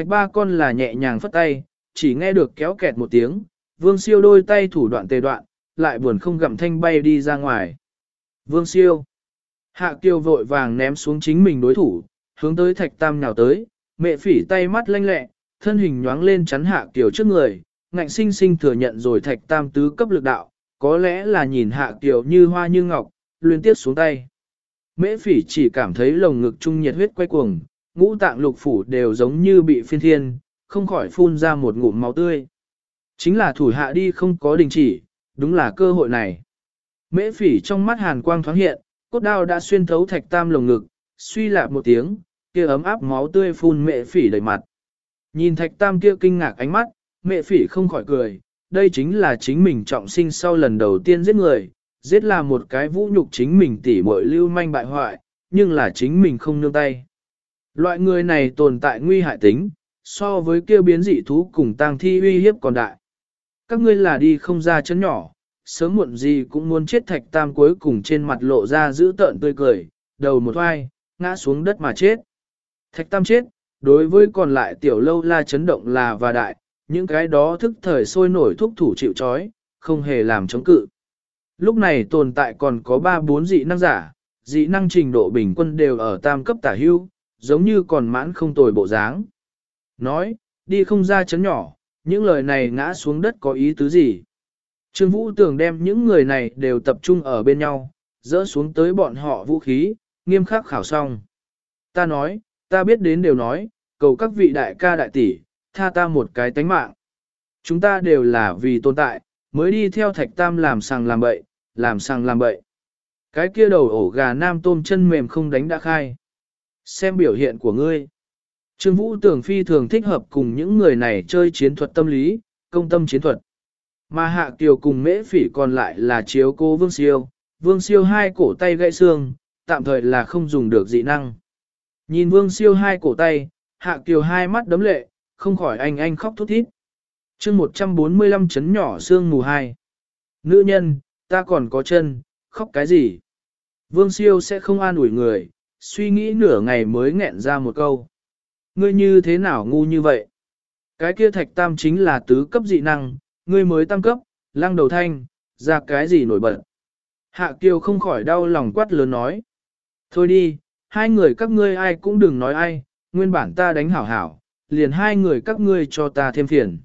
thạch ba con là nhẹ nhàng phất tay, chỉ nghe được kéo kẹt một tiếng, vương siêu đôi tay thủ đoạn tề đoạn, lại buồn không gặm thanh bay đi ra ngoài. Vương siêu. Hạ kiều vội vàng ném xuống chính mình đối thủ, hướng tới thạch tam nhào tới, mẹ phỉ tay mắt lanh lẹ, thân hình nhoáng lên chắn hạ kiều trước người, ngạnh sinh sinh thừa nhận rồi thạch tam tứ cấp lực đạo, có lẽ là nhìn hạ kiều như hoa như ngọc, liên tiếp xuống tay. Mễ phỉ chỉ cảm thấy lồng ngực trung nhiệt huyết quay cuồng, ngũ tạng lục phủ đều giống như bị phiên thiên, không khỏi phun ra một ngụm máu tươi. Chính là thủ hạ đi không có đình chỉ, đúng là cơ hội này. Mễ phỉ trong mắt hàn quang thoáng hiện, cốt đao đã xuyên thấu thạch tam lồng ngực, suy lạc một tiếng, kia ấm áp máu tươi phun mễ phỉ đầy mặt. Nhìn thạch tam kia kinh ngạc ánh mắt, mẹ phỉ không khỏi cười, đây chính là chính mình trọng sinh sau lần đầu tiên giết người, giết là một cái vũ nhục chính mình tỉ muội lưu manh bại hoại, nhưng là chính mình không nương tay. Loại người này tồn tại nguy hại tính, so với kêu biến dị thú cùng tang thi uy hiếp còn đại. Các ngươi là đi không ra chấn nhỏ, sớm muộn gì cũng muốn chết thạch tam cuối cùng trên mặt lộ ra giữ tợn tươi cười, đầu một vai ngã xuống đất mà chết. Thạch tam chết, đối với còn lại tiểu lâu la chấn động là và đại, những cái đó thức thời sôi nổi thúc thủ chịu chói, không hề làm chống cự. Lúc này tồn tại còn có 3-4 dị năng giả, dị năng trình độ bình quân đều ở tam cấp tả hưu, giống như còn mãn không tồi bộ dáng. Nói, đi không ra chấn nhỏ, những lời này ngã xuống đất có ý tứ gì? Trương Vũ tưởng đem những người này đều tập trung ở bên nhau, dỡ xuống tới bọn họ vũ khí, nghiêm khắc khảo xong. Ta nói, ta biết đến đều nói, cầu các vị đại ca đại tỷ, tha ta một cái tánh mạng. Chúng ta đều là vì tồn tại, mới đi theo thạch tam làm sàng làm bậy, làm sàng làm bậy. Cái kia đầu ổ gà nam tôm chân mềm không đánh đã khai. Xem biểu hiện của ngươi. Trương Vũ tưởng phi thường thích hợp cùng những người này chơi chiến thuật tâm lý, công tâm chiến thuật. Mà hạ kiều cùng mễ phỉ còn lại là chiếu cô vương siêu, vương siêu hai cổ tay gãy xương, tạm thời là không dùng được dị năng. Nhìn vương siêu hai cổ tay, hạ kiều hai mắt đấm lệ, không khỏi anh anh khóc thút thít. chương 145 chấn nhỏ xương mù hai. Nữ nhân, ta còn có chân, khóc cái gì? Vương siêu sẽ không an ủi người, suy nghĩ nửa ngày mới nghẹn ra một câu. Ngươi như thế nào ngu như vậy? Cái kia thạch tam chính là tứ cấp dị năng, ngươi mới tăng cấp, lăng đầu thanh, ra cái gì nổi bật. Hạ kiều không khỏi đau lòng quát lớn nói. Thôi đi, hai người các ngươi ai cũng đừng nói ai, nguyên bản ta đánh hảo hảo, liền hai người các ngươi cho ta thêm phiền.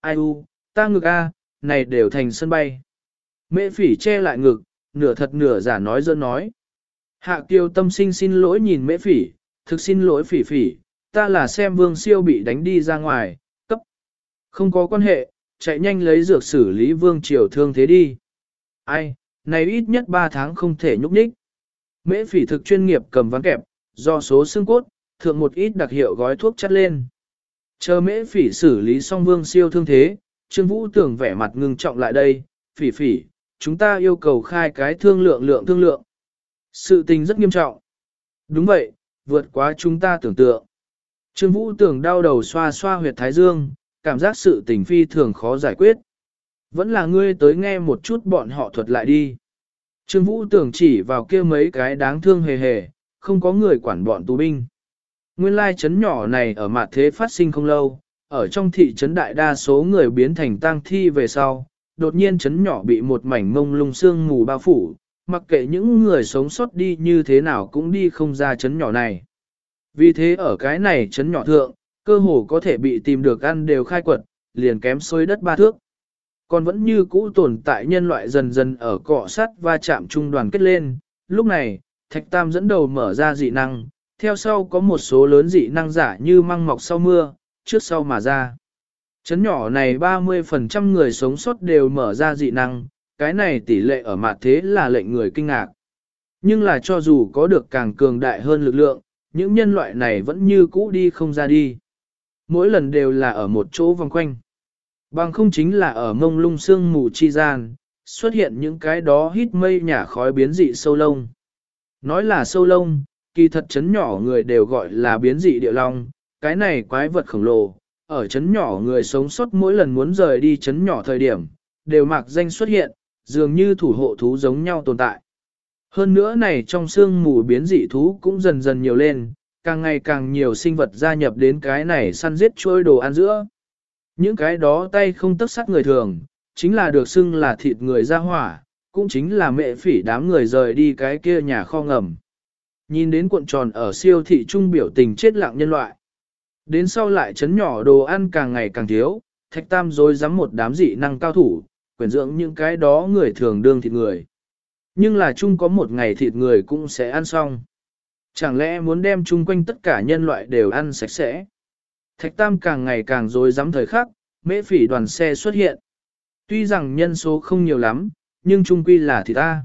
Ai u, ta ngực a, này đều thành sân bay. Mễ phỉ che lại ngực, nửa thật nửa giả nói dơ nói. Hạ kiều tâm sinh xin lỗi nhìn mễ phỉ, thực xin lỗi phỉ phỉ, ta là xem vương siêu bị đánh đi ra ngoài, cấp. Không có quan hệ, chạy nhanh lấy dược xử lý vương triều thương thế đi. Ai, này ít nhất 3 tháng không thể nhúc nhích. Mễ phỉ thực chuyên nghiệp cầm ván kẹp, do số xương cốt, thượng một ít đặc hiệu gói thuốc chắt lên. Chờ mễ phỉ xử lý xong vương siêu thương thế, Trương Vũ tưởng vẻ mặt ngưng trọng lại đây, phỉ phỉ, chúng ta yêu cầu khai cái thương lượng lượng thương lượng. Sự tình rất nghiêm trọng. Đúng vậy, vượt quá chúng ta tưởng tượng. Trương Vũ tưởng đau đầu xoa xoa huyệt thái dương, cảm giác sự tình phi thường khó giải quyết. Vẫn là ngươi tới nghe một chút bọn họ thuật lại đi. Trương Vũ tưởng chỉ vào kia mấy cái đáng thương hề hề, không có người quản bọn tù binh. Nguyên lai chấn nhỏ này ở mặt thế phát sinh không lâu, ở trong thị trấn đại đa số người biến thành tang thi về sau, đột nhiên chấn nhỏ bị một mảnh mông lung sương mù bao phủ, mặc kệ những người sống sót đi như thế nào cũng đi không ra chấn nhỏ này. Vì thế ở cái này chấn nhỏ thượng, cơ hồ có thể bị tìm được ăn đều khai quật, liền kém xôi đất ba thước. Còn vẫn như cũ tồn tại nhân loại dần dần ở cọ sắt và chạm trung đoàn kết lên. Lúc này, Thạch Tam dẫn đầu mở ra dị năng, theo sau có một số lớn dị năng giả như măng mọc sau mưa, trước sau mà ra. Chấn nhỏ này 30% người sống sót đều mở ra dị năng, cái này tỷ lệ ở mặt thế là lệnh người kinh ngạc. Nhưng là cho dù có được càng cường đại hơn lực lượng, những nhân loại này vẫn như cũ đi không ra đi. Mỗi lần đều là ở một chỗ vòng quanh. Bằng không chính là ở mông lung sương mù chi gian, xuất hiện những cái đó hít mây nhả khói biến dị sâu lông. Nói là sâu lông, kỳ thật chấn nhỏ người đều gọi là biến dị địa long, cái này quái vật khổng lồ, ở chấn nhỏ người sống sót mỗi lần muốn rời đi chấn nhỏ thời điểm, đều mặc danh xuất hiện, dường như thủ hộ thú giống nhau tồn tại. Hơn nữa này trong xương mù biến dị thú cũng dần dần nhiều lên, càng ngày càng nhiều sinh vật gia nhập đến cái này săn giết trôi đồ ăn giữa. Những cái đó tay không tất sắt người thường, chính là được xưng là thịt người ra hỏa, cũng chính là mẹ phỉ đám người rời đi cái kia nhà kho ngầm. Nhìn đến cuộn tròn ở siêu thị trung biểu tình chết lặng nhân loại. Đến sau lại chấn nhỏ đồ ăn càng ngày càng thiếu, thạch tam rồi dám một đám dị năng cao thủ, quyền dưỡng những cái đó người thường đương thịt người. Nhưng là chung có một ngày thịt người cũng sẽ ăn xong. Chẳng lẽ muốn đem chung quanh tất cả nhân loại đều ăn sạch sẽ? Thạch tam càng ngày càng dối dám thời khắc, mễ phỉ đoàn xe xuất hiện. Tuy rằng nhân số không nhiều lắm, nhưng chung quy là thịt ta.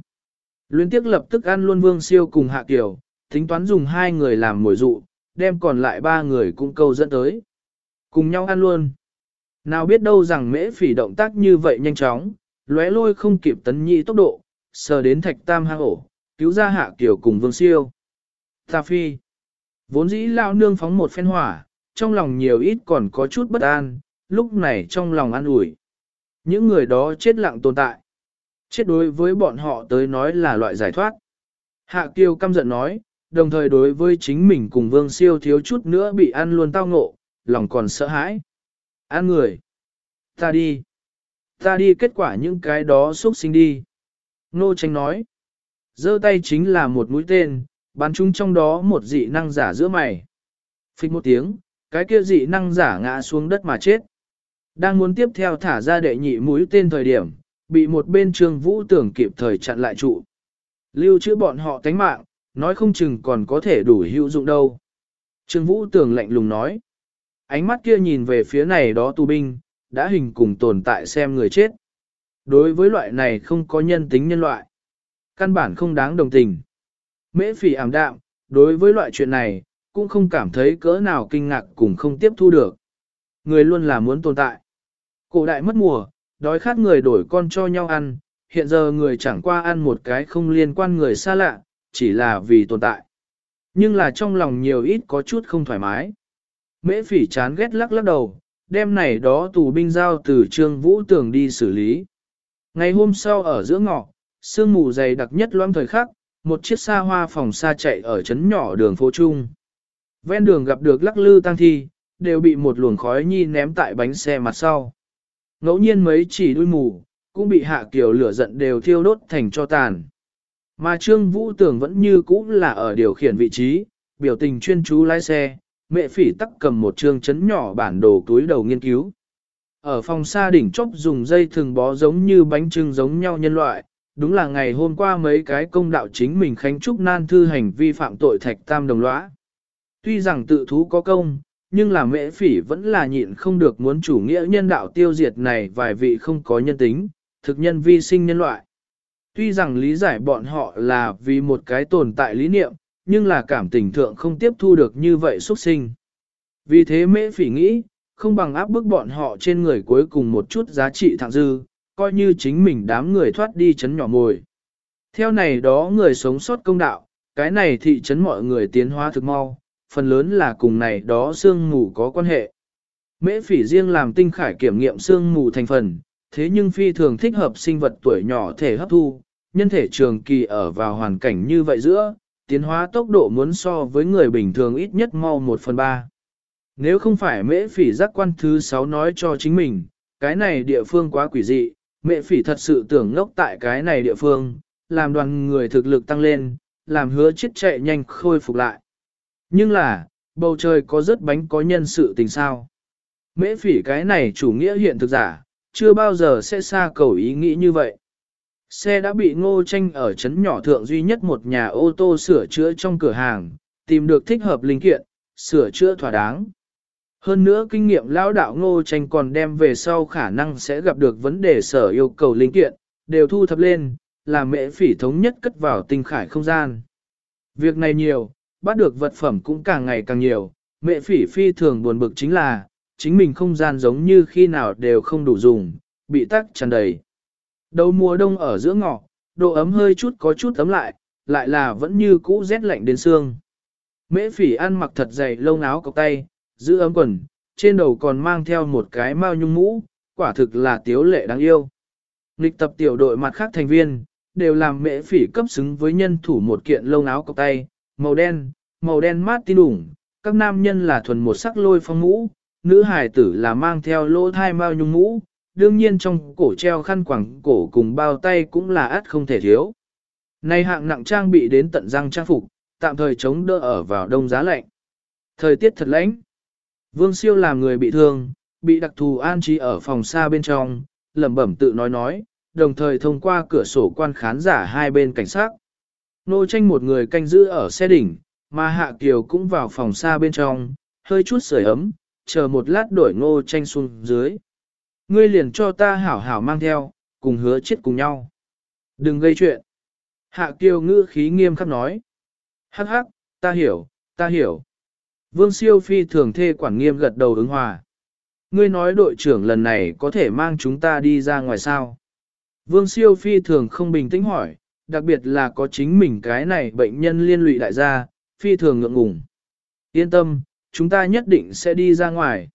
Luyến tiếc lập tức ăn luôn vương siêu cùng hạ Kiều, tính toán dùng hai người làm mồi dụ, đem còn lại ba người cũng câu dẫn tới. Cùng nhau ăn luôn. Nào biết đâu rằng mễ phỉ động tác như vậy nhanh chóng, lóe lôi không kịp tấn nhị tốc độ, sờ đến thạch tam hang ổ, cứu ra hạ kiểu cùng vương siêu. Ta phi. Vốn dĩ lao nương phóng một phen hỏa, trong lòng nhiều ít còn có chút bất an, lúc này trong lòng an ủi. Những người đó chết lặng tồn tại. Chết đối với bọn họ tới nói là loại giải thoát. Hạ kiều căm giận nói, đồng thời đối với chính mình cùng vương siêu thiếu chút nữa bị ăn luôn tao ngộ, lòng còn sợ hãi. Ăn người. Ta đi. Ta đi kết quả những cái đó xuất sinh đi. Nô tranh nói. giơ tay chính là một mũi tên, bắn chúng trong đó một dị năng giả giữa mày. Phích một tiếng, cái kia dị năng giả ngã xuống đất mà chết. Đang muốn tiếp theo thả ra đệ nhị mũi tên thời điểm, bị một bên trương vũ tưởng kịp thời chặn lại trụ. Lưu chữa bọn họ tánh mạng, nói không chừng còn có thể đủ hữu dụng đâu. Trương vũ tưởng lạnh lùng nói. Ánh mắt kia nhìn về phía này đó tù binh, đã hình cùng tồn tại xem người chết. Đối với loại này không có nhân tính nhân loại. Căn bản không đáng đồng tình. Mễ phỉ ảm đạm, đối với loại chuyện này, cũng không cảm thấy cỡ nào kinh ngạc cùng không tiếp thu được. Người luôn là muốn tồn tại. Cổ đại mất mùa, đói khát người đổi con cho nhau ăn, hiện giờ người chẳng qua ăn một cái không liên quan người xa lạ, chỉ là vì tồn tại. Nhưng là trong lòng nhiều ít có chút không thoải mái. Mễ phỉ chán ghét lắc lắc đầu, đem này đó tù binh giao từ trương vũ tường đi xử lý. Ngày hôm sau ở giữa ngọ, sương mù dày đặc nhất loang thời khắc, một chiếc xa hoa phòng xa chạy ở trấn nhỏ đường phố Trung. Ven đường gặp được lắc lư tăng thi, đều bị một luồng khói nhi ném tại bánh xe mặt sau. Ngẫu nhiên mấy chỉ đuôi mù, cũng bị hạ kiều lửa giận đều thiêu đốt thành cho tàn. Mà Trương Vũ Tưởng vẫn như cũ là ở điều khiển vị trí, biểu tình chuyên chú lái xe, mẹ phỉ tắc cầm một trương chấn nhỏ bản đồ túi đầu nghiên cứu. Ở phòng xa đỉnh chốc dùng dây thường bó giống như bánh trưng giống nhau nhân loại, đúng là ngày hôm qua mấy cái công đạo chính mình khánh trúc nan thư hành vi phạm tội thạch tam đồng lõa. Tuy rằng tự thú có công, nhưng là mễ phỉ vẫn là nhịn không được muốn chủ nghĩa nhân đạo tiêu diệt này vài vị không có nhân tính, thực nhân vi sinh nhân loại. Tuy rằng lý giải bọn họ là vì một cái tồn tại lý niệm, nhưng là cảm tình thượng không tiếp thu được như vậy xuất sinh. Vì thế mễ phỉ nghĩ, không bằng áp bức bọn họ trên người cuối cùng một chút giá trị thẳng dư, coi như chính mình đám người thoát đi chấn nhỏ mồi. Theo này đó người sống sót công đạo, cái này thị trấn mọi người tiến hóa thực mau, phần lớn là cùng này đó xương mù có quan hệ. Mễ phỉ riêng làm tinh khải kiểm nghiệm xương mù thành phần, thế nhưng phi thường thích hợp sinh vật tuổi nhỏ thể hấp thu, nhân thể trường kỳ ở vào hoàn cảnh như vậy giữa, tiến hóa tốc độ muốn so với người bình thường ít nhất mau 1 phần 3. Nếu không phải mễ phỉ giác quan thứ 6 nói cho chính mình, cái này địa phương quá quỷ dị, mễ phỉ thật sự tưởng ngốc tại cái này địa phương, làm đoàn người thực lực tăng lên, làm hứa chết chạy nhanh khôi phục lại. Nhưng là, bầu trời có rất bánh có nhân sự tình sao. Mễ phỉ cái này chủ nghĩa hiện thực giả, chưa bao giờ sẽ xa cầu ý nghĩ như vậy. Xe đã bị ngô tranh ở trấn nhỏ thượng duy nhất một nhà ô tô sửa chữa trong cửa hàng, tìm được thích hợp linh kiện, sửa chữa thỏa đáng. Hơn nữa kinh nghiệm lão đạo ngô tranh còn đem về sau khả năng sẽ gặp được vấn đề sở yêu cầu linh kiện, đều thu thập lên, làm mễ phỉ thống nhất cất vào tinh khải không gian. Việc này nhiều, bắt được vật phẩm cũng càng ngày càng nhiều, mẹ phỉ phi thường buồn bực chính là, chính mình không gian giống như khi nào đều không đủ dùng, bị tắc tràn đầy. Đầu mùa đông ở giữa ngọ, độ ấm hơi chút có chút ấm lại, lại là vẫn như cũ rét lạnh đến xương. Mễ phỉ ăn mặc thật dày lông áo cọc tay, giữ ấm quần, trên đầu còn mang theo một cái mao nhung mũ, quả thực là tiếu lệ đáng yêu. Lịch tập tiểu đội mặt khác thành viên, đều làm mễ phỉ cấp xứng với nhân thủ một kiện lông áo cọc tay, màu đen, màu đen mát tin ủng, các nam nhân là thuần một sắc lôi phong mũ, nữ hài tử là mang theo lỗ thai mao nhung mũ, đương nhiên trong cổ treo khăn quẳng cổ cùng bao tay cũng là át không thể thiếu. Nay hạng nặng trang bị đến tận răng trang phục, tạm thời chống đỡ ở vào đông giá lạnh. Thời tiết thật lạnh. Vương siêu làm người bị thương, bị đặc thù an trí ở phòng xa bên trong, lẩm bẩm tự nói nói, đồng thời thông qua cửa sổ quan khán giả hai bên cảnh sát. Nô tranh một người canh giữ ở xe đỉnh, mà Hạ Kiều cũng vào phòng xa bên trong, hơi chút sưởi ấm, chờ một lát đổi ngô tranh xuống dưới. Ngươi liền cho ta hảo hảo mang theo, cùng hứa chết cùng nhau. Đừng gây chuyện. Hạ Kiều ngữ khí nghiêm khắc nói. Hắc hắc, ta hiểu, ta hiểu. Vương siêu phi thường thê quản nghiêm gật đầu ứng hòa. Ngươi nói đội trưởng lần này có thể mang chúng ta đi ra ngoài sao? Vương siêu phi thường không bình tĩnh hỏi, đặc biệt là có chính mình cái này bệnh nhân liên lụy đại gia, phi thường ngượng ngùng. Yên tâm, chúng ta nhất định sẽ đi ra ngoài.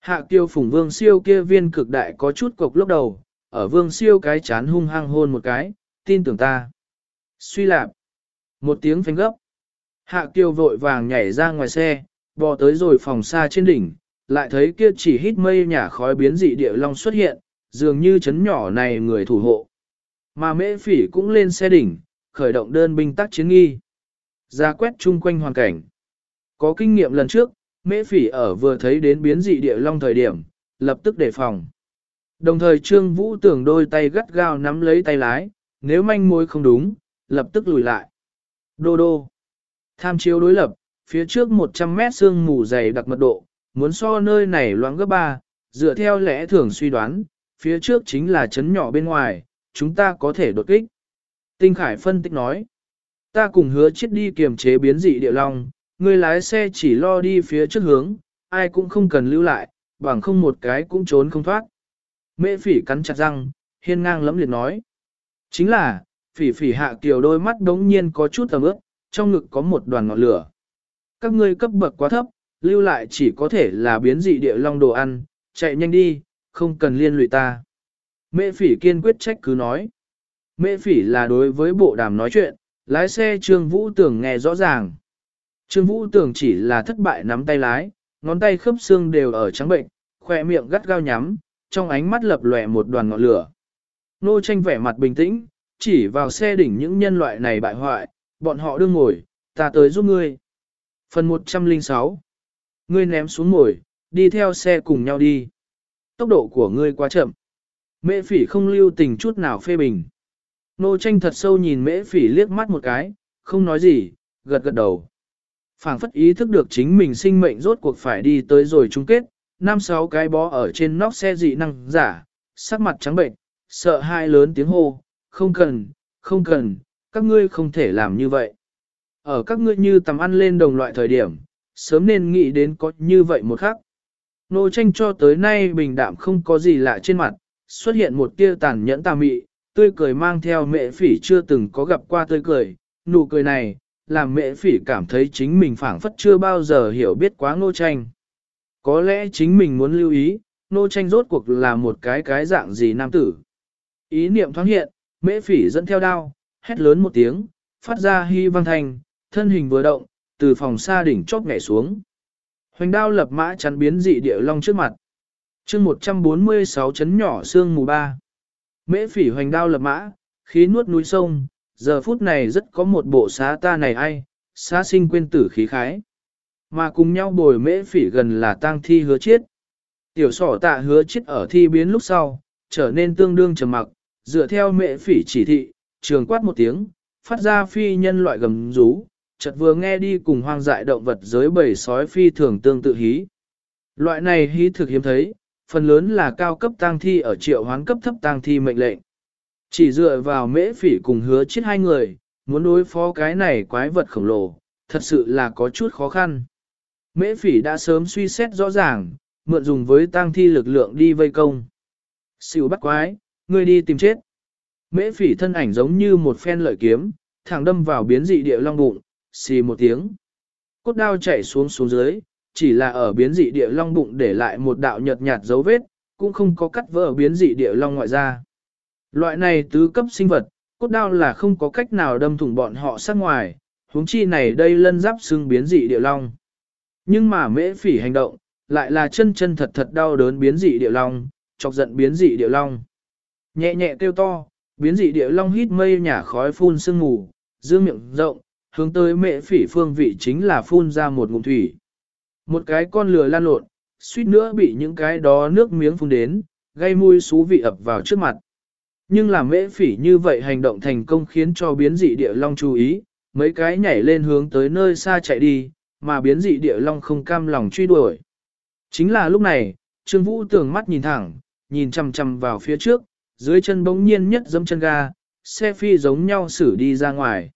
Hạ kiêu phùng vương siêu kia viên cực đại có chút cục lúc đầu, ở vương siêu cái chán hung hăng hôn một cái, tin tưởng ta. Suy lạp. Một tiếng phanh gấp. Hạ kiêu vội vàng nhảy ra ngoài xe, bò tới rồi phòng xa trên đỉnh, lại thấy kia chỉ hít mây nhả khói biến dị địa long xuất hiện, dường như chấn nhỏ này người thủ hộ. Mà mễ phỉ cũng lên xe đỉnh, khởi động đơn binh tác chiến nghi. Ra quét chung quanh hoàn cảnh. Có kinh nghiệm lần trước, mễ phỉ ở vừa thấy đến biến dị địa long thời điểm, lập tức đề phòng. Đồng thời Trương Vũ tưởng đôi tay gắt gao nắm lấy tay lái, nếu manh mối không đúng, lập tức lùi lại. Đô đô. Tham chiếu đối lập, phía trước 100 mét sương mù dày đặc mật độ, muốn so nơi này loáng gấp ba, dựa theo lẽ thường suy đoán, phía trước chính là chấn nhỏ bên ngoài, chúng ta có thể đột kích. Tinh Khải phân tích nói, ta cùng hứa chết đi kiềm chế biến dị địa long, người lái xe chỉ lo đi phía trước hướng, ai cũng không cần lưu lại, bằng không một cái cũng trốn không thoát. Mễ phỉ cắn chặt răng, hiên ngang lẫm liệt nói. Chính là, phỉ phỉ hạ kiều đôi mắt đống nhiên có chút tầm ướp, trong ngực có một đoàn ngọn lửa. Các ngươi cấp bậc quá thấp, lưu lại chỉ có thể là biến dị địa long đồ ăn, chạy nhanh đi, không cần liên lụy ta. Mễ phỉ kiên quyết trách cứ nói. Mễ phỉ là đối với bộ đàm nói chuyện, lái xe Trương Vũ Tưởng nghe rõ ràng. Trương Vũ Tưởng chỉ là thất bại nắm tay lái, ngón tay khớp xương đều ở trắng bệnh, khỏe miệng gắt gao nhắm, trong ánh mắt lập lòe một đoàn ngọn lửa. Nô tranh vẻ mặt bình tĩnh, chỉ vào xe đỉnh những nhân loại này bại hoại, bọn họ đương ngồi, ta tới giúp ngươi. Phần 106 Ngươi ném xuống ngồi, đi theo xe cùng nhau đi. Tốc độ của ngươi quá chậm. Mễ phỉ không lưu tình chút nào phê bình. Nô tranh thật sâu nhìn mễ phỉ liếc mắt một cái, không nói gì, gật gật đầu phảng phất ý thức được chính mình sinh mệnh rốt cuộc phải đi tới rồi chung kết, năm sáu cái bó ở trên nóc xe dị năng giả, sắc mặt trắng bệnh, sợ hai lớn tiếng hô, không cần, không cần, các ngươi không thể làm như vậy. Ở các ngươi như tầm ăn lên đồng loại thời điểm, sớm nên nghĩ đến có như vậy một khắc. Nô tranh cho tới nay bình đạm không có gì lạ trên mặt, xuất hiện một tia tàn nhẫn tà mị, tươi cười mang theo mẹ phỉ chưa từng có gặp qua tươi cười, nụ cười này, làm mẹ phỉ cảm thấy chính mình phảng phất chưa bao giờ hiểu biết quá nô tranh. Có lẽ chính mình muốn lưu ý, nô tranh rốt cuộc là một cái cái dạng gì nam tử. Ý niệm thoáng hiện, mễ phỉ dẫn theo đao, hét lớn một tiếng, phát ra hy văn thành, thân hình vừa động, từ phòng xa đỉnh chóp nhảy xuống. Hoành đao lập mã chắn biến dị địa long trước mặt. chương 146 chấn nhỏ xương mù ba. Mễ phỉ hoành đao lập mã, khí nuốt núi sông, giờ phút này rất có một bộ xá ta này ai, xá sinh quên tử khí khái. Mà cùng nhau bồi mễ phỉ gần là tang thi hứa chết. Tiểu sỏ tạ hứa chết ở thi biến lúc sau, trở nên tương đương trầm mặc, dựa theo mễ phỉ chỉ thị, trường quát một tiếng, phát ra phi nhân loại gầm rú, chợt vừa nghe đi cùng hoang dại động vật giới bầy sói phi thường tương tự hí. Loại này hí thực hiếm thấy, phần lớn là cao cấp tang thi ở triệu hoán cấp thấp tang thi mệnh lệnh. Chỉ dựa vào mễ phỉ cùng hứa chết hai người, muốn đối phó cái này quái vật khổng lồ, thật sự là có chút khó khăn. Mễ phỉ đã sớm suy xét rõ ràng, mượn dùng với tang thi lực lượng đi vây công. Siêu bắt quái, người đi tìm chết. Mễ phỉ thân ảnh giống như một phen lợi kiếm, thẳng đâm vào biến dị địa long bụng, xì một tiếng. Cốt đao chảy xuống xuống dưới, chỉ là ở biến dị địa long bụng để lại một đạo nhợt nhạt dấu vết, cũng không có cắt vỡ biến dị địa long ngoại ra. Loại này tứ cấp sinh vật, cốt đao là không có cách nào đâm thủng bọn họ sát ngoài, huống chi này đây lân giáp xương biến dị địa long. Nhưng mà mễ phỉ hành động, lại là chân chân thật thật đau đớn biến dị địa long, chọc giận biến dị địa long. Nhẹ nhẹ kêu to, biến dị địa long hít mây nhả khói phun sương mù, dương miệng rộng, hướng tới mễ phỉ phương vị chính là phun ra một ngụm thủy. Một cái con lừa lan lộn, suýt nữa bị những cái đó nước miếng phun đến, gây mùi xú vị ập vào trước mặt. Nhưng làm mễ phỉ như vậy hành động thành công khiến cho biến dị địa long chú ý, mấy cái nhảy lên hướng tới nơi xa chạy đi, mà biến dị địa long không cam lòng truy đuổi. Chính là lúc này, Trương Vũ tường mắt nhìn thẳng, nhìn chằm chằm vào phía trước, dưới chân bỗng nhiên nhất dẫm chân ga, xe phi giống nhau xử đi ra ngoài.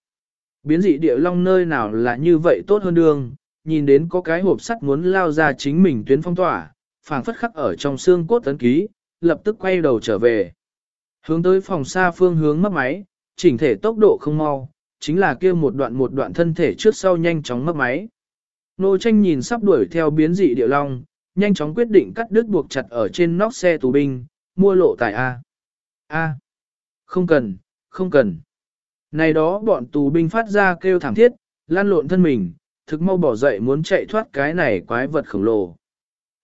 Biến dị địa long nơi nào là như vậy tốt hơn đường, nhìn đến có cái hộp sắt muốn lao ra chính mình tuyến phong tỏa, phảng phất khắc ở trong xương cốt tấn ký, lập tức quay đầu trở về. Hướng tới phòng xa phương hướng mất máy, chỉnh thể tốc độ không mau, chính là kia một đoạn một đoạn thân thể trước sau nhanh chóng mất máy. Nô tranh nhìn sắp đuổi theo biến dị địa long, nhanh chóng quyết định cắt đứt buộc chặt ở trên nóc xe tù binh, mua lộ tại A. A. Không cần, không cần. Này đó bọn tù binh phát ra kêu thảm thiết, lan lộn thân mình, thực mau bỏ dậy muốn chạy thoát cái này quái vật khổng lồ.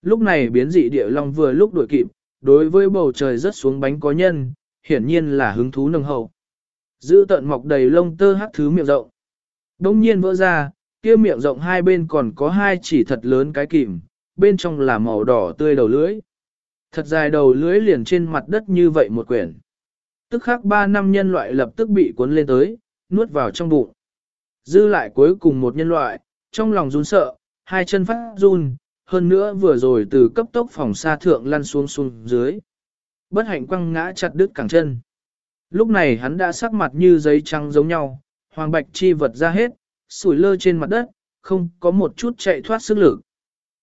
Lúc này biến dị địa long vừa lúc đuổi kịp, đối với bầu trời rất xuống bánh có nhân, hiển nhiên là hứng thú nâng hậu. Giữ tận mọc đầy lông tơ hắc thứ miệng rộng. Đông nhiên vỡ ra, kia miệng rộng hai bên còn có hai chỉ thật lớn cái kìm, bên trong là màu đỏ tươi đầu lưỡi, Thật dài đầu lưỡi liền trên mặt đất như vậy một quyển. Tức khắc ba năm nhân loại lập tức bị cuốn lên tới, nuốt vào trong bụng. Dư lại cuối cùng một nhân loại, trong lòng run sợ, hai chân phát run, hơn nữa vừa rồi từ cấp tốc phòng xa thượng lăn xuống xuống dưới. Bất hạnh quăng ngã chặt đứt cẳng chân. Lúc này hắn đã sắc mặt như giấy trắng giống nhau, hoàng bạch chi vật ra hết, sủi lơ trên mặt đất, không có một chút chạy thoát sức lực.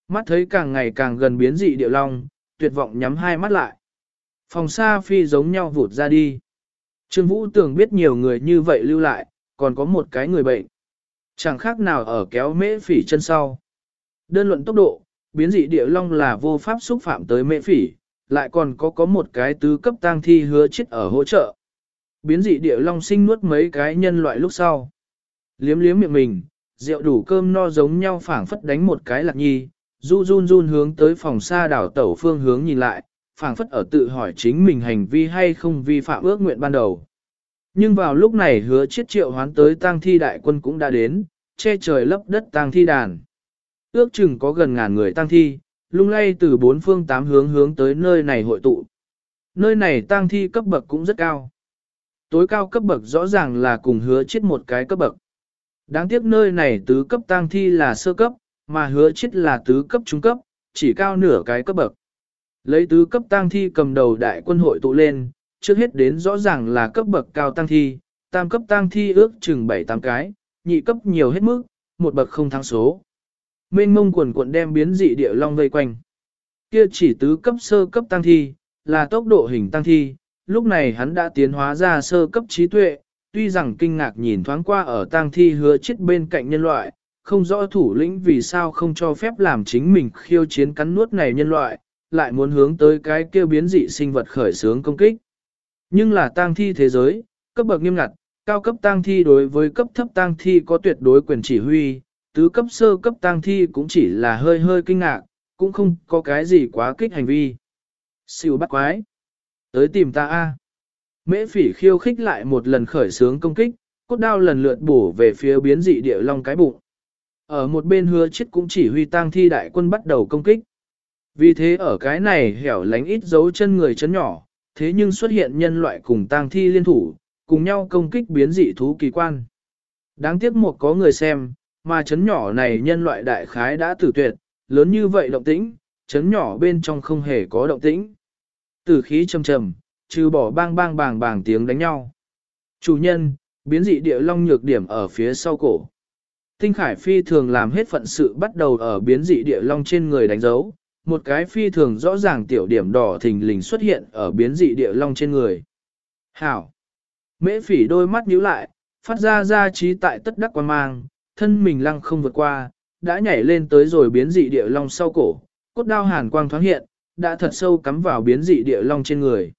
Mắt thấy càng ngày càng gần biến dị điệu long, tuyệt vọng nhắm hai mắt lại. Phòng xa phi giống nhau vụt ra đi. Trương Vũ tưởng biết nhiều người như vậy lưu lại, còn có một cái người bệnh. Chẳng khác nào ở kéo mễ phỉ chân sau. Đơn luận tốc độ, biến dị địa long là vô pháp xúc phạm tới mễ phỉ, lại còn có có một cái tứ cấp tang thi hứa chết ở hỗ trợ. Biến dị địa long sinh nuốt mấy cái nhân loại lúc sau. Liếm liếm miệng mình, rượu đủ cơm no giống nhau phảng phất đánh một cái lạc nhi, run run run hướng tới phòng xa đảo tẩu phương hướng nhìn lại, phảng phất ở tự hỏi chính mình hành vi hay không vi phạm ước nguyện ban đầu. Nhưng vào lúc này hứa chiết triệu hoán tới tang thi đại quân cũng đã đến, che trời lấp đất tang thi đàn. Ước chừng có gần ngàn người tang thi, lung lay từ bốn phương tám hướng hướng tới nơi này hội tụ. Nơi này tang thi cấp bậc cũng rất cao. Tối cao cấp bậc rõ ràng là cùng hứa chết một cái cấp bậc. Đáng tiếc nơi này tứ cấp tang thi là sơ cấp, mà hứa chết là tứ cấp trung cấp, chỉ cao nửa cái cấp bậc. Lấy tứ cấp tang thi cầm đầu đại quân hội tụ lên, trước hết đến rõ ràng là cấp bậc cao tang thi, tam cấp tang thi ước chừng 7-8 cái, nhị cấp nhiều hết mức, một bậc không thắng số. Mênh mông quần cuộn đem biến dị địa long vây quanh. Kia chỉ tứ cấp sơ cấp tăng thi, là tốc độ hình tăng thi, lúc này hắn đã tiến hóa ra sơ cấp trí tuệ, tuy rằng kinh ngạc nhìn thoáng qua ở tăng thi hứa chết bên cạnh nhân loại, không rõ thủ lĩnh vì sao không cho phép làm chính mình khiêu chiến cắn nuốt này nhân loại, lại muốn hướng tới cái kêu biến dị sinh vật khởi sướng công kích. Nhưng là tang thi thế giới, cấp bậc nghiêm ngặt, cao cấp tang thi đối với cấp thấp tang thi có tuyệt đối quyền chỉ huy, tứ cấp sơ cấp tang thi cũng chỉ là hơi hơi kinh ngạc, cũng không có cái gì quá kích hành vi. Siêu bắt quái. Tới tìm ta a. Mễ phỉ khiêu khích lại một lần khởi sướng công kích, cốt đao lần lượt bổ về phía biến dị địa long cái bụng. Ở một bên hứa chết cũng chỉ huy tang thi đại quân bắt đầu công kích. Vì thế ở cái này hẻo lánh ít dấu chân người chấn nhỏ, thế nhưng xuất hiện nhân loại cùng tang thi liên thủ, cùng nhau công kích biến dị thú kỳ quan. Đáng tiếc một có người xem, mà chấn nhỏ này nhân loại đại khái đã tử tuyệt, lớn như vậy động tĩnh, chấn nhỏ bên trong không hề có động tĩnh. Tử khí trầm trầm, trừ bỏ bang bang bàng bàng tiếng đánh nhau. Chủ nhân, biến dị địa long nhược điểm ở phía sau cổ. Tinh Khải phi thường làm hết phận sự bắt đầu ở biến dị địa long trên người đánh dấu, một cái phi thường rõ ràng tiểu điểm đỏ thình lình xuất hiện ở biến dị địa long trên người. Hảo! Mễ phỉ đôi mắt nhíu lại, phát ra ra trí tại tất đắc quan mang, thân mình lăng không vượt qua, đã nhảy lên tới rồi biến dị địa long sau cổ, cốt đao hàn quang thoáng hiện, đã thật sâu cắm vào biến dị địa long trên người.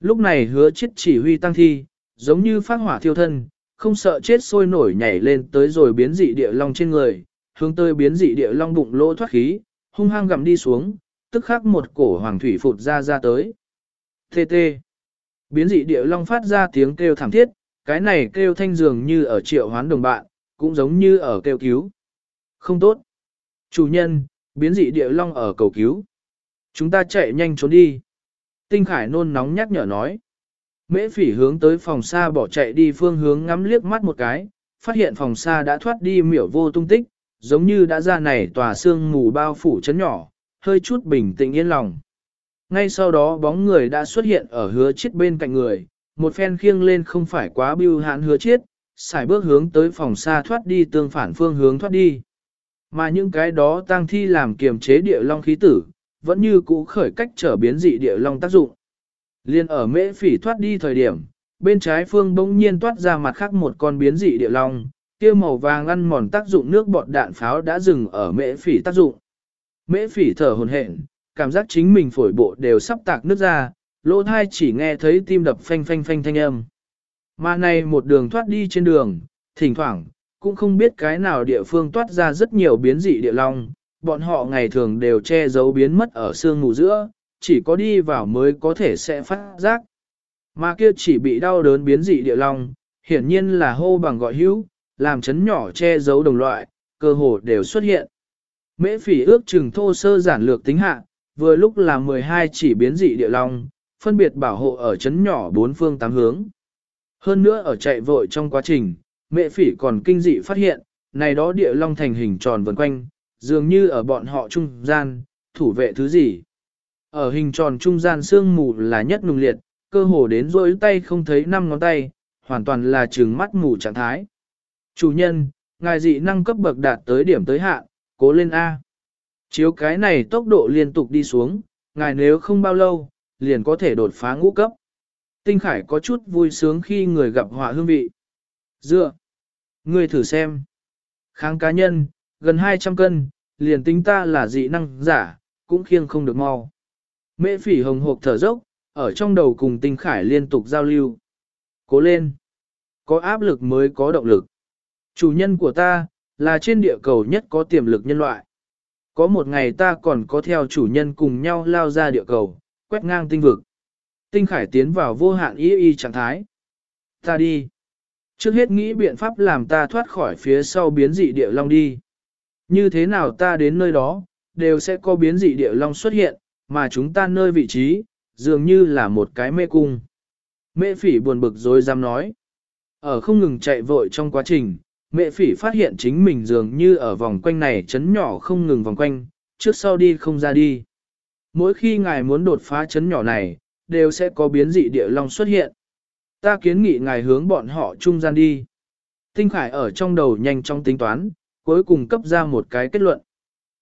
Lúc này hứa chết chỉ huy tăng thi, giống như phát hỏa thiêu thân, không sợ chết sôi nổi nhảy lên tới rồi biến dị địa long trên người, hướng tới biến dị địa long bụng lỗ thoát khí, hung hăng gặm đi xuống, tức khắc một cổ hoàng thủy phụt ra ra tới. Tê tê. Biến dị địa long phát ra tiếng kêu thảm thiết, cái này kêu thanh dường như ở triệu hoán đồng bạn, cũng giống như ở kêu cứu. Không tốt. Chủ nhân, biến dị địa long ở cầu cứu. Chúng ta chạy nhanh trốn đi. Tinh Khải nôn nóng nhắc nhở nói. Mễ phỉ hướng tới phòng xa bỏ chạy đi phương hướng ngắm liếc mắt một cái, phát hiện phòng xa đã thoát đi miểu vô tung tích, giống như đã ra này tòa xương mù bao phủ chấn nhỏ, hơi chút bình tĩnh yên lòng. Ngay sau đó bóng người đã xuất hiện ở hứa chết bên cạnh người, một phen khiêng lên không phải quá bưu hãn hứa chết, xài bước hướng tới phòng xa thoát đi tương phản phương hướng thoát đi. Mà những cái đó tăng thi làm kiềm chế địa long khí tử, vẫn như cũ khởi cách trở biến dị địa long tác dụng. Liên ở mễ phỉ thoát đi thời điểm, bên trái phương bỗng nhiên toát ra mặt khác một con biến dị địa long, kia màu vàng ăn mòn tác dụng nước bọt đạn pháo đã dừng ở mễ phỉ tác dụng. Mễ phỉ thở hồn hển, cảm giác chính mình phổi bộ đều sắp tạc nước ra, lỗ thai chỉ nghe thấy tim đập phanh phanh phanh thanh âm. Mà này một đường thoát đi trên đường, thỉnh thoảng, cũng không biết cái nào địa phương toát ra rất nhiều biến dị địa long, bọn họ ngày thường đều che giấu biến mất ở sương ngủ giữa, chỉ có đi vào mới có thể sẽ phát giác. Mà kia chỉ bị đau đớn biến dị địa long, hiển nhiên là hô bằng gọi hữu, làm chấn nhỏ che giấu đồng loại, cơ hồ đều xuất hiện. Mễ phỉ ước chừng thô sơ giản lược tính hạ, vừa lúc là 12 chỉ biến dị địa long, phân biệt bảo hộ ở chấn nhỏ bốn phương tám hướng. Hơn nữa ở chạy vội trong quá trình, mẹ phỉ còn kinh dị phát hiện, này đó địa long thành hình tròn vần quanh, dường như ở bọn họ trung gian, thủ vệ thứ gì. Ở hình tròn trung gian xương mù là nhất nùng liệt, cơ hồ đến rỗi tay không thấy năm ngón tay, hoàn toàn là trừng mắt mù trạng thái. Chủ nhân, ngài dị năng cấp bậc đạt tới điểm tới hạn, cố lên A. Chiếu cái này tốc độ liên tục đi xuống, ngài nếu không bao lâu, liền có thể đột phá ngũ cấp. Tinh Khải có chút vui sướng khi người gặp họa hương vị. Dựa. Ngươi thử xem. Kháng cá nhân, gần 200 cân, liền tính ta là dị năng giả, cũng khiêng không được mau. Mễ phỉ hồng hộp thở dốc, ở trong đầu cùng Tinh Khải liên tục giao lưu. Cố lên. Có áp lực mới có động lực. Chủ nhân của ta, là trên địa cầu nhất có tiềm lực nhân loại. Có một ngày ta còn có theo chủ nhân cùng nhau lao ra địa cầu, quét ngang tinh vực. Tinh Khải tiến vào vô hạn y y trạng thái. Ta đi. Trước hết nghĩ biện pháp làm ta thoát khỏi phía sau biến dị địa long đi. Như thế nào ta đến nơi đó, đều sẽ có biến dị địa long xuất hiện, mà chúng ta nơi vị trí, dường như là một cái mê cung. Mẹ phỉ buồn bực rồi dám nói. Ở không ngừng chạy vội trong quá trình, mẹ phỉ phát hiện chính mình dường như ở vòng quanh này chấn nhỏ không ngừng vòng quanh, trước sau đi không ra đi. Mỗi khi ngài muốn đột phá chấn nhỏ này, đều sẽ có biến dị địa long xuất hiện. Ta kiến nghị ngài hướng bọn họ trung gian đi. Tinh Khải ở trong đầu nhanh trong tính toán, cuối cùng cấp ra một cái kết luận.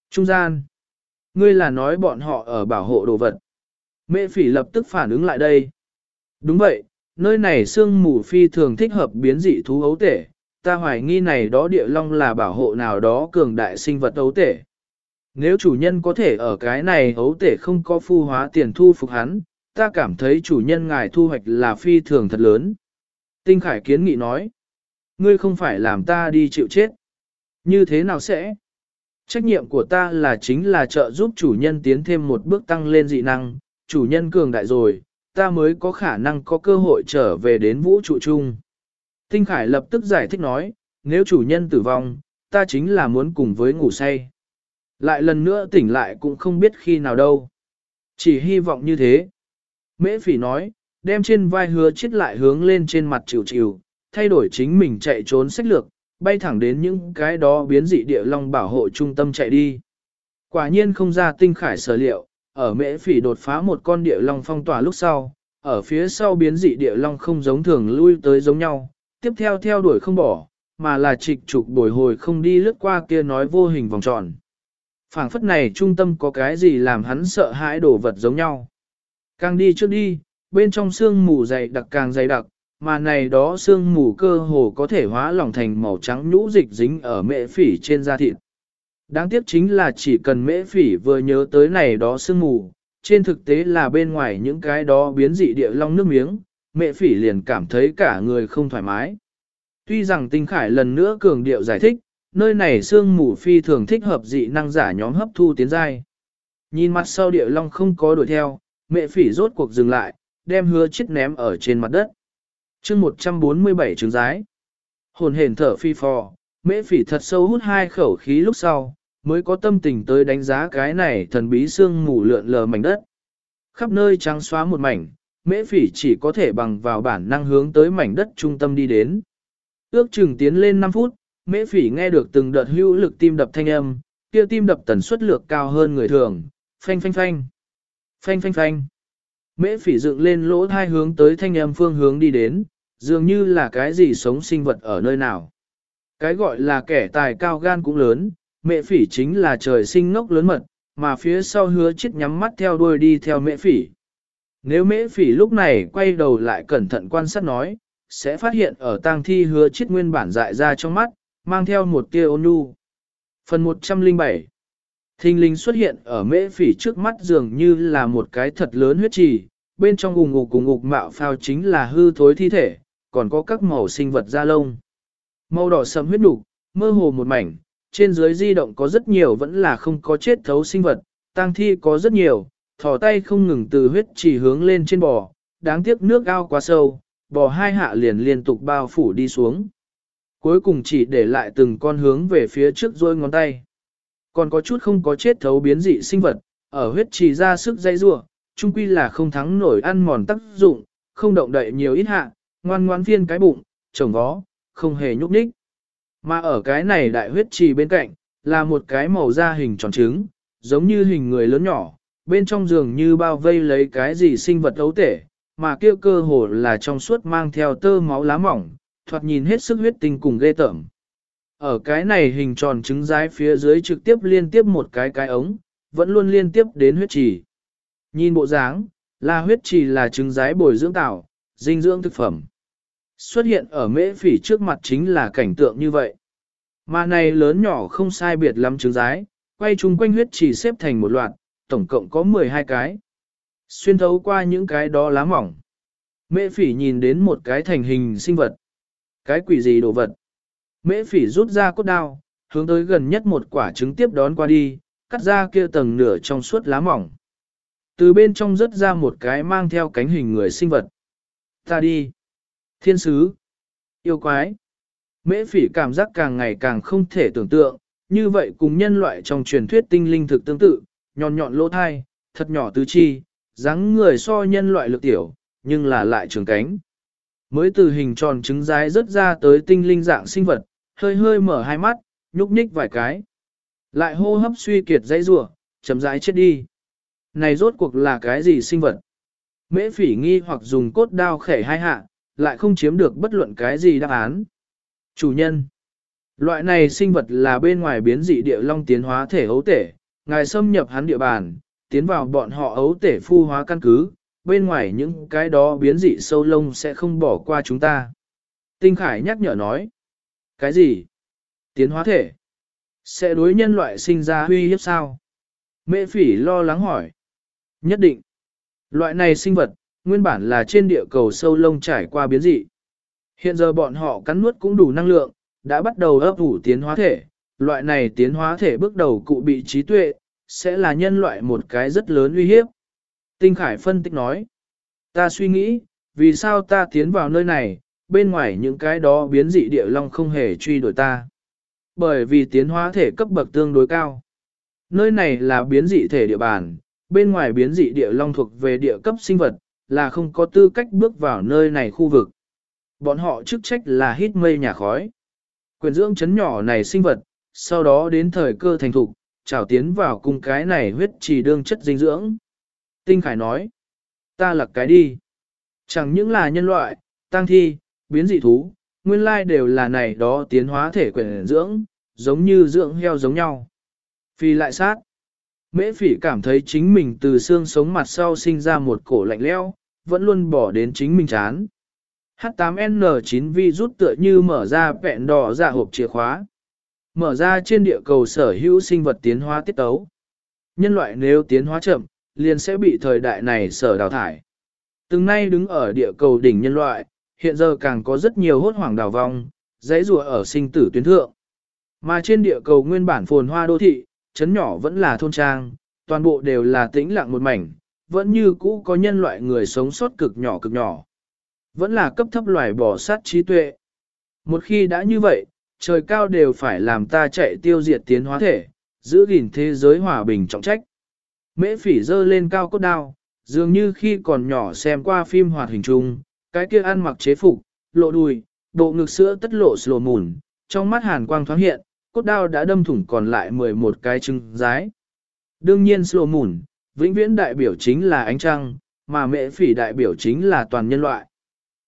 Trung gian. Ngươi là nói bọn họ ở bảo hộ đồ vật. Mẹ phỉ lập tức phản ứng lại đây. Đúng vậy, nơi này sương mù phi thường thích hợp biến dị thú ấu tể. Ta hoài nghi này đó địa long là bảo hộ nào đó cường đại sinh vật ấu tể. Nếu chủ nhân có thể ở cái này ấu tể không có phu hóa tiền thu phục hắn, ta cảm thấy chủ nhân ngài thu hoạch là phi thường thật lớn. Tinh Khải kiến nghị nói, ngươi không phải làm ta đi chịu chết. Như thế nào sẽ? Trách nhiệm của ta là chính là trợ giúp chủ nhân tiến thêm một bước tăng lên dị năng, chủ nhân cường đại rồi, ta mới có khả năng có cơ hội trở về đến vũ trụ chung. Tinh Khải lập tức giải thích nói, nếu chủ nhân tử vong, ta chính là muốn cùng với ngủ say. Lại lần nữa tỉnh lại cũng không biết khi nào đâu. Chỉ hy vọng như thế. Mễ phỉ nói, đem trên vai hứa chết lại hướng lên trên mặt chịu chịu, thay đổi chính mình chạy trốn sách lược, bay thẳng đến những cái đó biến dị địa long bảo hộ trung tâm chạy đi. Quả nhiên không ra tinh khải sở liệu, ở mễ phỉ đột phá một con địa long phong tỏa lúc sau, ở phía sau biến dị địa long không giống thường lui tới giống nhau, tiếp theo theo đuổi không bỏ, mà là trịch trục bồi hồi không đi lướt qua kia nói vô hình vòng tròn. phảng phất này trung tâm có cái gì làm hắn sợ hãi đổ vật giống nhau. Càng đi trước đi, bên trong xương mù dày đặc càng dày đặc, mà này đó xương mù cơ hồ có thể hóa lỏng thành màu trắng nhũ dịch dính ở mễ phỉ trên da thịt. Đáng tiếc chính là chỉ cần mễ phỉ vừa nhớ tới này đó xương mù, trên thực tế là bên ngoài những cái đó biến dị địa long nước miếng, mễ phỉ liền cảm thấy cả người không thoải mái. Tuy rằng tinh khải lần nữa cường điệu giải thích, nơi này xương mù phi thường thích hợp dị năng giả nhóm hấp thu tiến giai. Nhìn mặt sau địa long không có đuổi theo, mẹ phỉ rốt cuộc dừng lại, đem hứa chết ném ở trên mặt đất. chương 147 trứng rái. Hồn hển thở phi phò, mẹ phỉ thật sâu hút hai khẩu khí lúc sau, mới có tâm tình tới đánh giá cái này thần bí xương mù lượn lờ mảnh đất. Khắp nơi trắng xóa một mảnh, mễ phỉ chỉ có thể bằng vào bản năng hướng tới mảnh đất trung tâm đi đến. Ước chừng tiến lên 5 phút, mễ phỉ nghe được từng đợt hữu lực tim đập thanh âm, kia tim đập tần suất lược cao hơn người thường, phanh phanh phanh, phanh phanh phanh. Mễ phỉ dựng lên lỗ thai hướng tới thanh âm phương hướng đi đến, dường như là cái gì sống sinh vật ở nơi nào. Cái gọi là kẻ tài cao gan cũng lớn, mẹ phỉ chính là trời sinh ngốc lớn mật, mà phía sau hứa chết nhắm mắt theo đuôi đi theo mẹ phỉ. Nếu mễ phỉ lúc này quay đầu lại cẩn thận quan sát nói, sẽ phát hiện ở tang thi hứa chết nguyên bản dại ra trong mắt, mang theo một tia ôn nhu. Phần 107 Thinh linh xuất hiện ở mễ phỉ trước mắt dường như là một cái thật lớn huyết trì, bên trong gùng ngục cùng ngục mạo phao chính là hư thối thi thể, còn có các màu sinh vật da lông. Màu đỏ sẫm huyết đục, mơ hồ một mảnh, trên dưới di động có rất nhiều vẫn là không có chết thấu sinh vật, tang thi có rất nhiều, thò tay không ngừng từ huyết trì hướng lên trên bò, đáng tiếc nước ao quá sâu, bò hai hạ liền liên tục bao phủ đi xuống. Cuối cùng chỉ để lại từng con hướng về phía trước rôi ngón tay. Còn có chút không có chết thấu biến dị sinh vật, ở huyết trì ra sức dây rua, chung quy là không thắng nổi ăn mòn tác dụng, không động đậy nhiều ít hạ, ngoan ngoan phiên cái bụng, trồng vó, không hề nhúc nhích. Mà ở cái này đại huyết trì bên cạnh, là một cái màu da hình tròn trứng, giống như hình người lớn nhỏ, bên trong giường như bao vây lấy cái gì sinh vật ấu tể, mà kia cơ hồ là trong suốt mang theo tơ máu lá mỏng, thoạt nhìn hết sức huyết tinh cùng ghê tởm. Ở cái này hình tròn trứng rái phía dưới trực tiếp liên tiếp một cái cái ống, vẫn luôn liên tiếp đến huyết trì. Nhìn bộ dáng, là huyết trì là trứng rái bồi dưỡng tạo, dinh dưỡng thực phẩm. Xuất hiện ở mễ phỉ trước mặt chính là cảnh tượng như vậy. Mà này lớn nhỏ không sai biệt lắm trứng rái, quay chung quanh huyết trì xếp thành một loạt, tổng cộng có 12 cái. Xuyên thấu qua những cái đó lá mỏng. Mễ phỉ nhìn đến một cái thành hình sinh vật. Cái quỷ gì đồ vật. Mễ phỉ rút ra cốt đao, hướng tới gần nhất một quả trứng tiếp đón qua đi, cắt ra kia tầng nửa trong suốt lá mỏng. Từ bên trong rớt ra một cái mang theo cánh hình người sinh vật. Ta đi. Thiên sứ. Yêu quái. Mễ phỉ cảm giác càng ngày càng không thể tưởng tượng, như vậy cùng nhân loại trong truyền thuyết tinh linh thực tương tự, nhọn nhọn lỗ thai, thật nhỏ tứ chi, dáng người so nhân loại lực tiểu, nhưng là lại trường cánh. Mới từ hình tròn trứng rái rớt ra tới tinh linh dạng sinh vật, hơi hơi mở hai mắt, nhúc nhích vài cái. Lại hô hấp suy kiệt dãy rủa, chấm rãi chết đi. Này rốt cuộc là cái gì sinh vật? Mễ phỉ nghi hoặc dùng cốt đao khẻ hai hạ, lại không chiếm được bất luận cái gì đáp án. Chủ nhân. Loại này sinh vật là bên ngoài biến dị địa long tiến hóa thể ấu tể, ngài xâm nhập hắn địa bàn, tiến vào bọn họ ấu tể phu hóa căn cứ, bên ngoài những cái đó biến dị sâu lông sẽ không bỏ qua chúng ta. Tinh Khải nhắc nhở nói. Cái gì? Tiến hóa thể? Sẽ đối nhân loại sinh ra huy hiếp sao? Mẹ phỉ lo lắng hỏi. Nhất định. Loại này sinh vật, nguyên bản là trên địa cầu sâu lông trải qua biến dị. Hiện giờ bọn họ cắn nuốt cũng đủ năng lượng, đã bắt đầu ấp ủ tiến hóa thể. Loại này tiến hóa thể bước đầu cụ bị trí tuệ, sẽ là nhân loại một cái rất lớn uy hiếp. Tinh Khải phân tích nói. Ta suy nghĩ, vì sao ta tiến vào nơi này, bên ngoài những cái đó biến dị địa long không hề truy đuổi ta. Bởi vì tiến hóa thể cấp bậc tương đối cao. Nơi này là biến dị thể địa bàn, bên ngoài biến dị địa long thuộc về địa cấp sinh vật, là không có tư cách bước vào nơi này khu vực. Bọn họ chức trách là hít mây nhà khói. Quyền dưỡng chấn nhỏ này sinh vật, sau đó đến thời cơ thành thục, trào tiến vào cung cái này huyết trì đương chất dinh dưỡng. Tinh Khải nói, ta là cái đi. Chẳng những là nhân loại, tăng thi, biến dị thú, nguyên lai đều là này đó tiến hóa thể quyền dưỡng, giống như dưỡng heo giống nhau. Phi lại sát. Mễ phỉ cảm thấy chính mình từ xương sống mặt sau sinh ra một cổ lạnh leo, vẫn luôn bỏ đến chính mình chán. H8N9 vi rút tựa như mở ra vẹn đỏ ra hộp chìa khóa. Mở ra trên địa cầu sở hữu sinh vật tiến hóa tiết tấu. Nhân loại nếu tiến hóa chậm, liền sẽ bị thời đại này sở đào thải. Từng nay đứng ở địa cầu đỉnh nhân loại, hiện giờ càng có rất nhiều hốt hoảng đào vong, dãy rùa ở sinh tử tuyến thượng. Mà trên địa cầu nguyên bản phồn hoa đô thị, chấn nhỏ vẫn là thôn trang, toàn bộ đều là tĩnh lặng một mảnh, vẫn như cũ có nhân loại người sống sót cực nhỏ cực nhỏ. Vẫn là cấp thấp loài bỏ sát trí tuệ. Một khi đã như vậy, trời cao đều phải làm ta chạy tiêu diệt tiến hóa thể, giữ gìn thế giới hòa bình trọng trách. Mễ phỉ dơ lên cao cốt đao, dường như khi còn nhỏ xem qua phim hoạt hình chung, cái kia ăn mặc chế phục, lộ đùi, bộ ngực sữa tất lộ sồ mùn, trong mắt hàn quang thoáng hiện, cốt đao đã đâm thủng còn lại 11 cái trứng rái. Đương nhiên sồ mùn, vĩnh viễn đại biểu chính là ánh trăng, mà mẹ phỉ đại biểu chính là toàn nhân loại.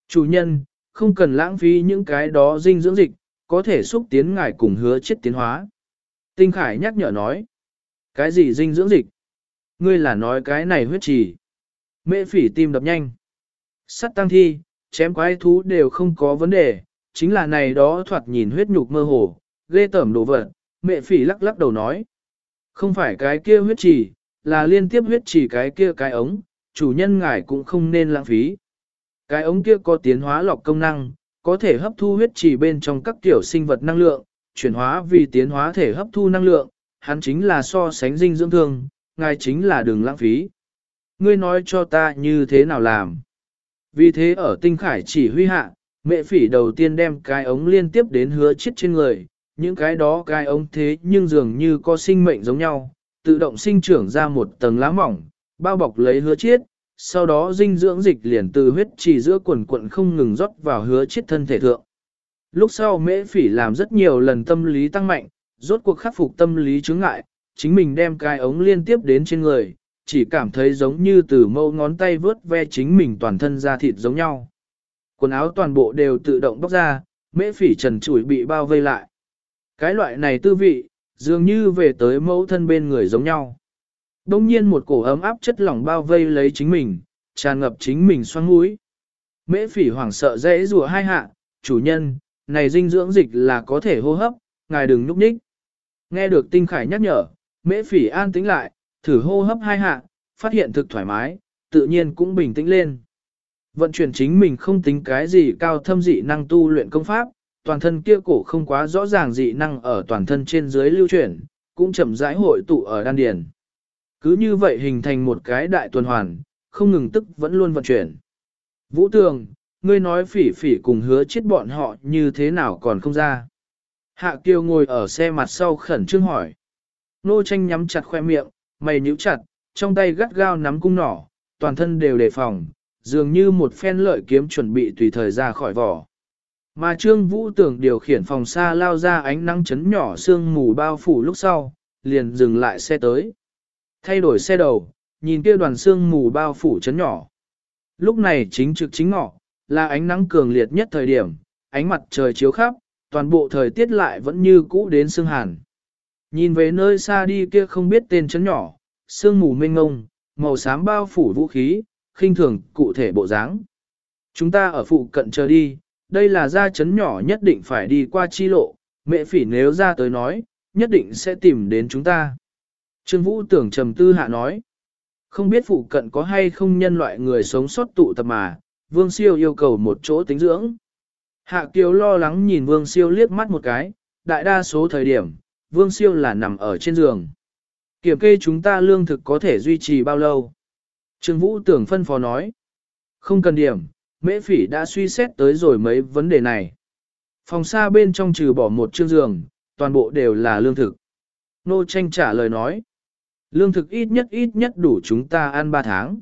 Chủ nhân, không cần lãng phí những cái đó dinh dưỡng dịch, có thể xúc tiến ngài cùng hứa chết tiến hóa. Tinh Khải nhắc nhở nói, cái gì dinh dưỡng dịch? Ngươi là nói cái này huyết trì. Mẹ phỉ tim đập nhanh. Sắt tăng thi, chém quái thú đều không có vấn đề, chính là này đó thoạt nhìn huyết nhục mơ hồ, ghê tởm đồ vật. Mẹ phỉ lắc lắc đầu nói, không phải cái kia huyết trì, là liên tiếp huyết trì cái kia cái ống, chủ nhân ngài cũng không nên lãng phí. Cái ống kia có tiến hóa lọc công năng, có thể hấp thu huyết trì bên trong các tiểu sinh vật năng lượng, chuyển hóa vì tiến hóa thể hấp thu năng lượng, hắn chính là so sánh dinh dưỡng thương, ngài chính là đừng lãng phí. Ngươi nói cho ta như thế nào làm. Vì thế ở tinh khải chỉ huy hạ, mẹ phỉ đầu tiên đem cái ống liên tiếp đến hứa chết trên người, những cái đó cái ống thế nhưng dường như có sinh mệnh giống nhau, tự động sinh trưởng ra một tầng lá mỏng, bao bọc lấy hứa chết, sau đó dinh dưỡng dịch liền từ huyết chỉ giữa quần quận không ngừng rót vào hứa chết thân thể thượng. Lúc sau mễ phỉ làm rất nhiều lần tâm lý tăng mạnh, rốt cuộc khắc phục tâm lý chứng ngại, chính mình đem cái ống liên tiếp đến trên người, chỉ cảm thấy giống như từ mâu ngón tay vớt ve chính mình toàn thân da thịt giống nhau. Quần áo toàn bộ đều tự động bóc ra, mễ phỉ trần trụi bị bao vây lại. Cái loại này tư vị, dường như về tới mẫu thân bên người giống nhau. Đông nhiên một cổ ấm áp chất lỏng bao vây lấy chính mình, tràn ngập chính mình xoắn mũi. Mễ phỉ hoảng sợ dễ rùa hai hạ, chủ nhân, này dinh dưỡng dịch là có thể hô hấp, ngài đừng núp nhích. Nghe được tinh khải nhắc nhở, mễ phỉ an tĩnh lại, thử hô hấp hai hạ, phát hiện thực thoải mái, tự nhiên cũng bình tĩnh lên. Vận chuyển chính mình không tính cái gì cao thâm dị năng tu luyện công pháp, toàn thân kia cổ không quá rõ ràng dị năng ở toàn thân trên dưới lưu chuyển, cũng chậm rãi hội tụ ở đan điền. Cứ như vậy hình thành một cái đại tuần hoàn, không ngừng tức vẫn luôn vận chuyển. Vũ Tường, ngươi nói phỉ phỉ cùng hứa chết bọn họ như thế nào còn không ra. Hạ Kiều ngồi ở xe mặt sau khẩn trương hỏi. Nô tranh nhắm chặt khoe miệng, mày nhíu chặt, trong tay gắt gao nắm cung nỏ, toàn thân đều đề phòng, dường như một phen lợi kiếm chuẩn bị tùy thời ra khỏi vỏ. Mà Trương Vũ Tưởng điều khiển phòng xa lao ra ánh nắng chấn nhỏ sương mù bao phủ lúc sau, liền dừng lại xe tới. Thay đổi xe đầu, nhìn kia đoàn sương mù bao phủ chấn nhỏ. Lúc này chính trực chính ngọ, là ánh nắng cường liệt nhất thời điểm, ánh mặt trời chiếu khắp, toàn bộ thời tiết lại vẫn như cũ đến sương hàn. Nhìn về nơi xa đi kia không biết tên chấn nhỏ, sương mù mênh ngông, màu xám bao phủ vũ khí, khinh thường cụ thể bộ dáng. Chúng ta ở phụ cận chờ đi, đây là gia chấn nhỏ nhất định phải đi qua chi lộ, mẹ phỉ nếu ra tới nói, nhất định sẽ tìm đến chúng ta. Trương Vũ tưởng trầm tư hạ nói, không biết phụ cận có hay không nhân loại người sống sót tụ tập mà, Vương Siêu yêu cầu một chỗ tính dưỡng. Hạ Kiều lo lắng nhìn Vương Siêu liếc mắt một cái, đại đa số thời điểm, Vương Siêu là nằm ở trên giường. Kiểm kê chúng ta lương thực có thể duy trì bao lâu? Trương Vũ tưởng phân phó nói. Không cần điểm, mễ phỉ đã suy xét tới rồi mấy vấn đề này. Phòng xa bên trong trừ bỏ một chương giường, toàn bộ đều là lương thực. Nô tranh trả lời nói. Lương thực ít nhất ít nhất đủ chúng ta ăn 3 tháng.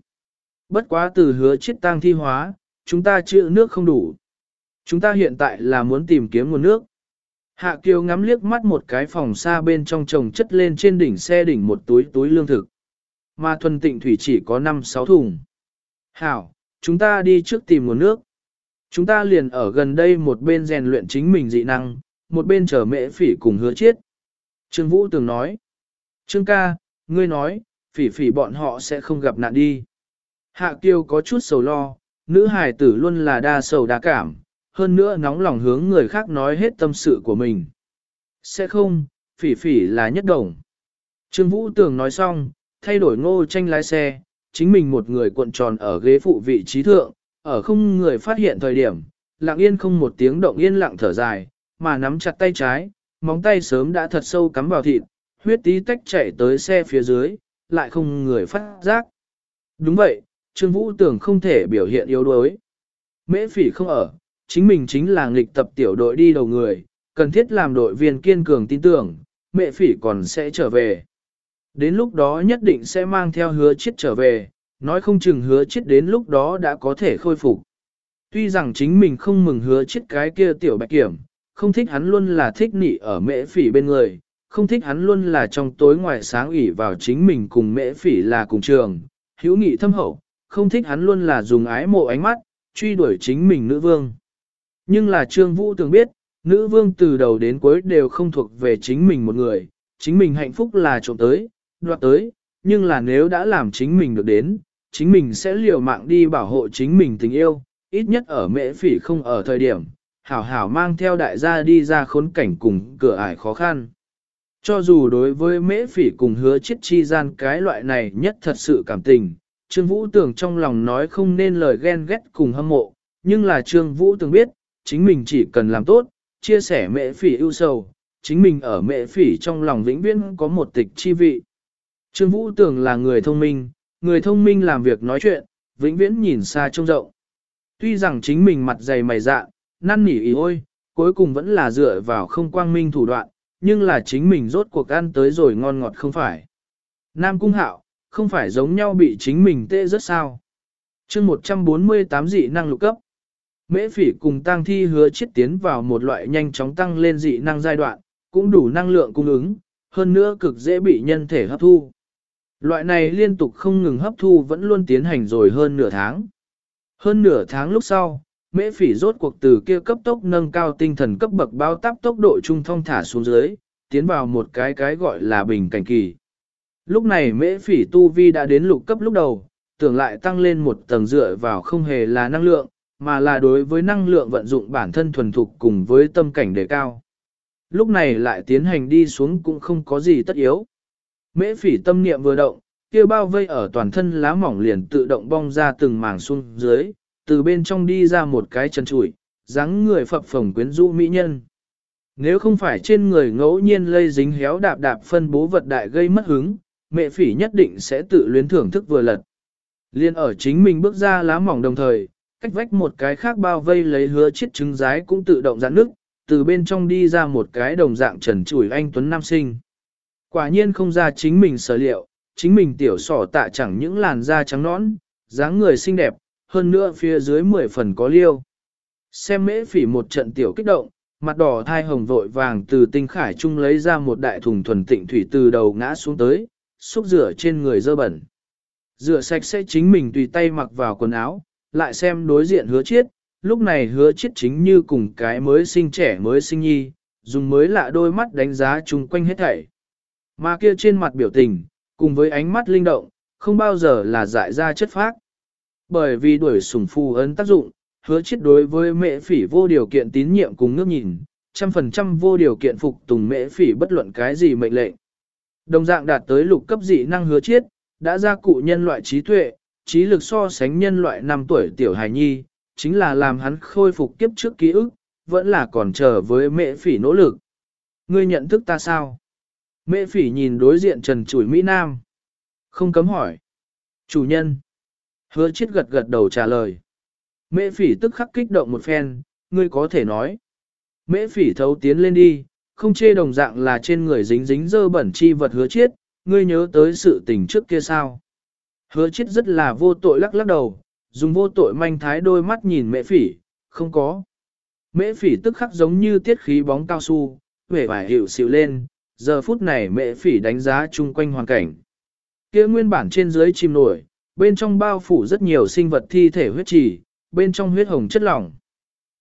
Bất quá từ hứa chết tang thi hóa, chúng ta chữa nước không đủ. Chúng ta hiện tại là muốn tìm kiếm nguồn nước. Hạ Kiều ngắm liếc mắt một cái phòng xa bên trong trồng chất lên trên đỉnh xe đỉnh một túi túi lương thực. Mà thuần tịnh thủy chỉ có 5-6 thùng. Hảo, chúng ta đi trước tìm nguồn nước. Chúng ta liền ở gần đây một bên rèn luyện chính mình dị năng, một bên chờ mễ phỉ cùng hứa chết. Trương Vũ từng nói. Trương ca, ngươi nói, phỉ phỉ bọn họ sẽ không gặp nạn đi. Hạ Kiều có chút sầu lo, nữ hài tử luôn là đa sầu đa cảm, hơn nữa nóng lòng hướng người khác nói hết tâm sự của mình. Sẽ không, phỉ phỉ là nhất đồng. Trương Vũ Tường nói xong, thay đổi ngô tranh lái xe, chính mình một người cuộn tròn ở ghế phụ vị trí thượng, ở không người phát hiện thời điểm, lặng yên không một tiếng động yên lặng thở dài, mà nắm chặt tay trái, móng tay sớm đã thật sâu cắm vào thịt, huyết tí tách chạy tới xe phía dưới, lại không người phát giác. Đúng vậy, Trương Vũ tưởng không thể biểu hiện yếu đuối. Mễ phỉ không ở, chính mình chính là nghịch tập tiểu đội đi đầu người, cần thiết làm đội viên kiên cường tin tưởng, mẹ phỉ còn sẽ trở về. Đến lúc đó nhất định sẽ mang theo hứa chết trở về, nói không chừng hứa chết đến lúc đó đã có thể khôi phục. Tuy rằng chính mình không mừng hứa chết cái kia tiểu bạch kiểm, không thích hắn luôn là thích nị ở mẹ phỉ bên người, không thích hắn luôn là trong tối ngoài sáng ủy vào chính mình cùng mẹ phỉ là cùng trường, hữu nghị thâm hậu, không thích hắn luôn là dùng ái mộ ánh mắt, truy đuổi chính mình nữ vương. Nhưng là Trương Vũ tưởng biết, nữ vương từ đầu đến cuối đều không thuộc về chính mình một người, chính mình hạnh phúc là trộm tới, đoạt tới, nhưng là nếu đã làm chính mình được đến, chính mình sẽ liều mạng đi bảo hộ chính mình tình yêu, ít nhất ở mễ phỉ không ở thời điểm, hảo hảo mang theo đại gia đi ra khốn cảnh cùng cửa ải khó khăn. Cho dù đối với mễ phỉ cùng hứa chết chi gian cái loại này nhất thật sự cảm tình, Trương Vũ tưởng trong lòng nói không nên lời ghen ghét cùng hâm mộ, nhưng là Trương Vũ tưởng biết, chính mình chỉ cần làm tốt, chia sẻ mẹ phỉ ưu sầu, chính mình ở mẹ phỉ trong lòng vĩnh viễn có một tịch chi vị. Trương Vũ tưởng là người thông minh, người thông minh làm việc nói chuyện, vĩnh viễn nhìn xa trông rộng. Tuy rằng chính mình mặt dày mày dạ, năn nỉ ý ôi, cuối cùng vẫn là dựa vào không quang minh thủ đoạn, nhưng là chính mình rốt cuộc ăn tới rồi ngon ngọt không phải. Nam Cung Hạo, không phải giống nhau bị chính mình tê rất sao. chương 148 dị năng lục cấp. Mễ phỉ cùng tăng thi hứa chết tiến vào một loại nhanh chóng tăng lên dị năng giai đoạn, cũng đủ năng lượng cung ứng, hơn nữa cực dễ bị nhân thể hấp thu. Loại này liên tục không ngừng hấp thu vẫn luôn tiến hành rồi hơn nửa tháng. Hơn nửa tháng lúc sau, mễ phỉ rốt cuộc từ kia cấp tốc nâng cao tinh thần cấp bậc bao táp tốc độ trung thông thả xuống dưới, tiến vào một cái cái gọi là bình cảnh kỳ. Lúc này mễ phỉ tu vi đã đến lục cấp lúc đầu, tưởng lại tăng lên một tầng dựa vào không hề là năng lượng, mà là đối với năng lượng vận dụng bản thân thuần thục cùng với tâm cảnh đề cao. Lúc này lại tiến hành đi xuống cũng không có gì tất yếu. Mễ phỉ tâm niệm vừa động, kia bao vây ở toàn thân lá mỏng liền tự động bong ra từng màng xuống dưới, từ bên trong đi ra một cái chân trụi, dáng người phập phồng quyến rũ mỹ nhân. Nếu không phải trên người ngẫu nhiên lây dính héo đạp đạp phân bố vật đại gây mất hứng, mẹ phỉ nhất định sẽ tự luyến thưởng thức vừa lật. Liên ở chính mình bước ra lá mỏng đồng thời, cách vách một cái khác bao vây lấy hứa chiết trứng rái cũng tự động giãn nước, từ bên trong đi ra một cái đồng dạng trần trụi anh Tuấn Nam Sinh. Quả nhiên không ra chính mình sở liệu, chính mình tiểu sỏ tạ chẳng những làn da trắng nõn, dáng người xinh đẹp, hơn nữa phía dưới mười phần có liêu. Xem mễ phỉ một trận tiểu kích động, mặt đỏ thai hồng vội vàng từ tinh khải trung lấy ra một đại thùng thuần tịnh thủy từ đầu ngã xuống tới, xúc rửa trên người dơ bẩn. Rửa sạch sẽ chính mình tùy tay mặc vào quần áo, lại xem đối diện hứa chiết, lúc này hứa chiết chính như cùng cái mới sinh trẻ mới sinh nhi, dùng mới lạ đôi mắt đánh giá chung quanh hết thảy. Mà kia trên mặt biểu tình, cùng với ánh mắt linh động, không bao giờ là dại ra chất phác. Bởi vì đuổi sủng phù ấn tác dụng, hứa Chiết đối với mẹ phỉ vô điều kiện tín nhiệm cùng ngước nhìn, trăm phần trăm vô điều kiện phục tùng mẹ phỉ bất luận cái gì mệnh lệnh. Đồng dạng đạt tới lục cấp dị năng hứa Chiết đã ra cụ nhân loại trí tuệ, trí lực so sánh nhân loại 5 tuổi tiểu hài nhi, chính là làm hắn khôi phục kiếp trước ký ức, vẫn là còn chờ với mẹ phỉ nỗ lực. Ngươi nhận thức ta sao? Mẹ phỉ nhìn đối diện trần chủi Mỹ Nam. Không cấm hỏi. Chủ nhân. Hứa chết gật gật đầu trả lời. Mẹ phỉ tức khắc kích động một phen, ngươi có thể nói. Mẹ phỉ thấu tiến lên đi, không chê đồng dạng là trên người dính dính dơ bẩn chi vật hứa chết, ngươi nhớ tới sự tình trước kia sao. Hứa chết rất là vô tội lắc lắc đầu, dùng vô tội manh thái đôi mắt nhìn mẹ phỉ, không có. Mẹ phỉ tức khắc giống như tiết khí bóng cao su, vẻ vải hiệu xịu lên, giờ phút này mẹ phỉ đánh giá chung quanh hoàn cảnh. kia nguyên bản trên dưới chìm nổi, bên trong bao phủ rất nhiều sinh vật thi thể huyết trì, bên trong huyết hồng chất lỏng.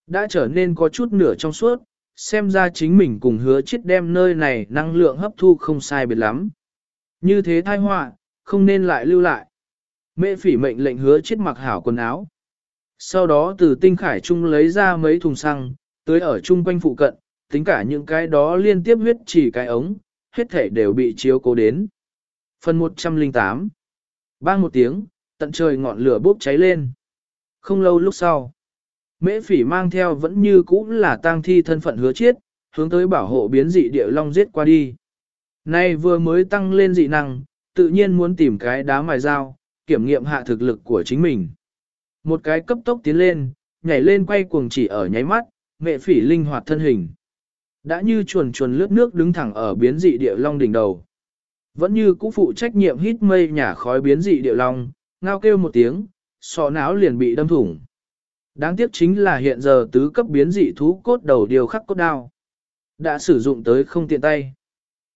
Đã trở nên có chút nửa trong suốt, xem ra chính mình cùng hứa chết đem nơi này năng lượng hấp thu không sai biệt lắm. Như thế thai họa, không nên lại lưu lại. Mẹ phỉ mệnh lệnh hứa chết mặc hảo quần áo. Sau đó từ tinh khải trung lấy ra mấy thùng xăng, tới ở chung quanh phụ cận, tính cả những cái đó liên tiếp huyết chỉ cái ống, hết thể đều bị chiếu cố đến. Phần 108 Bang một tiếng, tận trời ngọn lửa bốc cháy lên. Không lâu lúc sau, mễ phỉ mang theo vẫn như cũ là tang thi thân phận hứa chiết, hướng tới bảo hộ biến dị địa long giết qua đi. Nay vừa mới tăng lên dị năng, tự nhiên muốn tìm cái đá mài dao, kiểm nghiệm hạ thực lực của chính mình. Một cái cấp tốc tiến lên, nhảy lên quay cuồng chỉ ở nháy mắt, mẹ phỉ linh hoạt thân hình. Đã như chuồn chuồn lướt nước đứng thẳng ở biến dị địa long đỉnh đầu. Vẫn như cũ phụ trách nhiệm hít mây nhả khói biến dị địa long, ngao kêu một tiếng, sọ não liền bị đâm thủng. Đáng tiếc chính là hiện giờ tứ cấp biến dị thú cốt đầu điều khắc cốt đao. Đã sử dụng tới không tiện tay.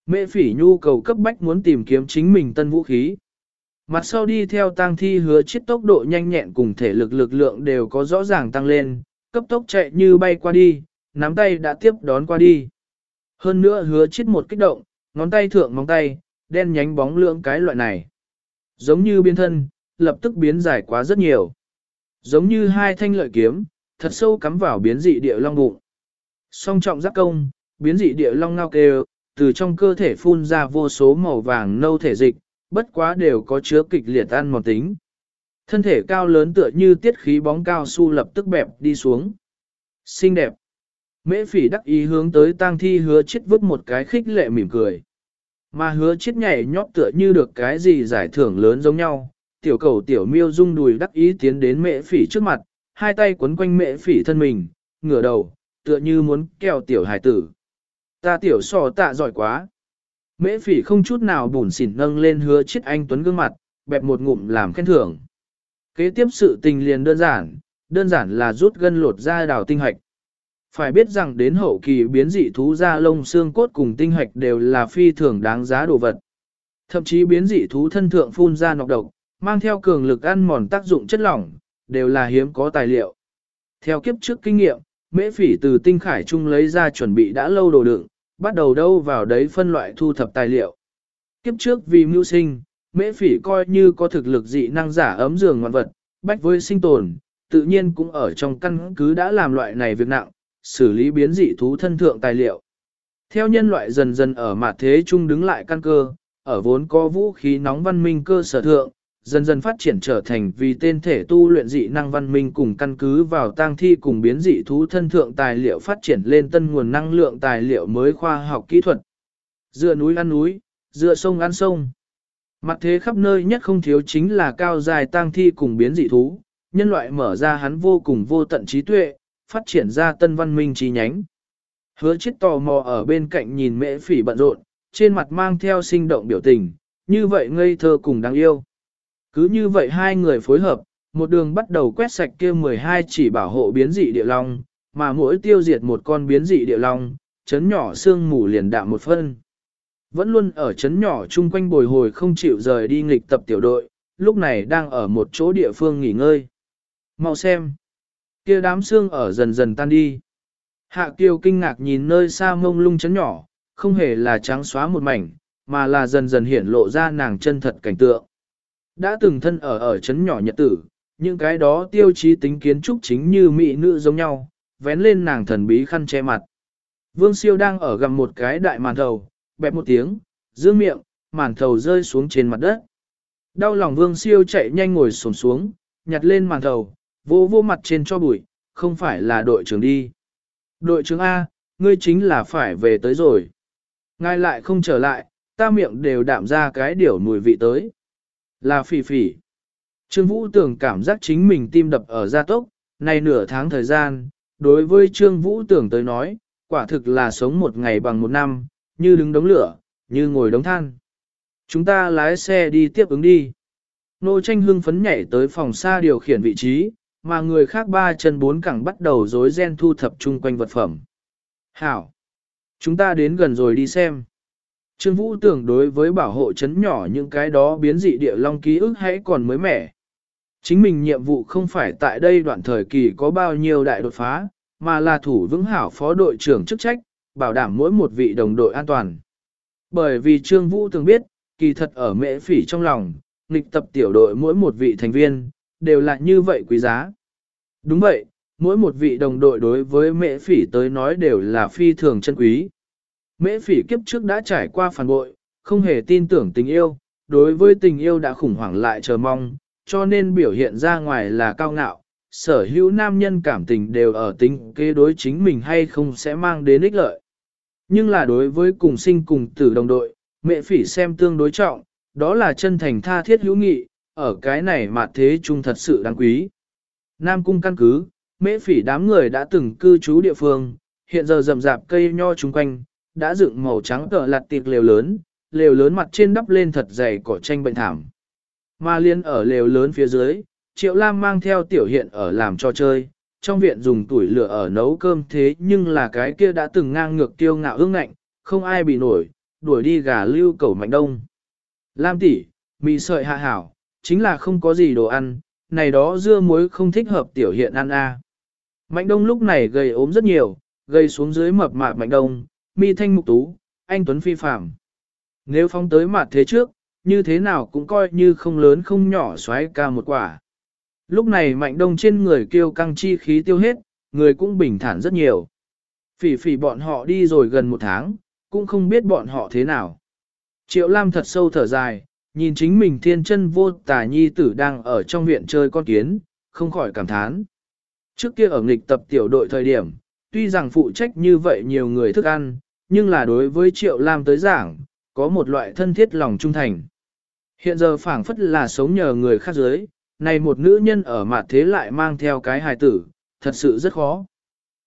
Mẹ phỉ nhu cầu cấp bách muốn tìm kiếm chính mình tân vũ khí. Mặt sau đi theo tang thi hứa chết tốc độ nhanh nhẹn cùng thể lực lực lượng đều có rõ ràng tăng lên, cấp tốc chạy như bay qua đi, nắm tay đã tiếp đón qua đi. Hơn nữa hứa chết một kích động, ngón tay thượng móng tay, đen nhánh bóng lượng cái loại này. Giống như biến thân, lập tức biến dài quá rất nhiều. Giống như hai thanh lợi kiếm, thật sâu cắm vào biến dị địa long bụng. Song trọng giác công, biến dị địa long ngao kêu, từ trong cơ thể phun ra vô số màu vàng nâu thể dịch, bất quá đều có chứa kịch liệt ăn mòn tính. Thân thể cao lớn tựa như tiết khí bóng cao su lập tức bẹp đi xuống. Xinh đẹp. Mễ phỉ đắc ý hướng tới tang thi hứa chết vứt một cái khích lệ mỉm cười. Mà hứa chết nhảy nhót tựa như được cái gì giải thưởng lớn giống nhau. Tiểu cầu tiểu miêu rung đùi đắc ý tiến đến mễ phỉ trước mặt, hai tay quấn quanh mễ phỉ thân mình, ngửa đầu, tựa như muốn kèo tiểu hải tử. Ta tiểu sò tạ giỏi quá. Mễ phỉ không chút nào bùn xỉn nâng lên hứa chết anh tuấn gương mặt, bẹp một ngụm làm khen thưởng. Kế tiếp sự tình liền đơn giản, đơn giản là rút gân lột ra đào tinh hạch. Phải biết rằng đến hậu kỳ biến dị thú da lông xương cốt cùng tinh hạch đều là phi thường đáng giá đồ vật. Thậm chí biến dị thú thân thượng phun ra nọc độc, mang theo cường lực ăn mòn tác dụng chất lỏng, đều là hiếm có tài liệu. Theo kiếp trước kinh nghiệm, mễ phỉ từ tinh khải trung lấy ra chuẩn bị đã lâu đồ đựng, bắt đầu đâu vào đấy phân loại thu thập tài liệu. Kiếp trước vì mưu sinh, mễ phỉ coi như có thực lực dị năng giả ấm giường ngoạn vật, bách với sinh tồn, tự nhiên cũng ở trong căn cứ đã làm loại này việc nặng, xử lý biến dị thú thân thượng tài liệu. Theo nhân loại dần dần ở mặt thế chung đứng lại căn cơ, ở vốn có vũ khí nóng văn minh cơ sở thượng, dần dần phát triển trở thành vì tên thể tu luyện dị năng văn minh cùng căn cứ vào tang thi cùng biến dị thú thân thượng tài liệu phát triển lên tân nguồn năng lượng tài liệu mới khoa học kỹ thuật. Dựa núi ăn núi, dựa sông ăn sông. Mặt thế khắp nơi nhất không thiếu chính là cao dài tang thi cùng biến dị thú, nhân loại mở ra hắn vô cùng vô tận trí tuệ, phát triển ra tân văn minh trí nhánh. Hứa chết tò mò ở bên cạnh nhìn mễ phỉ bận rộn, trên mặt mang theo sinh động biểu tình, như vậy ngây thơ cùng đáng yêu. Cứ như vậy hai người phối hợp, một đường bắt đầu quét sạch kia 12 chỉ bảo hộ biến dị địa long, mà mỗi tiêu diệt một con biến dị địa long, chấn nhỏ xương mù liền đạm một phân. Vẫn luôn ở chấn nhỏ chung quanh bồi hồi không chịu rời đi nghịch tập tiểu đội, lúc này đang ở một chỗ địa phương nghỉ ngơi. Mau xem. kia đám xương ở dần dần tan đi. Hạ Kiều kinh ngạc nhìn nơi xa mông lung chấn nhỏ, không hề là trắng xóa một mảnh, mà là dần dần hiển lộ ra nàng chân thật cảnh tượng. Đã từng thân ở ở chấn nhỏ nhật tử, những cái đó tiêu chí tính kiến trúc chính như mỹ nữ giống nhau, vén lên nàng thần bí khăn che mặt. Vương siêu đang ở gầm một cái đại màn thầu, bẹp một tiếng, dương miệng, màn thầu rơi xuống trên mặt đất. Đau lòng vương siêu chạy nhanh ngồi sồn xuống, nhặt lên màn thầu, vô vô mặt trên cho bụi, không phải là đội trưởng đi. Đội trưởng A, ngươi chính là phải về tới rồi. Ngài lại không trở lại, ta miệng đều đạm ra cái điểu mùi vị tới. Là phỉ phỉ. Trương Vũ Tưởng cảm giác chính mình tim đập ở gia tốc, này nửa tháng thời gian, đối với Trương Vũ Tưởng tới nói, quả thực là sống một ngày bằng một năm, như đứng đống lửa, như ngồi đống than. Chúng ta lái xe đi tiếp ứng đi. Nô tranh hưng phấn nhảy tới phòng xa điều khiển vị trí, mà người khác ba chân bốn cẳng bắt đầu rối ren thu thập chung quanh vật phẩm. Hảo! Chúng ta đến gần rồi đi xem. Trương Vũ tưởng đối với bảo hộ chấn nhỏ những cái đó biến dị địa long ký ức hãy còn mới mẻ. Chính mình nhiệm vụ không phải tại đây đoạn thời kỳ có bao nhiêu đại đột phá, mà là thủ vững hảo phó đội trưởng chức trách, bảo đảm mỗi một vị đồng đội an toàn. Bởi vì Trương Vũ từng biết, kỳ thật ở mễ phỉ trong lòng, nghịch tập tiểu đội mỗi một vị thành viên, đều là như vậy quý giá. Đúng vậy, mỗi một vị đồng đội đối với mễ phỉ tới nói đều là phi thường chân quý. Mễ phỉ kiếp trước đã trải qua phản bội, không hề tin tưởng tình yêu, đối với tình yêu đã khủng hoảng lại chờ mong, cho nên biểu hiện ra ngoài là cao ngạo. Sở hữu nam nhân cảm tình đều ở tính kế đối chính mình hay không sẽ mang đến ích lợi. Nhưng là đối với cùng sinh cùng tử đồng đội, mẹ phỉ xem tương đối trọng, đó là chân thành tha thiết hữu nghị, ở cái này mà thế chung thật sự đáng quý. Nam cung căn cứ, mễ phỉ đám người đã từng cư trú địa phương, hiện giờ rậm rạp cây nho chung quanh, đã dựng màu trắng tợ lặt tiệc lều lớn, lều lớn mặt trên đắp lên thật dày cỏ tranh bệnh thảm. Mà liên ở lều lớn phía dưới, Triệu Lam mang theo tiểu hiện ở làm cho chơi, trong viện dùng tuổi lửa ở nấu cơm thế nhưng là cái kia đã từng ngang ngược tiêu ngạo ương ngạnh, không ai bị nổi, đuổi đi gà lưu cầu mạnh đông. Lam tỷ, mì sợi hạ hảo, chính là không có gì đồ ăn, này đó dưa muối không thích hợp tiểu hiện ăn a. Mạnh đông lúc này gầy ốm rất nhiều, gây xuống dưới mập mạp mạnh đông, mi thanh mục tú, anh Tuấn phi phạm. Nếu phong tới mặt thế trước, như thế nào cũng coi như không lớn không nhỏ xoáy ca một quả. Lúc này mạnh đông trên người kêu căng chi khí tiêu hết, người cũng bình thản rất nhiều. Phỉ phỉ bọn họ đi rồi gần một tháng, cũng không biết bọn họ thế nào. Triệu Lam thật sâu thở dài, nhìn chính mình thiên chân vô tà nhi tử đang ở trong viện chơi con kiến, không khỏi cảm thán. Trước kia ở nghịch tập tiểu đội thời điểm, tuy rằng phụ trách như vậy nhiều người thức ăn, nhưng là đối với Triệu Lam tới giảng, có một loại thân thiết lòng trung thành. Hiện giờ phảng phất là sống nhờ người khác giới, này một nữ nhân ở mặt thế lại mang theo cái hài tử, thật sự rất khó.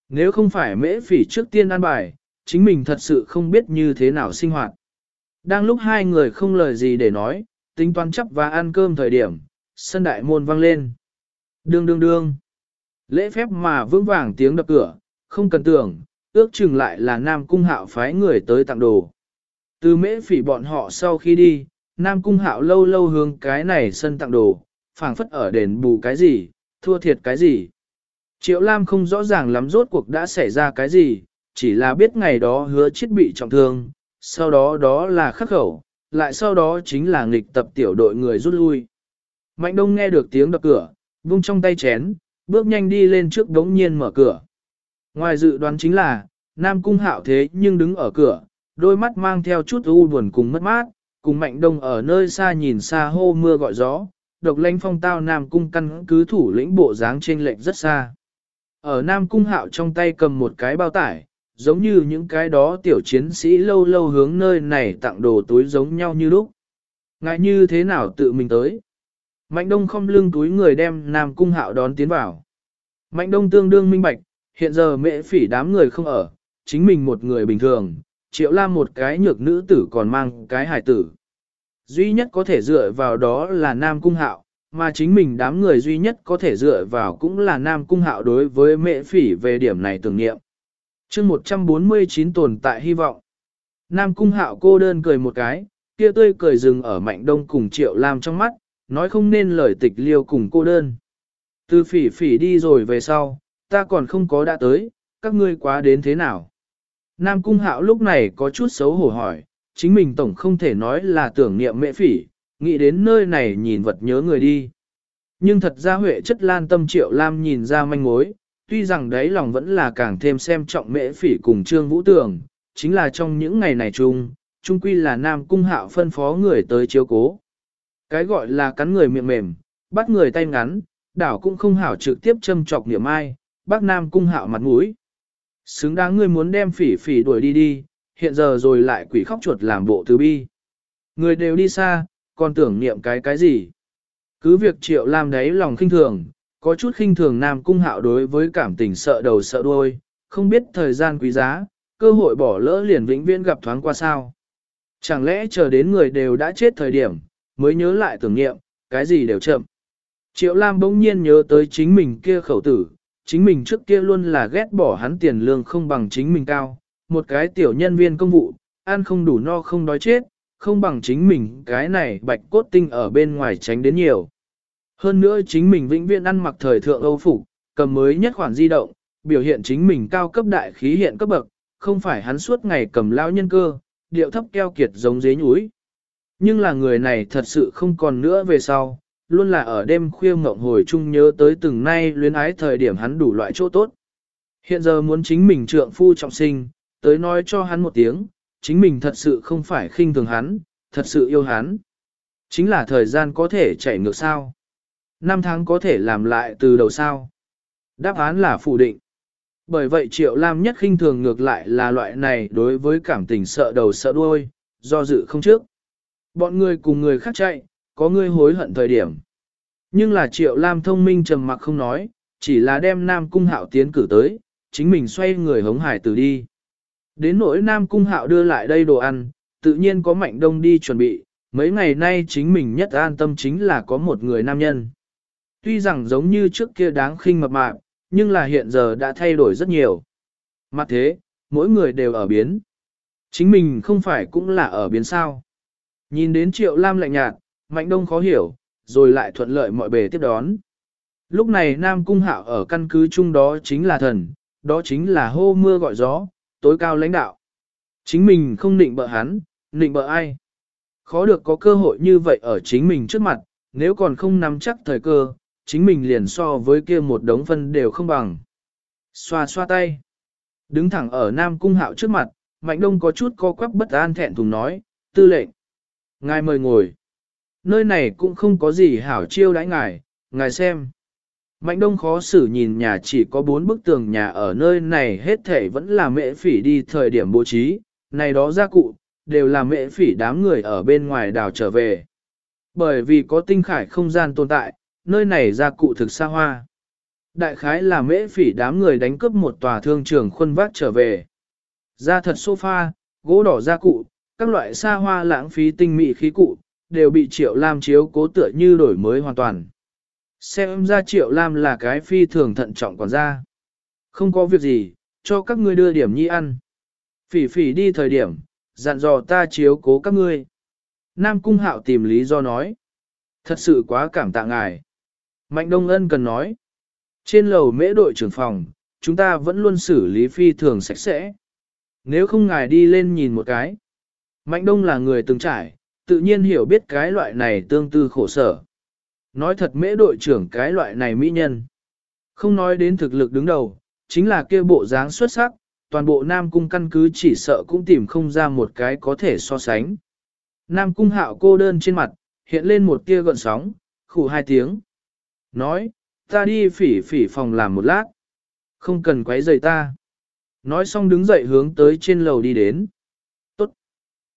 Nếu không phải mễ phỉ trước tiên ăn bài, chính mình thật sự không biết như thế nào sinh hoạt. Đang lúc hai người không lời gì để nói, tính toán chấp và ăn cơm thời điểm, sân đại môn vang lên. Đương đương đương. Lễ phép mà vững vàng tiếng đập cửa, không cần tưởng, ước chừng lại là Nam Cung Hạo phái người tới tặng đồ. Từ mễ phỉ bọn họ sau khi đi, Nam Cung Hạo lâu lâu hướng cái này sân tặng đồ, phảng phất ở đền bù cái gì, thua thiệt cái gì. Triệu Lam không rõ ràng lắm rốt cuộc đã xảy ra cái gì, chỉ là biết ngày đó hứa chết bị trọng thương, sau đó đó là khắc khẩu, lại sau đó chính là nghịch tập tiểu đội người rút lui. Mạnh Đông nghe được tiếng đập cửa, vung trong tay chén, bước nhanh đi lên trước đống nhiên mở cửa. Ngoài dự đoán chính là, Nam Cung hạo thế nhưng đứng ở cửa, đôi mắt mang theo chút u buồn cùng mất mát, cùng Mạnh Đông ở nơi xa nhìn xa hô mưa gọi gió, độc lãnh phong tao Nam Cung căn cứ thủ lĩnh bộ dáng trên lệnh rất xa. Ở Nam Cung hạo trong tay cầm một cái bao tải, giống như những cái đó tiểu chiến sĩ lâu lâu hướng nơi này tặng đồ túi giống nhau như lúc. Ngại như thế nào tự mình tới. Mạnh đông không lưng túi người đem Nam Cung hạo đón tiến vào. Mạnh đông tương đương minh bạch, hiện giờ mẹ phỉ đám người không ở, chính mình một người bình thường, triệu lam một cái nhược nữ tử còn mang cái hài tử. Duy nhất có thể dựa vào đó là Nam Cung hạo, mà chính mình đám người duy nhất có thể dựa vào cũng là Nam Cung hạo đối với mẹ phỉ về điểm này tưởng niệm chương 149 tồn tại hy vọng. Nam cung hạo cô đơn cười một cái, kia tươi cười dừng ở mạnh đông cùng triệu lam trong mắt, nói không nên lời tịch liêu cùng cô đơn. Từ phỉ phỉ đi rồi về sau, ta còn không có đã tới, các ngươi quá đến thế nào? Nam cung hạo lúc này có chút xấu hổ hỏi, chính mình tổng không thể nói là tưởng niệm mẹ phỉ, nghĩ đến nơi này nhìn vật nhớ người đi. Nhưng thật ra Huệ chất lan tâm triệu lam nhìn ra manh mối, tuy rằng đấy lòng vẫn là càng thêm xem trọng mễ phỉ cùng Trương Vũ Tường, chính là trong những ngày này chung, chung quy là Nam Cung Hạo phân phó người tới chiếu cố. Cái gọi là cắn người miệng mềm, bắt người tay ngắn, đảo cũng không hảo trực tiếp châm chọc niệm ai, bác Nam Cung Hạo mặt mũi. Xứng đáng người muốn đem phỉ phỉ đuổi đi đi, hiện giờ rồi lại quỷ khóc chuột làm bộ từ bi. Người đều đi xa, còn tưởng niệm cái cái gì. Cứ việc triệu làm đấy lòng khinh thường, có chút khinh thường Nam Cung Hạo đối với cảm tình sợ đầu sợ đuôi, không biết thời gian quý giá, cơ hội bỏ lỡ liền vĩnh viễn gặp thoáng qua sao. Chẳng lẽ chờ đến người đều đã chết thời điểm, mới nhớ lại tưởng niệm, cái gì đều chậm. Triệu Lam bỗng nhiên nhớ tới chính mình kia khẩu tử, chính mình trước kia luôn là ghét bỏ hắn tiền lương không bằng chính mình cao, một cái tiểu nhân viên công vụ, ăn không đủ no không đói chết, không bằng chính mình cái này bạch cốt tinh ở bên ngoài tránh đến nhiều. Hơn nữa chính mình vĩnh viễn ăn mặc thời thượng Âu phục, cầm mới nhất khoản di động, biểu hiện chính mình cao cấp đại khí hiện cấp bậc, không phải hắn suốt ngày cầm lao nhân cơ, điệu thấp keo kiệt giống dế nhúi. Nhưng là người này thật sự không còn nữa về sau, luôn là ở đêm khuya ngộng hồi chung nhớ tới từng nay luyến ái thời điểm hắn đủ loại chỗ tốt. Hiện giờ muốn chính mình trượng phu trọng sinh, tới nói cho hắn một tiếng, chính mình thật sự không phải khinh thường hắn, thật sự yêu hắn. Chính là thời gian có thể chạy ngược sao năm tháng có thể làm lại từ đầu sao? Đáp án là phủ định. Bởi vậy Triệu Lam nhất khinh thường ngược lại là loại này đối với cảm tình sợ đầu sợ đuôi, do dự không trước. Bọn người cùng người khác chạy, có người hối hận thời điểm. Nhưng là Triệu Lam thông minh trầm mặc không nói, chỉ là đem Nam Cung Hạo tiến cử tới, chính mình xoay người hống hải tử đi. Đến nỗi Nam Cung Hạo đưa lại đây đồ ăn, tự nhiên có Mạnh Đông đi chuẩn bị, mấy ngày nay chính mình nhất an tâm chính là có một người nam nhân. Tuy rằng giống như trước kia đáng khinh mập mạp, nhưng là hiện giờ đã thay đổi rất nhiều. Mặt thế, mỗi người đều ở biến. Chính mình không phải cũng là ở biến sao. Nhìn đến Triệu Lam lạnh nhạt, Mạnh Đông khó hiểu, rồi lại thuận lợi mọi bề tiếp đón. Lúc này Nam Cung Hạo ở căn cứ chung đó chính là thần, đó chính là hô mưa gọi gió, tối cao lãnh đạo. Chính mình không định bợ hắn, định bợ ai. Khó được có cơ hội như vậy ở chính mình trước mặt, nếu còn không nắm chắc thời cơ, chính mình liền so với kia một đống phân đều không bằng. Xoa xoa tay. Đứng thẳng ở Nam Cung Hạo trước mặt, Mạnh Đông có chút co quắp bất an thẹn thùng nói, tư lệnh. Ngài mời ngồi. Nơi này cũng không có gì hảo chiêu đãi ngài, ngài xem. Mạnh đông khó xử nhìn nhà chỉ có bốn bức tường nhà ở nơi này hết thể vẫn là mễ phỉ đi thời điểm bố trí, này đó gia cụ, đều là mễ phỉ đám người ở bên ngoài đào trở về. Bởi vì có tinh khải không gian tồn tại, nơi này gia cụ thực xa hoa. Đại khái là mễ phỉ đám người đánh cướp một tòa thương trường khuôn vác trở về. Gia thật sofa, gỗ đỏ gia cụ, các loại xa hoa lãng phí tinh mỹ khí cụ, đều bị Triệu Lam chiếu cố tựa như đổi mới hoàn toàn. Xem ra Triệu Lam là cái phi thường thận trọng còn ra. Không có việc gì, cho các ngươi đưa điểm nhi ăn. Phỉ phỉ đi thời điểm, dặn dò ta chiếu cố các ngươi. Nam Cung Hạo tìm lý do nói. Thật sự quá cảm tạ ngài. Mạnh Đông Ân cần nói. Trên lầu mễ đội trưởng phòng, chúng ta vẫn luôn xử lý phi thường sạch sẽ. Nếu không ngài đi lên nhìn một cái. Mạnh Đông là người từng trải, tự nhiên hiểu biết cái loại này tương tư khổ sở. Nói thật mễ đội trưởng cái loại này mỹ nhân. Không nói đến thực lực đứng đầu, chính là kia bộ dáng xuất sắc, toàn bộ Nam Cung căn cứ chỉ sợ cũng tìm không ra một cái có thể so sánh. Nam Cung hạo cô đơn trên mặt, hiện lên một tia gợn sóng, khủ hai tiếng. Nói, ta đi phỉ phỉ phòng làm một lát. Không cần quấy rầy ta. Nói xong đứng dậy hướng tới trên lầu đi đến.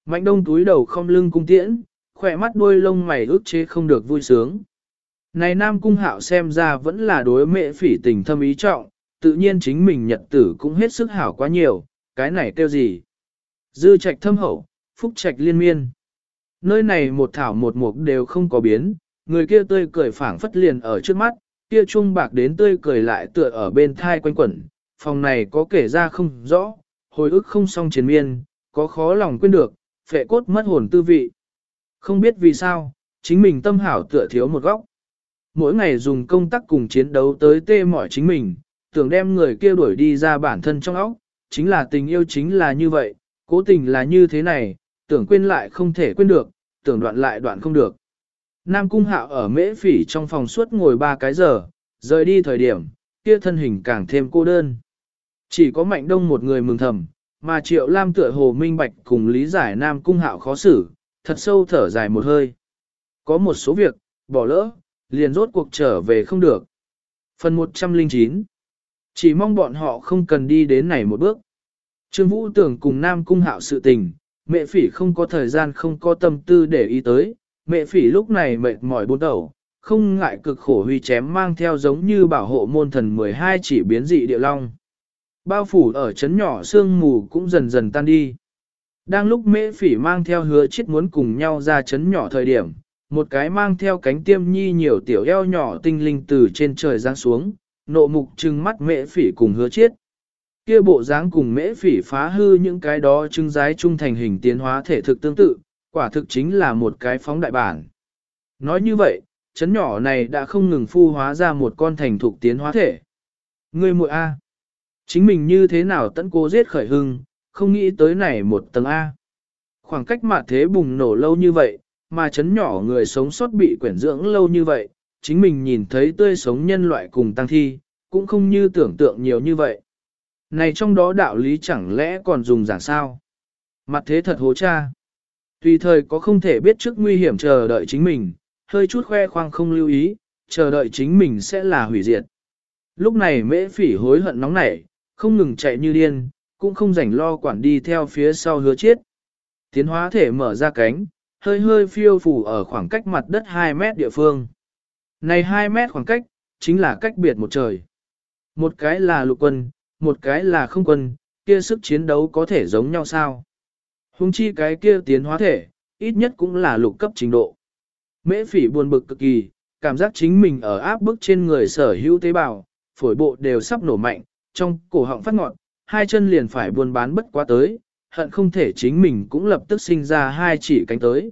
Mạnh đông túi đầu không lưng cung tiễn, khỏe mắt đuôi lông mày ước chế không được vui sướng. Này Nam Cung Hạo xem ra vẫn là đối mệ phỉ tình thâm ý trọng, tự nhiên chính mình nhật tử cũng hết sức hảo quá nhiều, cái này kêu gì? Dư trạch thâm hậu, phúc trạch liên miên. Nơi này một thảo một mục đều không có biến, người kia tươi cười phảng phất liền ở trước mắt, kia trung bạc đến tươi cười lại tựa ở bên thai quanh quẩn, phòng này có kể ra không rõ, hồi ức không xong chiến miên, có khó lòng quên được, phệ cốt mất hồn tư vị. Không biết vì sao, chính mình tâm hảo tựa thiếu một góc mỗi ngày dùng công tác cùng chiến đấu tới tê mỏi chính mình, tưởng đem người kia đuổi đi ra bản thân trong óc, chính là tình yêu chính là như vậy, cố tình là như thế này, tưởng quên lại không thể quên được, tưởng đoạn lại đoạn không được. Nam Cung Hạo ở mễ phỉ trong phòng suốt ngồi ba cái giờ, rời đi thời điểm, kia thân hình càng thêm cô đơn. Chỉ có Mạnh Đông một người mừng thầm, mà Triệu Lam tựa hồ minh bạch cùng lý giải Nam Cung Hạo khó xử, thật sâu thở dài một hơi. Có một số việc, bỏ lỡ, liền rốt cuộc trở về không được. Phần 109 Chỉ mong bọn họ không cần đi đến này một bước. Trương Vũ tưởng cùng Nam Cung hạo sự tình, mẹ phỉ không có thời gian không có tâm tư để ý tới, mẹ phỉ lúc này mệt mỏi buôn đầu, không ngại cực khổ huy chém mang theo giống như bảo hộ môn thần 12 chỉ biến dị địa long. Bao phủ ở chấn nhỏ sương mù cũng dần dần tan đi. Đang lúc mễ phỉ mang theo hứa chết muốn cùng nhau ra chấn nhỏ thời điểm, một cái mang theo cánh tiêm nhi nhiều tiểu eo nhỏ tinh linh từ trên trời giáng xuống, nộ mục trừng mắt mễ phỉ cùng hứa chiết. Kia bộ dáng cùng mễ phỉ phá hư những cái đó trưng giái trung thành hình tiến hóa thể thực tương tự, quả thực chính là một cái phóng đại bản. Nói như vậy, chấn nhỏ này đã không ngừng phu hóa ra một con thành thục tiến hóa thể. Người muội A. Chính mình như thế nào tận cố giết khởi hưng, không nghĩ tới này một tầng A. Khoảng cách mà thế bùng nổ lâu như vậy, mà chấn nhỏ người sống sót bị quyển dưỡng lâu như vậy, chính mình nhìn thấy tươi sống nhân loại cùng tăng thi, cũng không như tưởng tượng nhiều như vậy. Này trong đó đạo lý chẳng lẽ còn dùng giảng sao? Mặt thế thật hố cha. Tùy thời có không thể biết trước nguy hiểm chờ đợi chính mình, hơi chút khoe khoang không lưu ý, chờ đợi chính mình sẽ là hủy diệt. Lúc này mễ phỉ hối hận nóng nảy, không ngừng chạy như điên, cũng không rảnh lo quản đi theo phía sau hứa chết. Tiến hóa thể mở ra cánh, hơi hơi phiêu phủ ở khoảng cách mặt đất 2 mét địa phương. Này 2 mét khoảng cách, chính là cách biệt một trời. Một cái là lục quân, một cái là không quân, kia sức chiến đấu có thể giống nhau sao? Hùng chi cái kia tiến hóa thể, ít nhất cũng là lục cấp trình độ. Mễ phỉ buồn bực cực kỳ, cảm giác chính mình ở áp bức trên người sở hữu tế bào, phổi bộ đều sắp nổ mạnh, trong cổ họng phát ngọn, hai chân liền phải buôn bán bất quá tới, hận không thể chính mình cũng lập tức sinh ra hai chỉ cánh tới.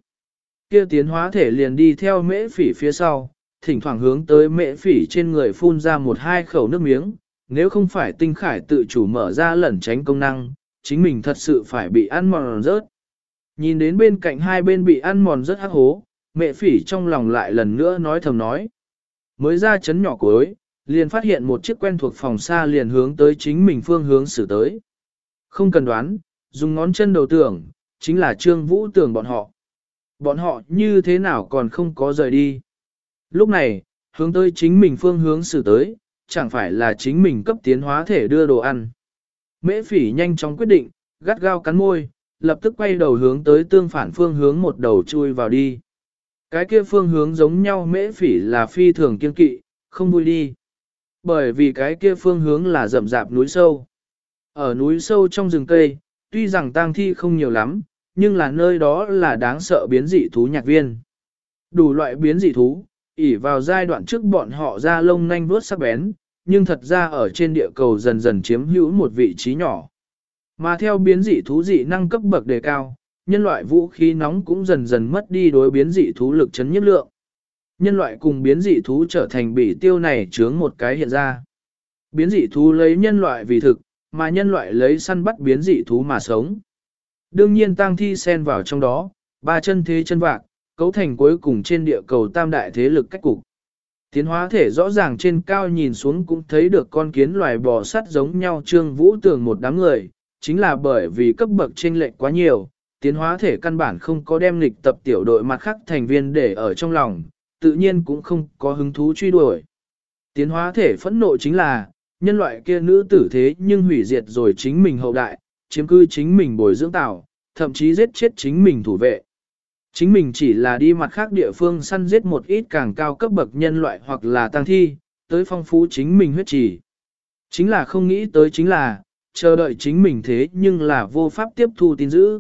Kia tiến hóa thể liền đi theo mễ phỉ phía sau, thỉnh thoảng hướng tới mễ phỉ trên người phun ra một hai khẩu nước miếng, nếu không phải tinh khải tự chủ mở ra lẩn tránh công năng, chính mình thật sự phải bị ăn mòn rớt. Nhìn đến bên cạnh hai bên bị ăn mòn rất hắc hố, mẹ phỉ trong lòng lại lần nữa nói thầm nói. Mới ra chấn nhỏ cuối, liền phát hiện một chiếc quen thuộc phòng xa liền hướng tới chính mình phương hướng xử tới. Không cần đoán, dùng ngón chân đầu tưởng, chính là Trương Vũ tưởng bọn họ. Bọn họ như thế nào còn không có rời đi. Lúc này, hướng tới chính mình phương hướng xử tới, chẳng phải là chính mình cấp tiến hóa thể đưa đồ ăn. Mễ phỉ nhanh chóng quyết định, gắt gao cắn môi, lập tức quay đầu hướng tới tương phản phương hướng một đầu chui vào đi. Cái kia phương hướng giống nhau mễ phỉ là phi thường kiên kỵ, không vui đi. Bởi vì cái kia phương hướng là rậm rạp núi sâu. Ở núi sâu trong rừng cây, tuy rằng tang thi không nhiều lắm, nhưng là nơi đó là đáng sợ biến dị thú nhạc viên. Đủ loại biến dị thú, ỉ vào giai đoạn trước bọn họ ra lông nanh vuốt sắc bén, nhưng thật ra ở trên địa cầu dần dần chiếm hữu một vị trí nhỏ. Mà theo biến dị thú dị năng cấp bậc đề cao, nhân loại vũ khí nóng cũng dần dần mất đi đối biến dị thú lực chấn nhất lượng. Nhân loại cùng biến dị thú trở thành bị tiêu này chướng một cái hiện ra. Biến dị thú lấy nhân loại vì thực, mà nhân loại lấy săn bắt biến dị thú mà sống. Đương nhiên tang thi xen vào trong đó, ba chân thế chân vạc, cấu thành cuối cùng trên địa cầu tam đại thế lực cách cục. Tiến hóa thể rõ ràng trên cao nhìn xuống cũng thấy được con kiến loài bò sắt giống nhau trương vũ tường một đám người, chính là bởi vì cấp bậc chênh lệch quá nhiều, tiến hóa thể căn bản không có đem lịch tập tiểu đội mặt khác thành viên để ở trong lòng, tự nhiên cũng không có hứng thú truy đuổi. Tiến hóa thể phẫn nộ chính là, nhân loại kia nữ tử thế nhưng hủy diệt rồi chính mình hậu đại, chiếm cư chính mình bồi dưỡng tạo, thậm chí giết chết chính mình thủ vệ. Chính mình chỉ là đi mặt khác địa phương săn giết một ít càng cao cấp bậc nhân loại hoặc là tăng thi, tới phong phú chính mình huyết trì. Chính là không nghĩ tới chính là, chờ đợi chính mình thế nhưng là vô pháp tiếp thu tin dữ.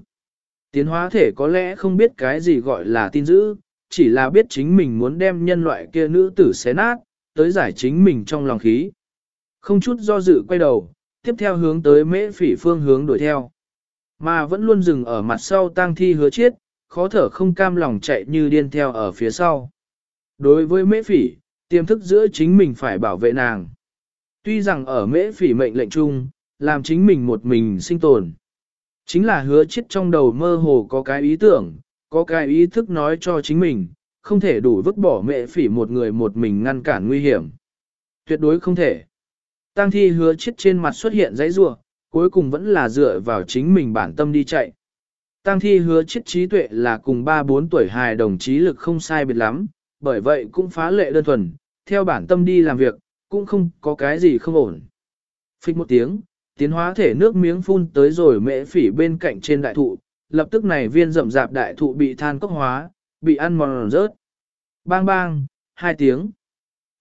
Tiến hóa thể có lẽ không biết cái gì gọi là tin dữ, chỉ là biết chính mình muốn đem nhân loại kia nữ tử xé nát, tới giải chính mình trong lòng khí. Không chút do dự quay đầu, tiếp theo hướng tới mễ phỉ phương hướng đuổi theo. Mà vẫn luôn dừng ở mặt sau tang thi hứa chết, khó thở không cam lòng chạy như điên theo ở phía sau. Đối với mễ phỉ, tiềm thức giữa chính mình phải bảo vệ nàng. Tuy rằng ở mễ phỉ mệnh lệnh chung, làm chính mình một mình sinh tồn. Chính là hứa chết trong đầu mơ hồ có cái ý tưởng, có cái ý thức nói cho chính mình, không thể đủ vứt bỏ mẹ phỉ một người một mình ngăn cản nguy hiểm. Tuyệt đối không thể. Tăng thi hứa chết trên mặt xuất hiện giấy rua, cuối cùng vẫn là dựa vào chính mình bản tâm đi chạy. Tăng thi hứa chết trí tuệ là cùng 3-4 tuổi hài đồng chí lực không sai biệt lắm, bởi vậy cũng phá lệ đơn thuần, theo bản tâm đi làm việc, cũng không có cái gì không ổn. Phích một tiếng, tiến hóa thể nước miếng phun tới rồi mễ phỉ bên cạnh trên đại thụ, lập tức này viên rậm rạp đại thụ bị than cốc hóa, bị ăn mòn rớt. Bang bang, hai tiếng.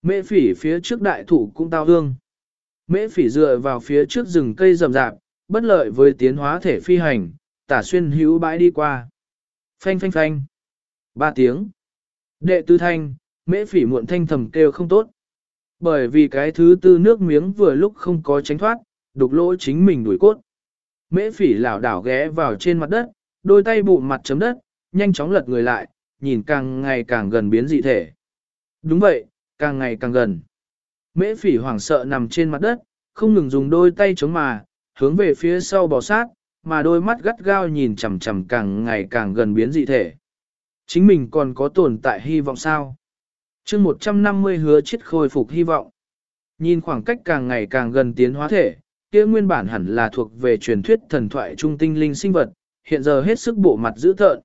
Mễ phỉ phía trước đại thụ cũng tao hương. Mễ phỉ dựa vào phía trước rừng cây rậm rạp, bất lợi với tiến hóa thể phi hành, tả xuyên hữu bãi đi qua. Phanh phanh phanh. Ba tiếng. Đệ tư thanh, mễ phỉ muộn thanh thầm kêu không tốt. Bởi vì cái thứ tư nước miếng vừa lúc không có tránh thoát, đục lỗ chính mình đuổi cốt. Mễ phỉ lảo đảo ghé vào trên mặt đất, đôi tay bụng mặt chấm đất, nhanh chóng lật người lại, nhìn càng ngày càng gần biến dị thể. Đúng vậy, càng ngày càng gần. Mễ phỉ hoảng sợ nằm trên mặt đất, không ngừng dùng đôi tay chống mà, hướng về phía sau bò sát, mà đôi mắt gắt gao nhìn chằm chằm càng ngày càng gần biến dị thể. Chính mình còn có tồn tại hy vọng sao? chương 150 hứa chết khôi phục hy vọng. Nhìn khoảng cách càng ngày càng gần tiến hóa thể, kia nguyên bản hẳn là thuộc về truyền thuyết thần thoại trung tinh linh sinh vật, hiện giờ hết sức bộ mặt dữ thợn.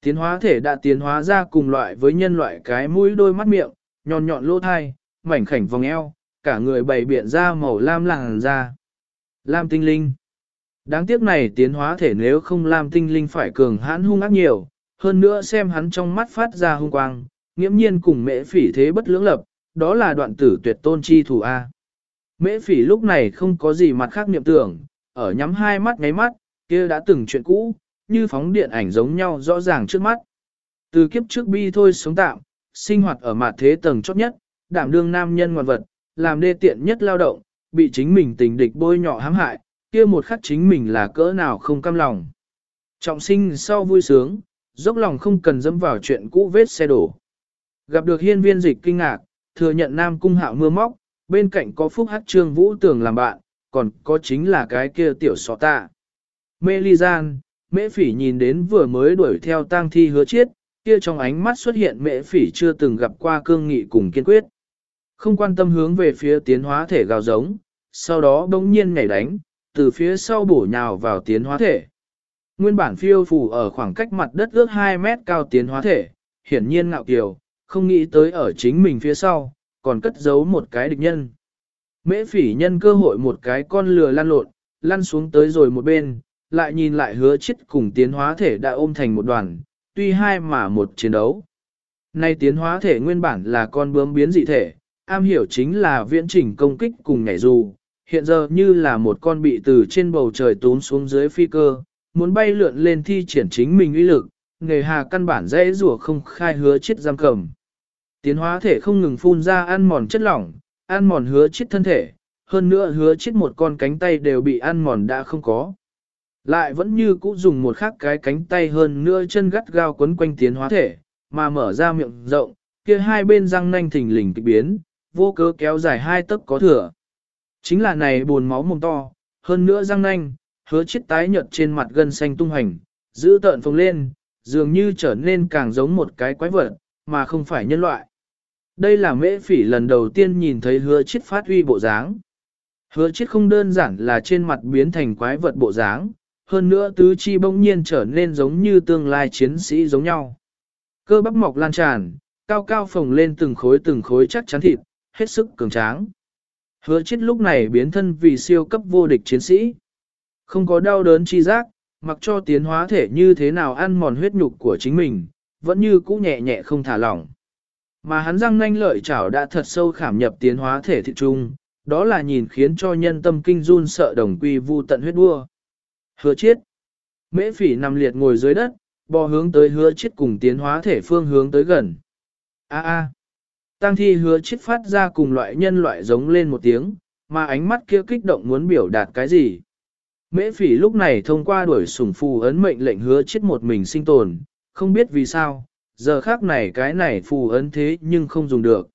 Tiến hóa thể đã tiến hóa ra cùng loại với nhân loại cái mũi đôi mắt miệng, nhọn nhọn lỗ thai, mảnh khảnh vòng eo, cả người bày biện ra màu lam làng ra Lam tinh linh. Đáng tiếc này tiến hóa thể nếu không Lam tinh linh phải cường hãn hung ác nhiều, hơn nữa xem hắn trong mắt phát ra hung quang, nghiễm nhiên cùng mễ phỉ thế bất lưỡng lập, đó là đoạn tử tuyệt tôn chi thủ A. Mễ phỉ lúc này không có gì mặt khác niệm tưởng, ở nhắm hai mắt ngáy mắt, kia đã từng chuyện cũ, như phóng điện ảnh giống nhau rõ ràng trước mắt. Từ kiếp trước bi thôi sống tạm, sinh hoạt ở mặt thế tầng chót nhất, đảm đương nam nhân ngoan vật, làm đê tiện nhất lao động, bị chính mình tình địch bôi nhọ hãm hại, kia một khắc chính mình là cỡ nào không cam lòng. Trọng sinh sau vui sướng, dốc lòng không cần dẫm vào chuyện cũ vết xe đổ. Gặp được hiên viên dịch kinh ngạc, thừa nhận nam cung hạo mưa móc, bên cạnh có phúc hát trương vũ tường làm bạn, còn có chính là cái kia tiểu sọ tạ. Mê ly gian, mễ phỉ nhìn đến vừa mới đuổi theo tang thi hứa chiết, kia trong ánh mắt xuất hiện mễ phỉ chưa từng gặp qua cương nghị cùng kiên quyết. Không quan tâm hướng về phía tiến hóa thể gào giống, sau đó bỗng nhiên nhảy đánh, từ phía sau bổ nhào vào tiến hóa thể. Nguyên bản phiêu phù ở khoảng cách mặt đất ước 2 mét cao tiến hóa thể, hiển nhiên ngạo kiều, không nghĩ tới ở chính mình phía sau, còn cất giấu một cái địch nhân. Mễ phỉ nhân cơ hội một cái con lừa lăn lộn, lăn xuống tới rồi một bên, lại nhìn lại hứa chết cùng tiến hóa thể đã ôm thành một đoàn, tuy hai mà một chiến đấu. Nay tiến hóa thể nguyên bản là con bướm biến dị thể, am hiểu chính là viễn trình công kích cùng nhảy dù, hiện giờ như là một con bị từ trên bầu trời tún xuống dưới phi cơ, muốn bay lượn lên thi triển chính mình uy lực, nghề hà căn bản dễ rủa không khai hứa chết giam cầm. Tiến hóa thể không ngừng phun ra ăn mòn chất lỏng, ăn mòn hứa chết thân thể, hơn nữa hứa chết một con cánh tay đều bị ăn mòn đã không có. Lại vẫn như cũ dùng một khắc cái cánh tay hơn nữa chân gắt gao quấn quanh tiến hóa thể, mà mở ra miệng rộng, kia hai bên răng nanh thình lình kịch biến, vô cớ kéo dài hai tấc có thừa. Chính là này buồn máu mồm to, hơn nữa răng nanh, hứa chết tái nhợt trên mặt gân xanh tung hành, giữ tợn phồng lên, dường như trở nên càng giống một cái quái vật, mà không phải nhân loại. Đây là mễ phỉ lần đầu tiên nhìn thấy hứa chết phát huy bộ dáng. Hứa chết không đơn giản là trên mặt biến thành quái vật bộ dáng, hơn nữa tứ chi bỗng nhiên trở nên giống như tương lai chiến sĩ giống nhau. Cơ bắp mọc lan tràn, cao cao phồng lên từng khối từng khối chắc chắn thịt, hết sức cường tráng. Hứa chết lúc này biến thân vì siêu cấp vô địch chiến sĩ. Không có đau đớn chi giác, mặc cho tiến hóa thể như thế nào ăn mòn huyết nhục của chính mình, vẫn như cũ nhẹ nhẹ không thả lỏng. Mà hắn răng nanh lợi chảo đã thật sâu khảm nhập tiến hóa thể thị trung, đó là nhìn khiến cho nhân tâm kinh run sợ đồng quy vu tận huyết đua. Hứa chiết, Mễ phỉ nằm liệt ngồi dưới đất, bò hướng tới hứa chiết cùng tiến hóa thể phương hướng tới gần. A a. Tăng thi hứa chiết phát ra cùng loại nhân loại giống lên một tiếng, mà ánh mắt kia kích động muốn biểu đạt cái gì. Mễ phỉ lúc này thông qua đuổi sủng phù ấn mệnh lệnh hứa chết một mình sinh tồn, không biết vì sao, giờ khác này cái này phù ấn thế nhưng không dùng được.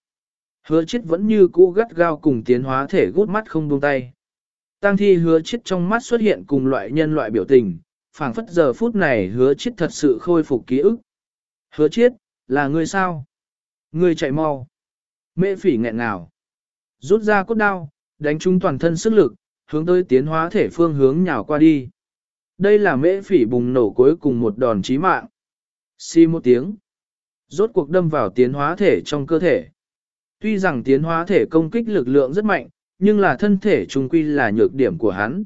Hứa chết vẫn như cũ gắt gao cùng tiến hóa thể gút mắt không buông tay. Tang thi hứa chết trong mắt xuất hiện cùng loại nhân loại biểu tình, phảng phất giờ phút này hứa chết thật sự khôi phục ký ức. Hứa chết, là ngươi sao? Ngươi chạy mau. Mễ phỉ nghẹn ngào. Rút ra cốt đao, đánh trúng toàn thân sức lực, hướng tới tiến hóa thể phương hướng nhào qua đi. Đây là mễ phỉ bùng nổ cuối cùng một đòn chí mạng. Xi một tiếng. Rốt cuộc đâm vào tiến hóa thể trong cơ thể. Tuy rằng tiến hóa thể công kích lực lượng rất mạnh, nhưng là thân thể trung quy là nhược điểm của hắn.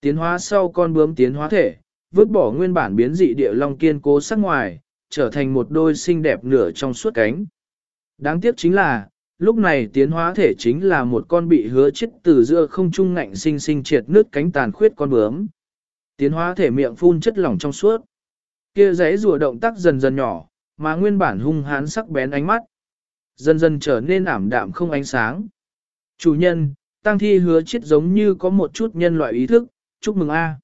Tiến hóa sau con bướm tiến hóa thể, vứt bỏ nguyên bản biến dị địa long kiên cố sắc ngoài, trở thành một đôi xinh đẹp nửa trong suốt cánh. Đáng tiếc chính là, lúc này tiến hóa thể chính là một con bị hứa chết từ giữa không trung ngạnh sinh sinh triệt nước cánh tàn khuyết con bướm. Tiến hóa thể miệng phun chất lỏng trong suốt. Kia giấy rùa động tác dần dần nhỏ, mà nguyên bản hung hán sắc bén ánh mắt. Dần dần trở nên ảm đạm không ánh sáng. Chủ nhân, tăng thi hứa chết giống như có một chút nhân loại ý thức, chúc mừng a.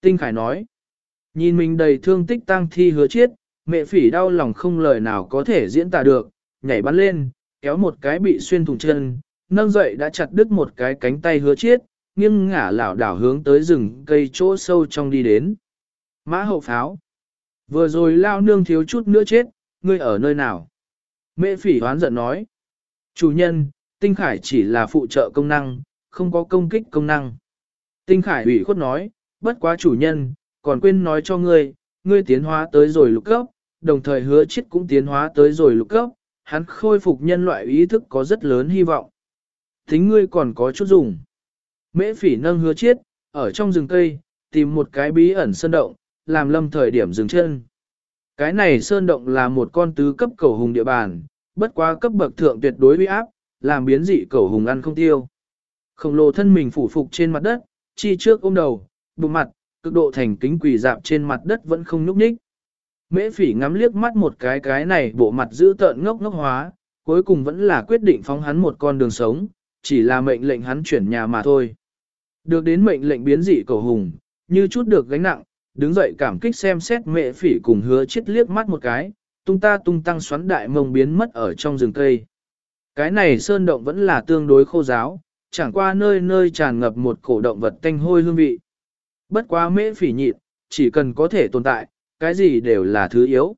Tinh Khải nói. Nhìn mình đầy thương tích tăng thi hứa chết, mẹ phỉ đau lòng không lời nào có thể diễn tả được, nhảy bắn lên, kéo một cái bị xuyên thủng chân, nâng dậy đã chặt đứt một cái cánh tay hứa chết, nghiêng ngả lảo đảo hướng tới rừng cây chỗ sâu trong đi đến. Mã hậu pháo. Vừa rồi lao nương thiếu chút nữa chết, ngươi ở nơi nào? Mẹ phỉ hoán giận nói. Chủ nhân, tinh khải chỉ là phụ trợ công năng, không có công kích công năng. Tinh khải ủy khuất nói, bất quá chủ nhân, còn quên nói cho ngươi, ngươi tiến hóa tới rồi lục cấp, đồng thời hứa chết cũng tiến hóa tới rồi lục cấp, hắn khôi phục nhân loại ý thức có rất lớn hy vọng. Tính ngươi còn có chút dùng. Mễ phỉ nâng hứa chiết, ở trong rừng cây, tìm một cái bí ẩn sơn động, làm lâm thời điểm dừng chân. Cái này sơn động là một con tứ cấp cầu hùng địa bàn, bất quá cấp bậc thượng tuyệt đối uy áp, làm biến dị cẩu hùng ăn không tiêu. Khổng lồ thân mình phủ phục trên mặt đất, chi trước ôm đầu, bụng mặt, cực độ thành kính quỳ dạp trên mặt đất vẫn không nhúc nhích. Mễ phỉ ngắm liếc mắt một cái cái này bộ mặt giữ tợn ngốc ngốc hóa, cuối cùng vẫn là quyết định phóng hắn một con đường sống, chỉ là mệnh lệnh hắn chuyển nhà mà thôi. Được đến mệnh lệnh biến dị cầu hùng, như chút được gánh nặng, đứng dậy cảm kích xem xét mẹ phỉ cùng hứa chết liếc mắt một cái, tung ta tung tăng xoắn đại mông biến mất ở trong rừng cây. Cái này sơn động vẫn là tương đối khô giáo, chẳng qua nơi nơi tràn ngập một cổ động vật tanh hôi hương vị. Bất quá mễ phỉ nhịn, chỉ cần có thể tồn tại, cái gì đều là thứ yếu.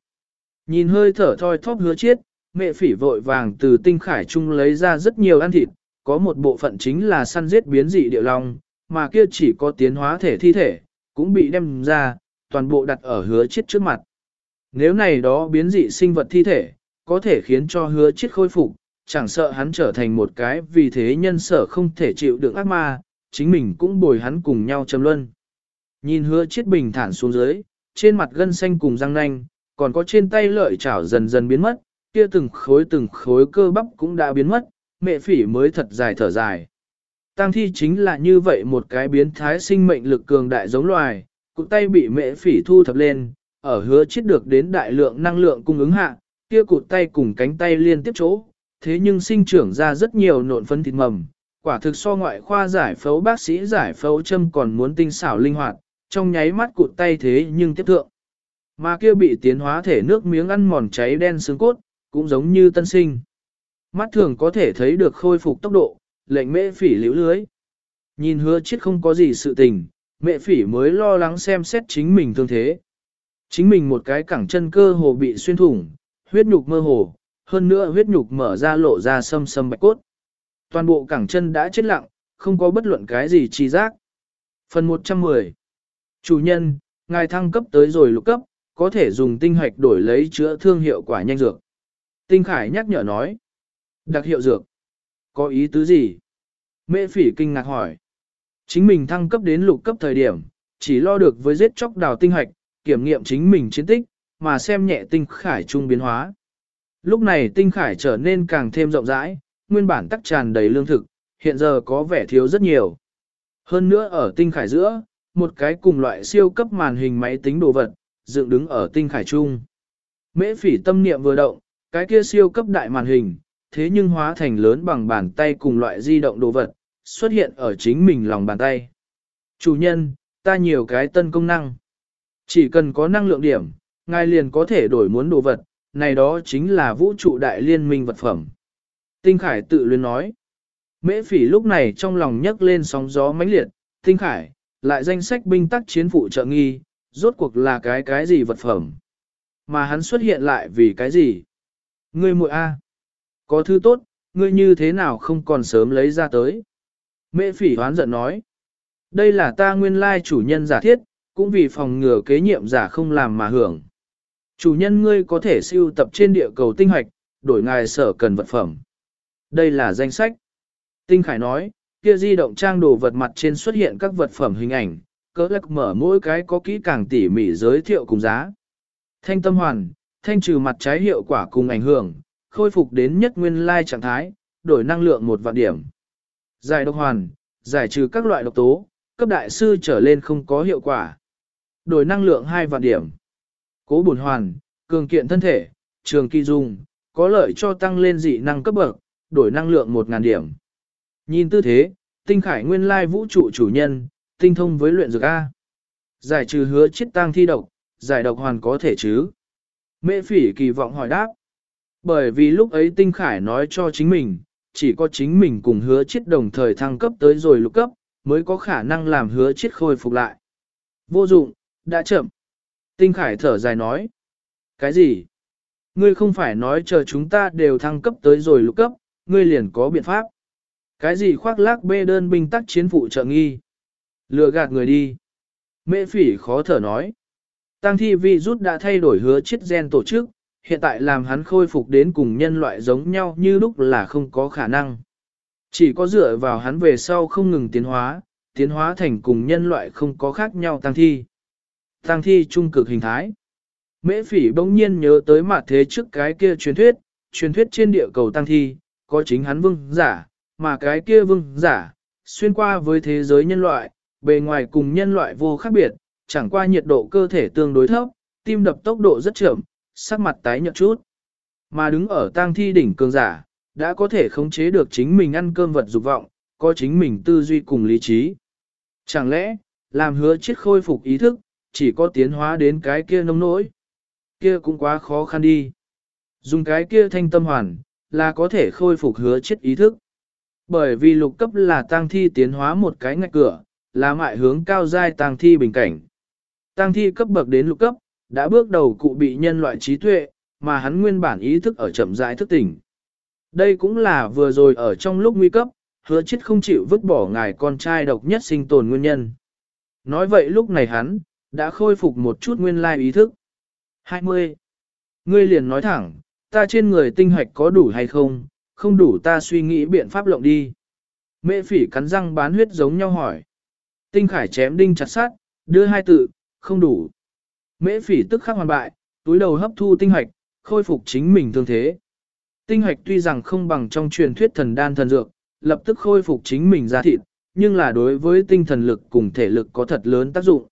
Nhìn hơi thở thoi thóp hứa chết, mẹ phỉ vội vàng từ tinh khải trung lấy ra rất nhiều ăn thịt, có một bộ phận chính là săn giết biến dị điệu long, mà kia chỉ có tiến hóa thể thi thể, cũng bị đem ra, toàn bộ đặt ở hứa chết trước mặt. Nếu này đó biến dị sinh vật thi thể, có thể khiến cho hứa chết khôi phục, chẳng sợ hắn trở thành một cái vì thế nhân sở không thể chịu được ác ma, chính mình cũng bồi hắn cùng nhau châm luân. Nhìn hứa chết bình thản xuống dưới, trên mặt gân xanh cùng răng nanh, còn có trên tay lợi chảo dần dần biến mất, kia từng khối từng khối cơ bắp cũng đã biến mất, mẹ phỉ mới thật dài thở dài. Tăng thi chính là như vậy một cái biến thái sinh mệnh lực cường đại giống loài, cụt tay bị mẹ phỉ thu thập lên, ở hứa chết được đến đại lượng năng lượng cung ứng hạ, kia cụt tay cùng cánh tay liên tiếp chỗ, thế nhưng sinh trưởng ra rất nhiều nộn phân thịt mầm. Quả thực so ngoại khoa giải phẫu bác sĩ giải phẫu châm còn muốn tinh xảo linh hoạt, trong nháy mắt cụt tay thế nhưng tiếp thượng. Mà kia bị tiến hóa thể nước miếng ăn mòn cháy đen xương cốt, cũng giống như tân sinh. Mắt thường có thể thấy được khôi phục tốc độ, lệnh mễ phỉ liễu lưới. Nhìn hứa chết không có gì sự tình, mẹ phỉ mới lo lắng xem xét chính mình thương thế. Chính mình một cái cẳng chân cơ hồ bị xuyên thủng, huyết nhục mơ hồ, hơn nữa huyết nhục mở ra lộ ra sâm sâm bạch cốt. Toàn bộ cẳng chân đã chết lặng, không có bất luận cái gì chi giác. Phần 110 Chủ nhân, ngài thăng cấp tới rồi lục cấp, có thể dùng tinh hạch đổi lấy chữa thương hiệu quả nhanh dược. Tinh Khải nhắc nhở nói. Đặc hiệu dược. Có ý tứ gì? Mễ phỉ kinh ngạc hỏi. Chính mình thăng cấp đến lục cấp thời điểm, chỉ lo được với giết chóc đào tinh hạch kiểm nghiệm chính mình chiến tích, mà xem nhẹ tinh khải trung biến hóa. Lúc này tinh khải trở nên càng thêm rộng rãi, nguyên bản tắc tràn đầy lương thực, hiện giờ có vẻ thiếu rất nhiều. Hơn nữa ở tinh khải giữa, một cái cùng loại siêu cấp màn hình máy tính đồ vật, dựng đứng ở tinh khải trung. Mễ phỉ tâm niệm vừa động, cái kia siêu cấp đại màn hình, thế nhưng hóa thành lớn bằng bàn tay cùng loại di động đồ vật, xuất hiện ở chính mình lòng bàn tay. Chủ nhân, ta nhiều cái tân công năng. Chỉ cần có năng lượng điểm, ngài liền có thể đổi muốn đồ vật, này đó chính là vũ trụ đại liên minh vật phẩm. Tinh Khải tự luyến nói. Mễ phỉ lúc này trong lòng nhấc lên sóng gió mãnh liệt, Tinh Khải, lại danh sách binh tắc chiến phụ trợ nghi, rốt cuộc là cái cái gì vật phẩm. Mà hắn xuất hiện lại vì cái gì? Ngươi muội A. Có thứ tốt, ngươi như thế nào không còn sớm lấy ra tới. Mễ phỉ hoán giận nói. Đây là ta nguyên lai chủ nhân giả thiết, cũng vì phòng ngừa kế nhiệm giả không làm mà hưởng. Chủ nhân ngươi có thể siêu tập trên địa cầu tinh hoạch, đổi ngài sở cần vật phẩm. Đây là danh sách. Tinh Khải nói, kia di động trang đồ vật mặt trên xuất hiện các vật phẩm hình ảnh, cỡ lắc mở mỗi cái có kỹ càng tỉ mỉ giới thiệu cùng giá. Thanh tâm hoàn, thanh trừ mặt trái hiệu quả cùng ảnh hưởng, khôi phục đến nhất nguyên lai trạng thái, đổi năng lượng một vạn điểm. Giải độc hoàn, giải trừ các loại độc tố, cấp đại sư trở lên không có hiệu quả. Đổi năng lượng 2 vạn điểm. Cố bổn hoàn, cường kiện thân thể, trường kỳ dùng có lợi cho tăng lên dị năng cấp bậc, đổi năng lượng 1.000 điểm. Nhìn tư thế, tinh khải nguyên lai vũ trụ chủ nhân, tinh thông với luyện dược A. Giải trừ hứa chết tăng thi độc, giải độc hoàn có thể chứ. Mễ phỉ kỳ vọng hỏi đáp. Bởi vì lúc ấy tinh khải nói cho chính mình, chỉ có chính mình cùng hứa chết đồng thời thăng cấp tới rồi lục cấp, mới có khả năng làm hứa chết khôi phục lại. Vô dụng, đã chậm. Tinh Khải thở dài nói. Cái gì? Ngươi không phải nói chờ chúng ta đều thăng cấp tới rồi lục cấp, ngươi liền có biện pháp. Cái gì khoác lác bê đơn binh tắc chiến phụ trợ nghi? Lừa gạt người đi. Mễ phỉ khó thở nói. Tăng thi vi rút đã thay đổi hứa chiếc gen tổ chức, hiện tại làm hắn khôi phục đến cùng nhân loại giống nhau như lúc là không có khả năng. Chỉ có dựa vào hắn về sau không ngừng tiến hóa, tiến hóa thành cùng nhân loại không có khác nhau tăng thi. Tăng thi trung cực hình thái. Mễ phỉ bỗng nhiên nhớ tới mặt thế trước cái kia truyền thuyết, truyền thuyết trên địa cầu tăng thi, có chính hắn vương giả, mà cái kia vương giả, xuyên qua với thế giới nhân loại, bề ngoài cùng nhân loại vô khác biệt, chẳng qua nhiệt độ cơ thể tương đối thấp, tim đập tốc độ rất chậm, sắc mặt tái nhợt chút. Mà đứng ở tang thi đỉnh cường giả, đã có thể khống chế được chính mình ăn cơm vật dục vọng, có chính mình tư duy cùng lý trí. Chẳng lẽ, làm hứa chết khôi phục ý thức, chỉ có tiến hóa đến cái kia nông nỗi. Kia cũng quá khó khăn đi. Dùng cái kia thanh tâm hoàn, là có thể khôi phục hứa chết ý thức. Bởi vì lục cấp là tang thi tiến hóa một cái ngạch cửa, là mại hướng cao giai tang thi bình cảnh. Tang thi cấp bậc đến lục cấp, đã bước đầu cụ bị nhân loại trí tuệ, mà hắn nguyên bản ý thức ở chậm rãi thức tỉnh. Đây cũng là vừa rồi ở trong lúc nguy cấp, hứa chết không chịu vứt bỏ ngài con trai độc nhất sinh tồn nguyên nhân. Nói vậy lúc này hắn, đã khôi phục một chút nguyên lai ý thức. 20. Ngươi liền nói thẳng, ta trên người tinh hoạch có đủ hay không, không đủ ta suy nghĩ biện pháp lộng đi. Mễ phỉ cắn răng bán huyết giống nhau hỏi. Tinh khải chém đinh chặt sát, đưa hai tự, không đủ. Mễ phỉ tức khắc hoàn bại, túi đầu hấp thu tinh hoạch, khôi phục chính mình thương thế. Tinh hoạch tuy rằng không bằng trong truyền thuyết thần đan thần dược, lập tức khôi phục chính mình ra thịt, nhưng là đối với tinh thần lực cùng thể lực có thật lớn tác dụng.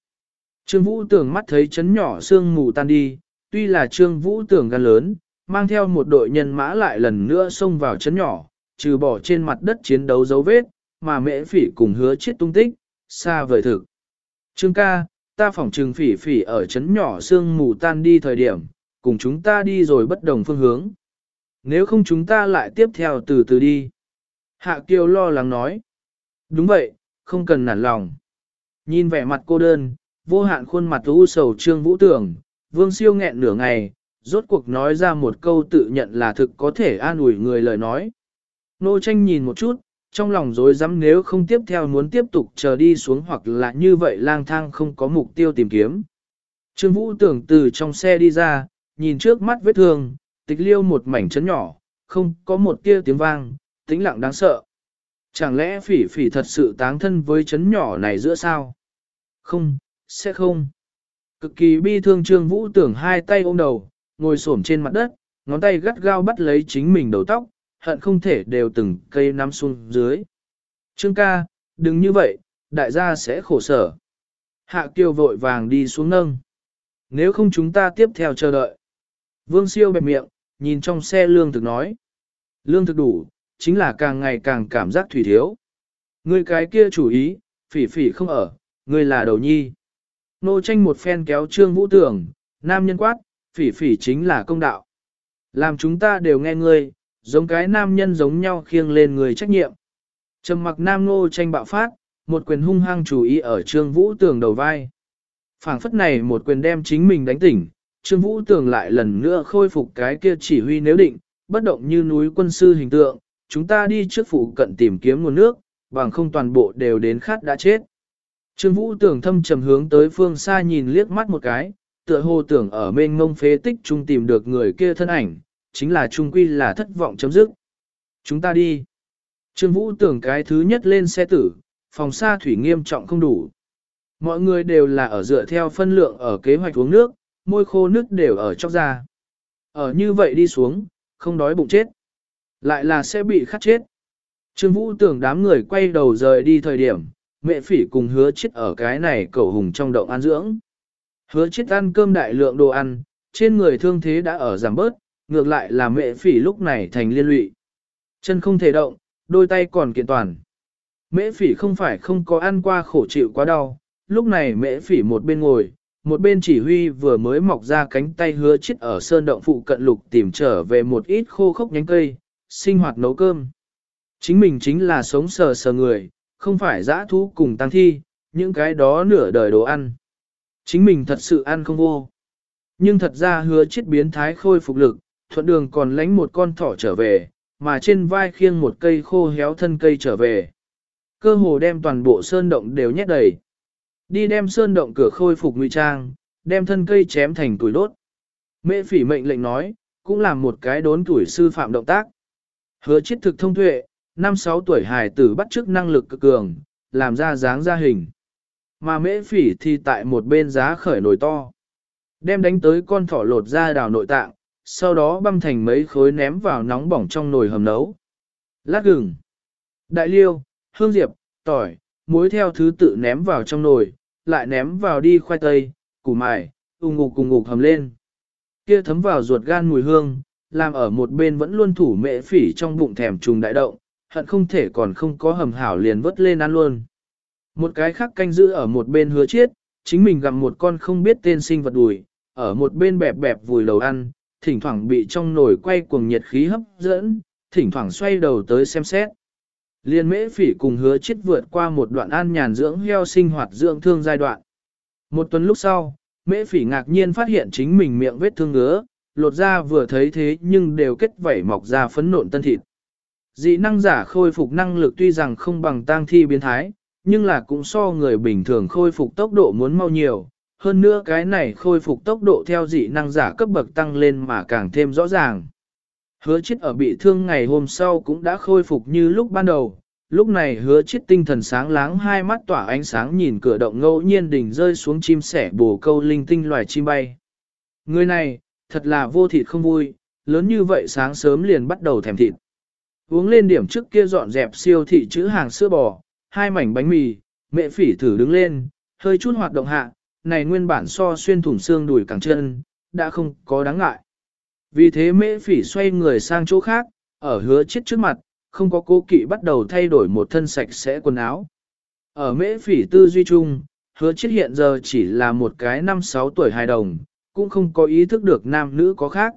Trương Vũ tưởng mắt thấy chấn nhỏ xương mù tan đi, tuy là Trương Vũ tưởng gan lớn, mang theo một đội nhân mã lại lần nữa xông vào chấn nhỏ, trừ bỏ trên mặt đất chiến đấu dấu vết, mà mễ phỉ cùng hứa chết tung tích, xa vời thực. Trương ca, ta phỏng trừng phỉ phỉ ở chấn nhỏ xương mù tan đi thời điểm, cùng chúng ta đi rồi bất đồng phương hướng. Nếu không chúng ta lại tiếp theo từ từ đi. Hạ Kiều lo lắng nói. Đúng vậy, không cần nản lòng. Nhìn vẻ mặt cô đơn, vô hạn khuôn mặt u sầu trương vũ tưởng, vương siêu nghẹn nửa ngày, rốt cuộc nói ra một câu tự nhận là thực có thể an ủi người lời nói. Nô tranh nhìn một chút, trong lòng dối rắm nếu không tiếp theo muốn tiếp tục chờ đi xuống hoặc là như vậy lang thang không có mục tiêu tìm kiếm. Trương Vũ tưởng từ trong xe đi ra, nhìn trước mắt vết thương, tịch liêu một mảnh chấn nhỏ, không có một tia tiếng vang, tĩnh lặng đáng sợ. Chẳng lẽ phỉ phỉ thật sự táng thân với chấn nhỏ này giữa sao? Không, sẽ không. Cực kỳ bi thương Trương Vũ tưởng hai tay ôm đầu, ngồi xổm trên mặt đất, ngón tay gắt gao bắt lấy chính mình đầu tóc, hận không thể đều từng cây nắm xuống dưới. Trương ca, đừng như vậy, đại gia sẽ khổ sở. Hạ kiều vội vàng đi xuống nâng. Nếu không chúng ta tiếp theo chờ đợi. Vương siêu bẹp miệng, nhìn trong xe lương thực nói. Lương thực đủ, chính là càng ngày càng cảm giác thủy thiếu. Người cái kia chủ ý, phỉ phỉ không ở, người là đầu nhi. Nô tranh một phen kéo trương vũ tưởng, nam nhân quát, phỉ phỉ chính là công đạo. Làm chúng ta đều nghe ngươi, giống cái nam nhân giống nhau khiêng lên người trách nhiệm. Trầm mặc nam nô tranh bạo phát, một quyền hung hăng chủ ý ở trương vũ tường đầu vai. phảng phất này một quyền đem chính mình đánh tỉnh, trương vũ tường lại lần nữa khôi phục cái kia chỉ huy nếu định, bất động như núi quân sư hình tượng, chúng ta đi trước phụ cận tìm kiếm nguồn nước, bằng không toàn bộ đều đến khát đã chết. Trương Vũ tưởng thâm trầm hướng tới phương xa nhìn liếc mắt một cái, tựa hồ tưởng ở mênh ngông phế tích trung tìm được người kia thân ảnh, chính là trung quy là thất vọng chấm dứt. Chúng ta đi. Trương Vũ tưởng cái thứ nhất lên xe tử, phòng xa thủy nghiêm trọng không đủ. Mọi người đều là ở dựa theo phân lượng ở kế hoạch uống nước, môi khô nước đều ở trong ra. Ở như vậy đi xuống, không đói bụng chết. Lại là sẽ bị khát chết. Trương Vũ tưởng đám người quay đầu rời đi thời điểm, mẹ phỉ cùng hứa chết ở cái này cầu hùng trong động ăn dưỡng. Hứa chết ăn cơm đại lượng đồ ăn, trên người thương thế đã ở giảm bớt, ngược lại là mẹ phỉ lúc này thành liên lụy. Chân không thể động, đôi tay còn kiện toàn. Mễ phỉ không phải không có ăn qua khổ chịu quá đau, lúc này mễ phỉ một bên ngồi, một bên chỉ huy vừa mới mọc ra cánh tay hứa chết ở sơn động phụ cận lục tìm trở về một ít khô khốc nhánh cây, sinh hoạt nấu cơm. Chính mình chính là sống sờ sờ người, không phải dã thú cùng tăng thi, những cái đó nửa đời đồ ăn. Chính mình thật sự ăn không vô. Nhưng thật ra hứa chết biến thái khôi phục lực, thuận đường còn lánh một con thỏ trở về, mà trên vai khiêng một cây khô héo thân cây trở về. Cơ hồ đem toàn bộ sơn động đều nhét đầy. Đi đem sơn động cửa khôi phục ngụy trang, đem thân cây chém thành tuổi đốt. Mệ phỉ mệnh lệnh nói, cũng làm một cái đốn tuổi sư phạm động tác. Hứa chết thực thông tuệ, năm sáu tuổi hài tử bắt chước năng lực cực cường, làm ra dáng ra hình. Mà mễ phỉ thì tại một bên giá khởi nồi to. Đem đánh tới con thỏ lột ra đào nội tạng, sau đó băm thành mấy khối ném vào nóng bỏng trong nồi hầm nấu. Lát gừng, đại liêu, hương diệp, tỏi, muối theo thứ tự ném vào trong nồi, lại ném vào đi khoai tây, củ mài, ung ngục cùng ngục hầm lên. Kia thấm vào ruột gan mùi hương, làm ở một bên vẫn luôn thủ mệ phỉ trong bụng thèm trùng đại động, hận không thể còn không có hầm hảo liền vớt lên ăn luôn. Một cái khác canh giữ ở một bên hứa chiết, chính mình gặp một con không biết tên sinh vật đùi, ở một bên bẹp bẹp vùi lầu ăn, thỉnh thoảng bị trong nồi quay cuồng nhiệt khí hấp dẫn, thỉnh thoảng xoay đầu tới xem xét. Liên mễ phỉ cùng hứa chết vượt qua một đoạn an nhàn dưỡng heo sinh hoạt dưỡng thương giai đoạn. Một tuần lúc sau, mễ phỉ ngạc nhiên phát hiện chính mình miệng vết thương ngứa, lột da vừa thấy thế nhưng đều kết vảy mọc ra phấn nộn tân thịt. Dị năng giả khôi phục năng lực tuy rằng không bằng tang thi biến thái, nhưng là cũng so người bình thường khôi phục tốc độ muốn mau nhiều. Hơn nữa cái này khôi phục tốc độ theo dị năng giả cấp bậc tăng lên mà càng thêm rõ ràng. Hứa chết ở bị thương ngày hôm sau cũng đã khôi phục như lúc ban đầu, lúc này hứa chết tinh thần sáng láng hai mắt tỏa ánh sáng nhìn cửa động ngẫu nhiên đỉnh rơi xuống chim sẻ bồ câu linh tinh loài chim bay. Người này, thật là vô thịt không vui, lớn như vậy sáng sớm liền bắt đầu thèm thịt. Uống lên điểm trước kia dọn dẹp siêu thị chữ hàng sữa bò, hai mảnh bánh mì, mẹ phỉ thử đứng lên, hơi chút hoạt động hạ, này nguyên bản so xuyên thủng xương đùi cẳng chân, đã không có đáng ngại. Vì thế mễ phỉ xoay người sang chỗ khác, ở hứa chết trước mặt, không có cố kỵ bắt đầu thay đổi một thân sạch sẽ quần áo. Ở mễ phỉ tư duy chung, hứa chết hiện giờ chỉ là một cái năm sáu tuổi hài đồng, cũng không có ý thức được nam nữ có khác.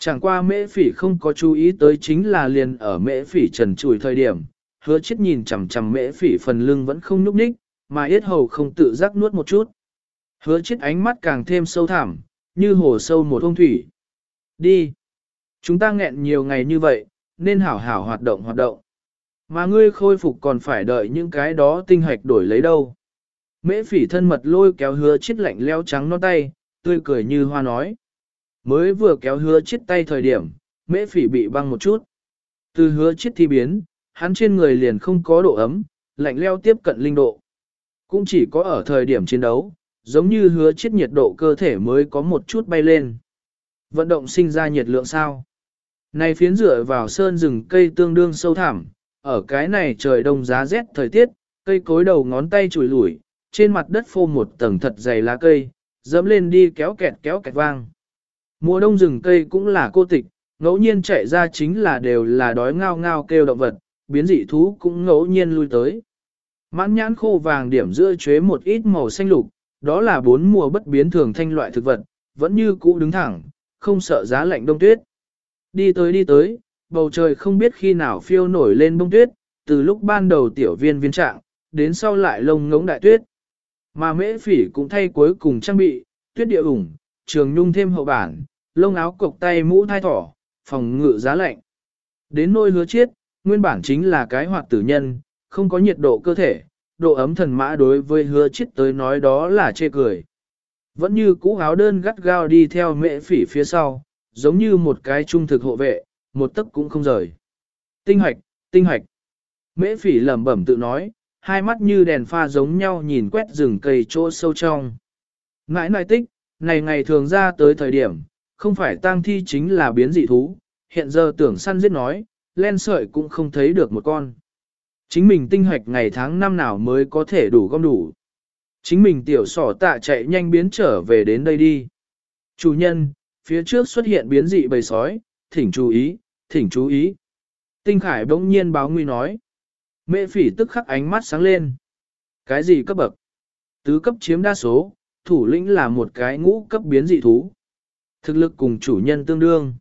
Chẳng qua mễ phỉ không có chú ý tới chính là liền ở mễ phỉ trần trùi thời điểm, hứa chết nhìn chằm chằm mễ phỉ phần lưng vẫn không nhúc nhích, mà yết hầu không tự giác nuốt một chút. Hứa chết ánh mắt càng thêm sâu thẳm, như hồ sâu một ông thủy. Đi. Chúng ta nghẹn nhiều ngày như vậy, nên hảo hảo hoạt động hoạt động. Mà ngươi khôi phục còn phải đợi những cái đó tinh hạch đổi lấy đâu. Mễ phỉ thân mật lôi kéo hứa chết lạnh leo trắng non tay, tươi cười như hoa nói. Mới vừa kéo hứa chết tay thời điểm, mễ phỉ bị băng một chút. Từ hứa chết thi biến, hắn trên người liền không có độ ấm, lạnh leo tiếp cận linh độ. Cũng chỉ có ở thời điểm chiến đấu, giống như hứa chết nhiệt độ cơ thể mới có một chút bay lên. Vận động sinh ra nhiệt lượng sao? Này phiến rửa vào sơn rừng cây tương đương sâu thẳm, ở cái này trời đông giá rét thời tiết, cây cối đầu ngón tay chùi lủi, trên mặt đất phô một tầng thật dày lá cây, dẫm lên đi kéo kẹt kéo kẹt vang. Mùa đông rừng cây cũng là cô tịch, ngẫu nhiên chạy ra chính là đều là đói ngao ngao kêu động vật, biến dị thú cũng ngẫu nhiên lui tới. Mãn nhãn khô vàng điểm giữa chế một ít màu xanh lục, đó là bốn mùa bất biến thường thanh loại thực vật, vẫn như cũ đứng thẳng, không sợ giá lạnh đông tuyết. Đi tới đi tới, bầu trời không biết khi nào phiêu nổi lên bông tuyết, từ lúc ban đầu tiểu viên viên trạng, đến sau lại lông ngống đại tuyết. Mà mễ phỉ cũng thay cuối cùng trang bị, tuyết địa ủng, trường nhung thêm hậu bản, lông áo cộc tay mũ thai thỏ, phòng ngự giá lạnh. Đến nôi hứa chiết, nguyên bản chính là cái hoạt tử nhân, không có nhiệt độ cơ thể, độ ấm thần mã đối với hứa chiết tới nói đó là chê cười. Vẫn như cũ áo đơn gắt gao đi theo mẹ phỉ phía sau, giống như một cái trung thực hộ vệ, một tấc cũng không rời. Tinh hoạch, tinh hoạch. Mễ phỉ lẩm bẩm tự nói, hai mắt như đèn pha giống nhau nhìn quét rừng cây chỗ sâu trong. Ngãi nại tích, này ngày thường ra tới thời điểm, không phải tang thi chính là biến dị thú, hiện giờ tưởng săn giết nói, len sợi cũng không thấy được một con. Chính mình tinh hoạch ngày tháng năm nào mới có thể đủ gom đủ. Chính mình tiểu sỏ tạ chạy nhanh biến trở về đến đây đi. Chủ nhân, phía trước xuất hiện biến dị bầy sói, thỉnh chú ý, thỉnh chú ý. Tinh Khải bỗng nhiên báo nguy nói. Mẹ phỉ tức khắc ánh mắt sáng lên. Cái gì cấp bậc? Tứ cấp chiếm đa số, thủ lĩnh là một cái ngũ cấp biến dị thú. Thực lực cùng chủ nhân tương đương.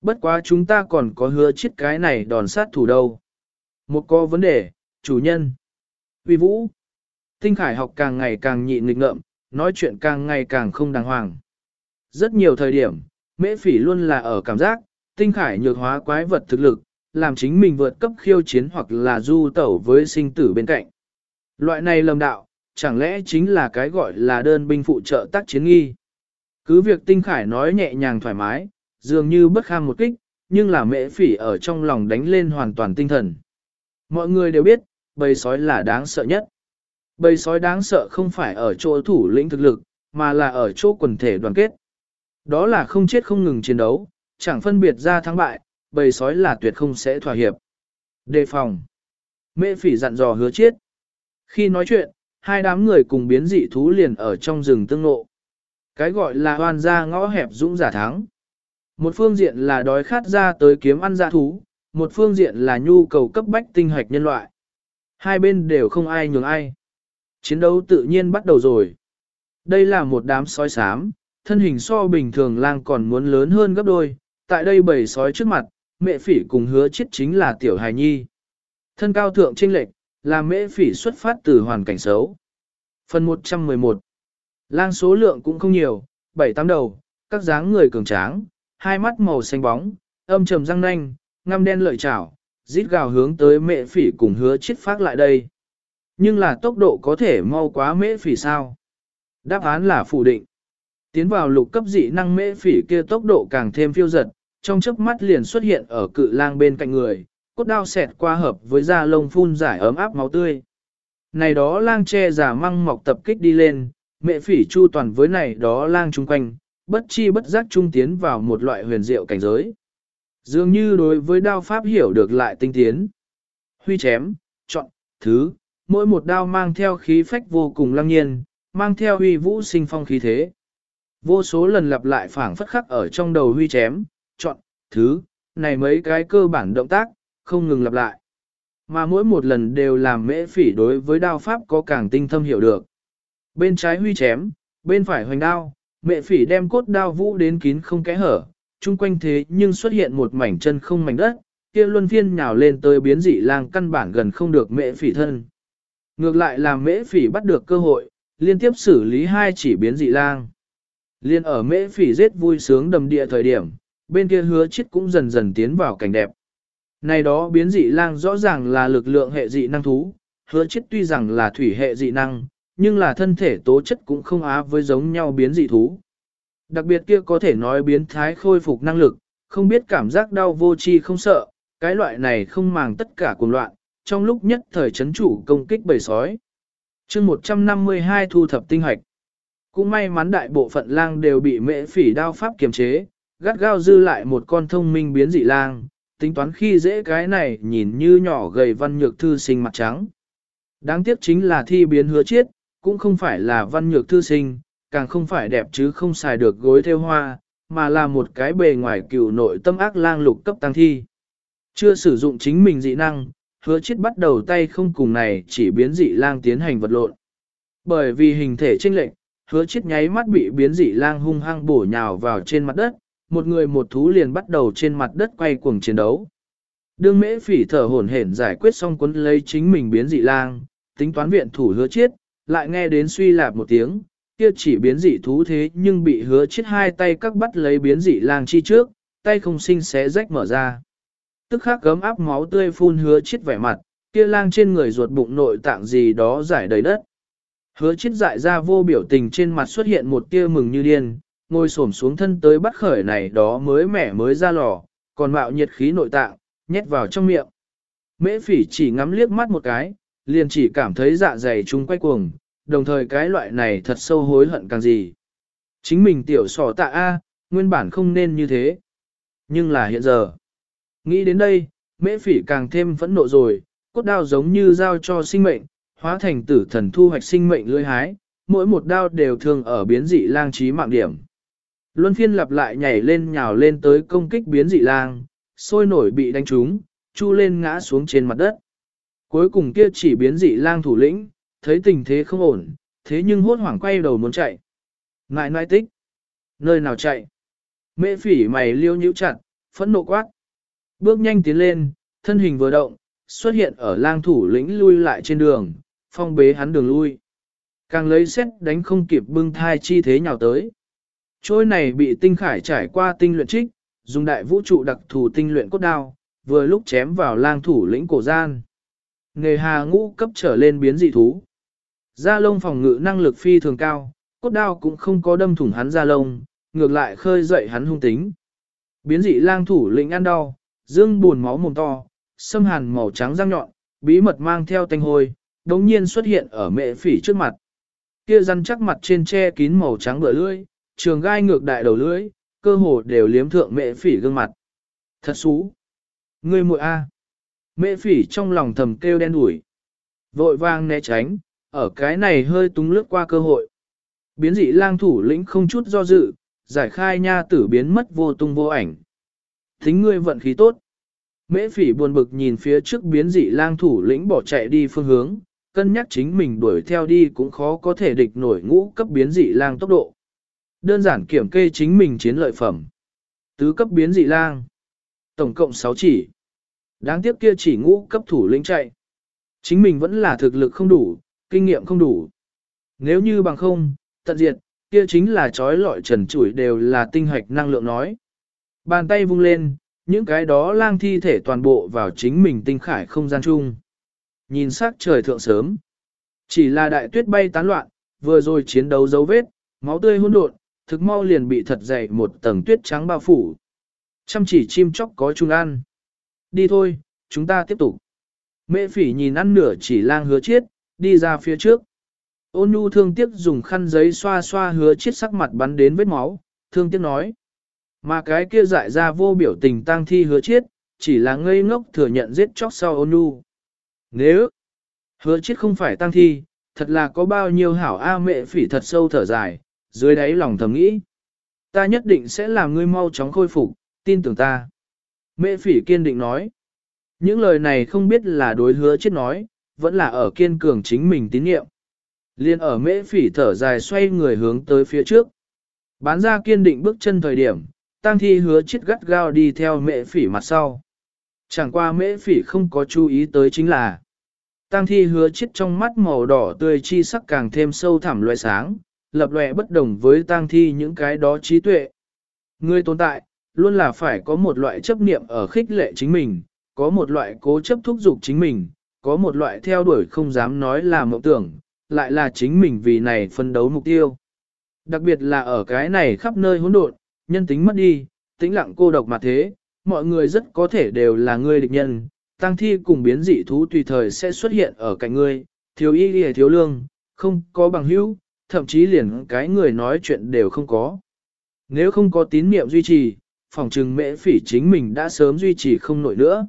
Bất quá chúng ta còn có hứa chiếc cái này đòn sát thủ đâu. Một có vấn đề, chủ nhân. Vì vũ. Tinh Khải học càng ngày càng nhịn nghịch ngợm, nói chuyện càng ngày càng không đàng hoàng. Rất nhiều thời điểm, mễ phỉ luôn là ở cảm giác, tinh khải nhược hóa quái vật thực lực, làm chính mình vượt cấp khiêu chiến hoặc là du tẩu với sinh tử bên cạnh. Loại này lầm đạo, chẳng lẽ chính là cái gọi là đơn binh phụ trợ tác chiến nghi. Cứ việc tinh khải nói nhẹ nhàng thoải mái, dường như bất kham một kích, nhưng là mễ phỉ ở trong lòng đánh lên hoàn toàn tinh thần. Mọi người đều biết, bầy sói là đáng sợ nhất. Bầy sói đáng sợ không phải ở chỗ thủ lĩnh thực lực, mà là ở chỗ quần thể đoàn kết. Đó là không chết không ngừng chiến đấu, chẳng phân biệt ra thắng bại, bầy sói là tuyệt không sẽ thỏa hiệp. Đề phòng. Mễ phỉ dặn dò hứa chết. Khi nói chuyện, hai đám người cùng biến dị thú liền ở trong rừng tương ngộ. Cái gọi là hoàn ra ngõ hẹp dũng giả thắng. Một phương diện là đói khát ra tới kiếm ăn dạ thú, một phương diện là nhu cầu cấp bách tinh hạch nhân loại. Hai bên đều không ai nhường ai. Chiến đấu tự nhiên bắt đầu rồi. Đây là một đám sói xám, thân hình so bình thường lang còn muốn lớn hơn gấp đôi, tại đây bầy sói trước mặt, mẹ phỉ cùng hứa chết chính là tiểu hài nhi. Thân cao thượng trinh lệch, là mễ phỉ xuất phát từ hoàn cảnh xấu. Phần 111 Lang số lượng cũng không nhiều, 7-8 đầu, các dáng người cường tráng, hai mắt màu xanh bóng, âm trầm răng nanh, ngăm đen lợi chảo, rít gào hướng tới Mẹ phỉ cùng hứa chết phát lại đây. Nhưng là tốc độ có thể mau quá mễ phỉ sao? Đáp án là phủ định. Tiến vào lục cấp dị năng mễ phỉ kia tốc độ càng thêm phiêu giật, trong chớp mắt liền xuất hiện ở cự lang bên cạnh người, cốt đao xẹt qua hợp với da lông phun giải ấm áp máu tươi. Này đó lang che giả măng mọc tập kích đi lên, mẹ phỉ chu toàn với này đó lang chung quanh, bất chi bất giác trung tiến vào một loại huyền diệu cảnh giới. Dường như đối với đao pháp hiểu được lại tinh tiến. Huy chém, chọn, thứ, mỗi một đao mang theo khí phách vô cùng lăng nhiên, mang theo huy vũ sinh phong khí thế. Vô số lần lặp lại phảng phất khắc ở trong đầu huy chém, chọn, thứ, này mấy cái cơ bản động tác, không ngừng lặp lại. Mà mỗi một lần đều làm mễ phỉ đối với đao pháp có càng tinh thâm hiểu được. Bên trái huy chém, bên phải hoành đao, mẹ phỉ đem cốt đao vũ đến kín không kẽ hở, chung quanh thế nhưng xuất hiện một mảnh chân không mảnh đất, kia luân phiên nhào lên tới biến dị lang căn bản gần không được mẹ phỉ thân. Ngược lại làm mễ phỉ bắt được cơ hội, liên tiếp xử lý hai chỉ biến dị lang. Liên ở mễ phỉ giết vui sướng đầm địa thời điểm, bên kia hứa chết cũng dần dần tiến vào cảnh đẹp. Này đó biến dị lang rõ ràng là lực lượng hệ dị năng thú, hứa chết tuy rằng là thủy hệ dị năng, nhưng là thân thể tố chất cũng không á với giống nhau biến dị thú. Đặc biệt kia có thể nói biến thái khôi phục năng lực, không biết cảm giác đau vô chi không sợ, cái loại này không màng tất cả cuồng loạn, trong lúc nhất thời chấn chủ công kích bầy sói. chương 152 thu thập tinh hoạch. Cũng may mắn đại bộ phận lang đều bị mễ phỉ đao pháp kiềm chế, gắt gao dư lại một con thông minh biến dị lang, tính toán khi dễ cái này nhìn như nhỏ gầy văn nhược thư sinh mặt trắng. Đáng tiếc chính là thi biến hứa chiết, cũng không phải là văn nhược thư sinh, càng không phải đẹp chứ không xài được gối theo hoa, mà là một cái bề ngoài cựu nội tâm ác lang lục cấp tăng thi. Chưa sử dụng chính mình dị năng, hứa chiết bắt đầu tay không cùng này chỉ biến dị lang tiến hành vật lộn. Bởi vì hình thể chênh lệch, hứa chiết nháy mắt bị biến dị lang hung hăng bổ nhào vào trên mặt đất, một người một thú liền bắt đầu trên mặt đất quay cuồng chiến đấu. Đương mễ phỉ thở hổn hển giải quyết xong cuốn lấy chính mình biến dị lang, tính toán viện thủ hứa chiết, lại nghe đến suy lạp một tiếng, kia chỉ biến dị thú thế nhưng bị hứa chiết hai tay các bắt lấy biến dị lang chi trước, tay không sinh xé rách mở ra. Tức khắc gấm áp máu tươi phun hứa chiết vẻ mặt, kia lang trên người ruột bụng nội tạng gì đó giải đầy đất. Hứa chiết dại ra vô biểu tình trên mặt xuất hiện một tia mừng như điên, ngồi xổm xuống thân tới bắt khởi này đó mới mẻ mới ra lò, còn mạo nhiệt khí nội tạng, nhét vào trong miệng. Mễ phỉ chỉ ngắm liếc mắt một cái, liền chỉ cảm thấy dạ dày chúng quay cuồng, đồng thời cái loại này thật sâu hối hận càng gì. Chính mình tiểu sỏ tạ A, nguyên bản không nên như thế. Nhưng là hiện giờ. Nghĩ đến đây, mễ phỉ càng thêm phẫn nộ rồi, cốt đao giống như giao cho sinh mệnh, hóa thành tử thần thu hoạch sinh mệnh lưỡi hái, mỗi một đao đều thường ở biến dị lang trí mạng điểm. Luân phiên lặp lại nhảy lên nhào lên tới công kích biến dị lang, sôi nổi bị đánh trúng, chu lên ngã xuống trên mặt đất. Cuối cùng kia chỉ biến dị lang thủ lĩnh, thấy tình thế không ổn, thế nhưng hốt hoảng quay đầu muốn chạy. Ngại nai tích. Nơi nào chạy? Mễ phỉ mày liêu nhíu chặt, phẫn nộ quát. Bước nhanh tiến lên, thân hình vừa động, xuất hiện ở lang thủ lĩnh lui lại trên đường, phong bế hắn đường lui. Càng lấy xét đánh không kịp bưng thai chi thế nhào tới. Trôi này bị tinh khải trải qua tinh luyện trích, dùng đại vũ trụ đặc thù tinh luyện cốt đao, vừa lúc chém vào lang thủ lĩnh cổ gian. Nghề hà ngũ cấp trở lên biến dị thú. Da lông phòng ngự năng lực phi thường cao, cốt đao cũng không có đâm thủng hắn da lông, ngược lại khơi dậy hắn hung tính. Biến dị lang thủ lĩnh ăn đau, dương buồn máu mồm to, xâm hàn màu trắng răng nhọn, bí mật mang theo tanh hôi, đống nhiên xuất hiện ở mẹ phỉ trước mặt. Kia răn chắc mặt trên che kín màu trắng bờ lưỡi, trường gai ngược đại đầu lưỡi, cơ hồ đều liếm thượng mẹ phỉ gương mặt. Thật xú. Ngươi muội a. Mẹ phỉ trong lòng thầm kêu đen đủi. Vội vang né tránh, ở cái này hơi túng lướt qua cơ hội. Biến dị lang thủ lĩnh không chút do dự, giải khai nha tử biến mất vô tung vô ảnh. Thính ngươi vận khí tốt. Mễ phỉ buồn bực nhìn phía trước biến dị lang thủ lĩnh bỏ chạy đi phương hướng, cân nhắc chính mình đuổi theo đi cũng khó có thể địch nổi ngũ cấp biến dị lang tốc độ. Đơn giản kiểm kê chính mình chiến lợi phẩm. Tứ cấp biến dị lang. Tổng cộng 6 chỉ. Đáng tiếc kia chỉ ngũ cấp thủ lĩnh chạy. Chính mình vẫn là thực lực không đủ, kinh nghiệm không đủ. Nếu như bằng không, tận diệt, kia chính là trói lọi trần chuỗi đều là tinh hoạch năng lượng nói. Bàn tay vung lên, những cái đó lang thi thể toàn bộ vào chính mình tinh khải không gian chung. Nhìn sắc trời thượng sớm. Chỉ là đại tuyết bay tán loạn, vừa rồi chiến đấu dấu vết, máu tươi hỗn độn, thực mau liền bị thật dày một tầng tuyết trắng bao phủ. Chăm chỉ chim chóc có chung ăn. Đi thôi, chúng ta tiếp tục. Mẹ phỉ nhìn ăn nửa chỉ lang hứa chiết, đi ra phía trước. Ôn nhu thương tiếc dùng khăn giấy xoa xoa hứa chiết sắc mặt bắn đến vết máu, thương tiếc nói. Mà cái kia dại ra vô biểu tình tang thi hứa chiết, chỉ là ngây ngốc thừa nhận giết chóc sau ôn nhu. Nếu hứa chiết không phải tang thi, thật là có bao nhiêu hảo A mẹ phỉ thật sâu thở dài, dưới đáy lòng thầm nghĩ. Ta nhất định sẽ làm ngươi mau chóng khôi phục, tin tưởng ta. Mẹ phỉ kiên định nói. Những lời này không biết là đối hứa chết nói, vẫn là ở kiên cường chính mình tín nhiệm. Liên ở mễ phỉ thở dài xoay người hướng tới phía trước. Bán ra kiên định bước chân thời điểm, tang thi hứa chết gắt gao đi theo mễ phỉ mặt sau. Chẳng qua mễ phỉ không có chú ý tới chính là tang thi hứa chết trong mắt màu đỏ tươi chi sắc càng thêm sâu thẳm loại sáng, lập lòe bất đồng với tang thi những cái đó trí tuệ. Người tồn tại, luôn là phải có một loại chấp niệm ở khích lệ chính mình, có một loại cố chấp thúc dục chính mình, có một loại theo đuổi không dám nói là mộng tưởng, lại là chính mình vì này phân đấu mục tiêu. Đặc biệt là ở cái này khắp nơi hỗn độn, nhân tính mất đi, tĩnh lặng cô độc mà thế, mọi người rất có thể đều là người địch nhân, tăng thi cùng biến dị thú tùy thời sẽ xuất hiện ở cạnh ngươi, thiếu y lìa thiếu lương, không có bằng hữu, thậm chí liền cái người nói chuyện đều không có. Nếu không có tín niệm duy trì, phòng trừng mễ phỉ chính mình đã sớm duy trì không nổi nữa.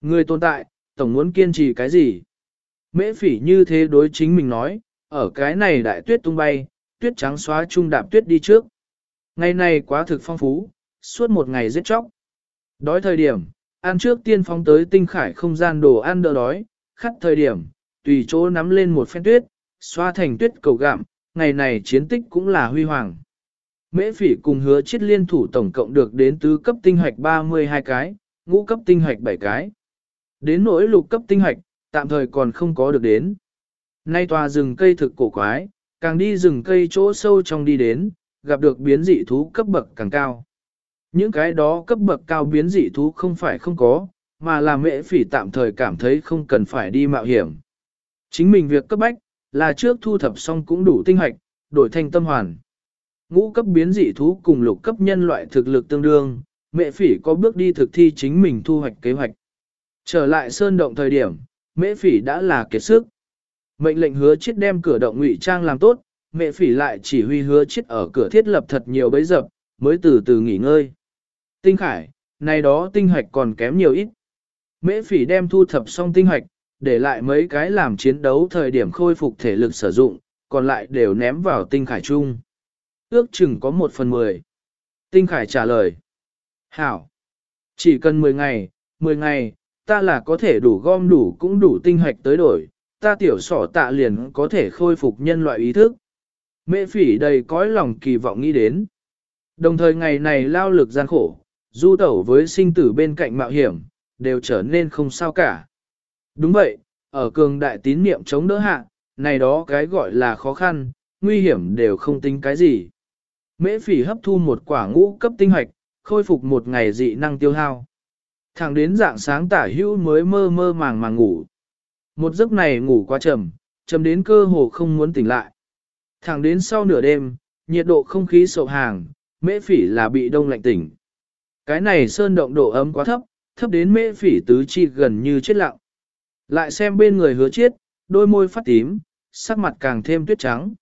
Người tồn tại, tổng muốn kiên trì cái gì? Mễ phỉ như thế đối chính mình nói, ở cái này đại tuyết tung bay, tuyết trắng xóa trung đạp tuyết đi trước. Ngày này quá thực phong phú, suốt một ngày giết chóc. Đói thời điểm, ăn trước tiên phóng tới tinh khải không gian đồ ăn đỡ đói, khắt thời điểm, tùy chỗ nắm lên một phen tuyết, xoa thành tuyết cầu gạm, ngày này chiến tích cũng là huy hoàng. Mễ phỉ cùng hứa chết liên thủ tổng cộng được đến tứ cấp tinh hoạch 32 cái, ngũ cấp tinh hoạch 7 cái. Đến nỗi lục cấp tinh hạch tạm thời còn không có được đến. Nay tòa rừng cây thực cổ quái, càng đi rừng cây chỗ sâu trong đi đến, gặp được biến dị thú cấp bậc càng cao. Những cái đó cấp bậc cao biến dị thú không phải không có, mà là mễ phỉ tạm thời cảm thấy không cần phải đi mạo hiểm. Chính mình việc cấp bách, là trước thu thập xong cũng đủ tinh hoạch, đổi thành tâm hoàn. Ngũ cấp biến dị thú cùng lục cấp nhân loại thực lực tương đương, mẹ phỉ có bước đi thực thi chính mình thu hoạch kế hoạch. Trở lại sơn động thời điểm, mễ phỉ đã là kiệt sức. Mệnh lệnh hứa chết đem cửa động ngụy trang làm tốt, mẹ phỉ lại chỉ huy hứa chết ở cửa thiết lập thật nhiều bấy dập, mới từ từ nghỉ ngơi. Tinh khải, này đó tinh hoạch còn kém nhiều ít. Mễ phỉ đem thu thập xong tinh hoạch, để lại mấy cái làm chiến đấu thời điểm khôi phục thể lực sử dụng, còn lại đều ném vào tinh khải chung. Ước chừng có một phần mười. Tinh khải trả lời. Hảo. Chỉ cần 10 ngày, 10 ngày, ta là có thể đủ gom đủ cũng đủ tinh hoạch tới đổi, ta tiểu sỏ tạ liền có thể khôi phục nhân loại ý thức. Mẹ phỉ đầy cõi lòng kỳ vọng nghĩ đến. Đồng thời ngày này lao lực gian khổ, du tẩu với sinh tử bên cạnh mạo hiểm, đều trở nên không sao cả. Đúng vậy, ở cường đại tín niệm chống đỡ hạ, này đó cái gọi là khó khăn, nguy hiểm đều không tính cái gì. Mễ phỉ hấp thu một quả ngũ cấp tinh hoạch, khôi phục một ngày dị năng tiêu hao. Thẳng đến dạng sáng tả hữu mới mơ mơ màng màng ngủ. Một giấc này ngủ quá trầm, trầm đến cơ hồ không muốn tỉnh lại. Thẳng đến sau nửa đêm, nhiệt độ không khí sầu hàng, mễ phỉ là bị đông lạnh tỉnh. Cái này sơn động độ ấm quá thấp, thấp đến mễ phỉ tứ chi gần như chết lặng. Lại xem bên người hứa chiết, đôi môi phát tím, sắc mặt càng thêm tuyết trắng.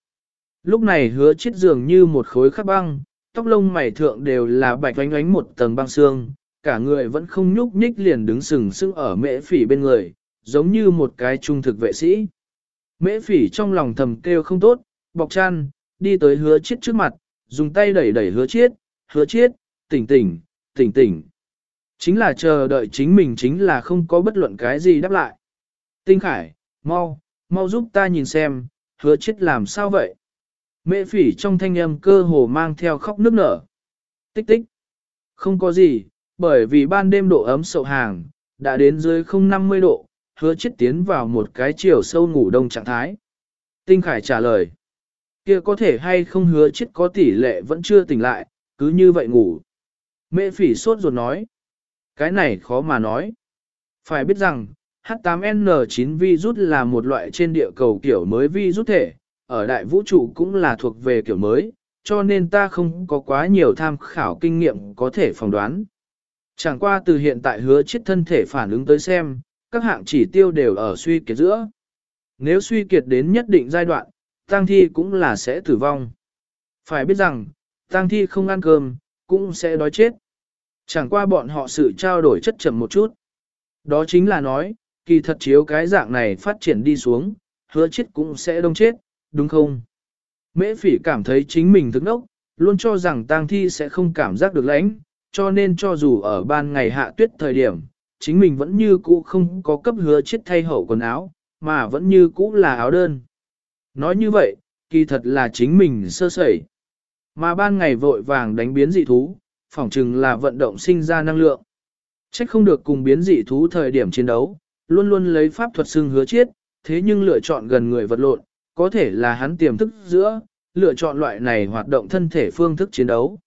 Lúc này hứa chiết dường như một khối khắc băng, tóc lông mày thượng đều là bạch oánh oánh một tầng băng xương, cả người vẫn không nhúc nhích liền đứng sừng sững ở mễ phỉ bên người, giống như một cái trung thực vệ sĩ. Mễ phỉ trong lòng thầm kêu không tốt, bọc chăn, đi tới hứa chiết trước mặt, dùng tay đẩy đẩy hứa chiết, hứa chiết, tỉnh tỉnh, tỉnh tỉnh. Chính là chờ đợi chính mình chính là không có bất luận cái gì đáp lại. Tinh Khải, mau, mau giúp ta nhìn xem, hứa chết làm sao vậy? Mệ phỉ trong thanh âm cơ hồ mang theo khóc nước nở. Tích tích. Không có gì, bởi vì ban đêm độ ấm sậu hàng, đã đến dưới 050 độ, hứa chết tiến vào một cái chiều sâu ngủ đông trạng thái. Tinh Khải trả lời. kia có thể hay không hứa chết có tỷ lệ vẫn chưa tỉnh lại, cứ như vậy ngủ. Mẹ phỉ sốt ruột nói. Cái này khó mà nói. Phải biết rằng, H8N9 virus là một loại trên địa cầu kiểu mới virus thể, ở đại vũ trụ cũng là thuộc về kiểu mới, cho nên ta không có quá nhiều tham khảo kinh nghiệm có thể phỏng đoán. Chẳng qua từ hiện tại hứa chết thân thể phản ứng tới xem, các hạng chỉ tiêu đều ở suy kiệt giữa. Nếu suy kiệt đến nhất định giai đoạn, tang thi cũng là sẽ tử vong. Phải biết rằng, tang thi không ăn cơm, cũng sẽ đói chết. Chẳng qua bọn họ sự trao đổi chất chậm một chút. Đó chính là nói, kỳ thật chiếu cái dạng này phát triển đi xuống, hứa chết cũng sẽ đông chết, đúng không? Mễ phỉ cảm thấy chính mình thức nốc, luôn cho rằng tang thi sẽ không cảm giác được lãnh, cho nên cho dù ở ban ngày hạ tuyết thời điểm, chính mình vẫn như cũ không có cấp hứa chết thay hậu quần áo, mà vẫn như cũ là áo đơn. Nói như vậy, kỳ thật là chính mình sơ sẩy. Mà ban ngày vội vàng đánh biến dị thú, phỏng chừng là vận động sinh ra năng lượng. Trách không được cùng biến dị thú thời điểm chiến đấu, luôn luôn lấy pháp thuật xưng hứa chiết thế nhưng lựa chọn gần người vật lộn, có thể là hắn tiềm thức giữa, lựa chọn loại này hoạt động thân thể phương thức chiến đấu.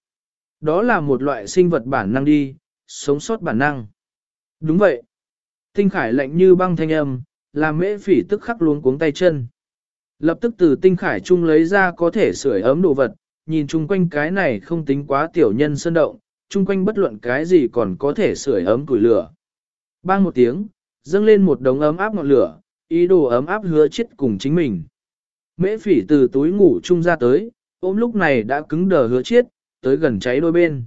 Đó là một loại sinh vật bản năng đi, sống sót bản năng. Đúng vậy. Tinh khải lạnh như băng thanh âm, làm mễ phỉ tức khắc luống cuống tay chân. Lập tức từ tinh khải chung lấy ra có thể sưởi ấm đồ vật, nhìn chung quanh cái này không tính quá tiểu nhân sơn động, chung quanh bất luận cái gì còn có thể sưởi ấm củi lửa. Bang một tiếng, dâng lên một đống ấm áp ngọn lửa, ý đồ ấm áp hứa chết cùng chính mình. Mễ phỉ từ túi ngủ chung ra tới, ôm lúc này đã cứng đờ hứa chết, tới gần cháy đôi bên.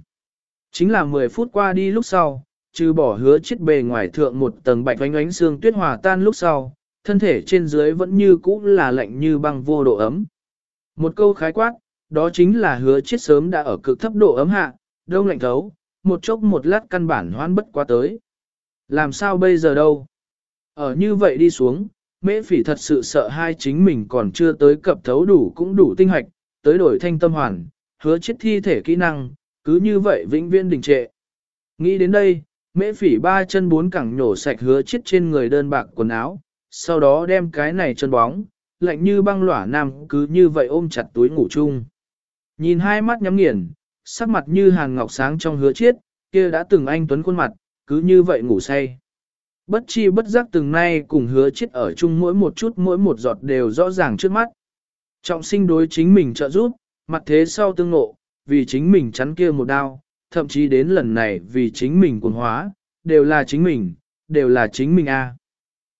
Chính là 10 phút qua đi lúc sau, trừ bỏ hứa chết bề ngoài thượng một tầng bạch vánh ánh xương tuyết hòa tan lúc sau, thân thể trên dưới vẫn như cũ là lạnh như băng vô độ ấm. Một câu khái quát, đó chính là hứa chết sớm đã ở cực thấp độ ấm hạ, đông lạnh thấu, một chốc một lát căn bản hoan bất qua tới. Làm sao bây giờ đâu? Ở như vậy đi xuống, mễ phỉ thật sự sợ hai chính mình còn chưa tới cập thấu đủ cũng đủ tinh hoạch, tới đổi thanh tâm hoàn, hứa chết thi thể kỹ năng, cứ như vậy vĩnh viễn đình trệ. Nghĩ đến đây, mễ phỉ ba chân bốn cẳng nhổ sạch hứa chết trên người đơn bạc quần áo, sau đó đem cái này chân bóng, lạnh như băng lỏa nam cứ như vậy ôm chặt túi ngủ chung. Nhìn hai mắt nhắm nghiền, sắc mặt như hàng ngọc sáng trong hứa chiết, kia đã từng anh tuấn khuôn mặt, cứ như vậy ngủ say. Bất chi bất giác từng nay cùng hứa chiết ở chung mỗi một chút mỗi một giọt đều rõ ràng trước mắt. Trọng sinh đối chính mình trợ giúp, mặt thế sau tương ngộ, vì chính mình chắn kia một đao, thậm chí đến lần này vì chính mình cuồng hóa, đều là chính mình, đều là chính mình a.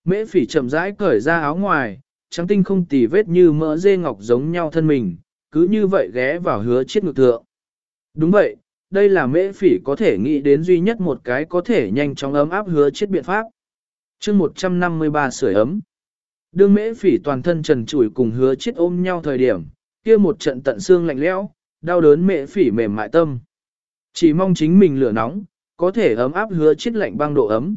Mễ phỉ chậm rãi cởi ra áo ngoài, trắng tinh không tì vết như mỡ dê ngọc giống nhau thân mình, cứ như vậy ghé vào hứa chiết ngực thượng. Đúng vậy, đây là mễ phỉ có thể nghĩ đến duy nhất một cái có thể nhanh chóng ấm áp hứa chiết biện pháp. chương 153 sưởi ấm. Đương mễ phỉ toàn thân trần trụi cùng hứa chiết ôm nhau thời điểm, kia một trận tận xương lạnh lẽo, đau đớn mễ phỉ mềm mại tâm. Chỉ mong chính mình lửa nóng, có thể ấm áp hứa chết lạnh băng độ ấm.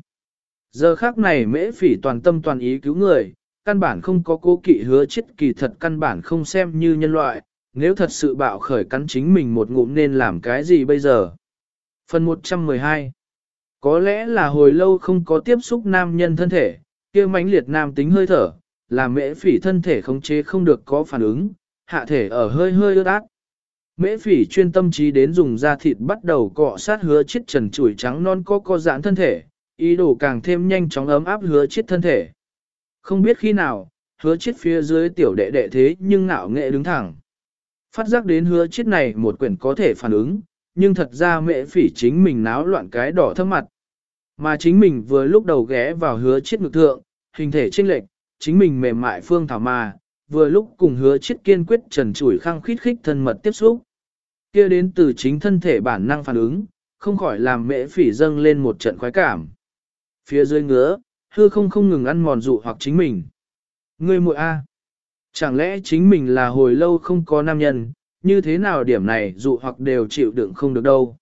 Giờ khác này mễ phỉ toàn tâm toàn ý cứu người, căn bản không có cố kỵ hứa chết kỳ thật căn bản không xem như nhân loại, nếu thật sự bạo khởi cắn chính mình một ngụm nên làm cái gì bây giờ? Phần 112 Có lẽ là hồi lâu không có tiếp xúc nam nhân thân thể, kia mãnh liệt nam tính hơi thở, làm mễ phỉ thân thể khống chế không được có phản ứng, hạ thể ở hơi hơi ướt át. Mễ phỉ chuyên tâm trí đến dùng da thịt bắt đầu cọ sát hứa chiết trần chuỗi trắng non có co giãn thân thể, ý đồ càng thêm nhanh chóng ấm áp hứa chiết thân thể. Không biết khi nào, hứa chiết phía dưới tiểu đệ đệ thế nhưng ngạo nghệ đứng thẳng. Phát giác đến hứa chiết này một quyển có thể phản ứng, nhưng thật ra mễ phỉ chính mình náo loạn cái đỏ thâm mặt. Mà chính mình vừa lúc đầu ghé vào hứa chiết ngực thượng, hình thể chênh lệch, chính mình mềm mại phương thảo mà, vừa lúc cùng hứa chiết kiên quyết trần trụi khăng khít khích thân mật tiếp xúc. Kia đến từ chính thân thể bản năng phản ứng, không khỏi làm mễ phỉ dâng lên một trận khoái cảm. Phía dưới ngứa, hư không không ngừng ăn mòn dụ hoặc chính mình. Ngươi muội A. Chẳng lẽ chính mình là hồi lâu không có nam nhân, như thế nào điểm này dụ hoặc đều chịu đựng không được đâu.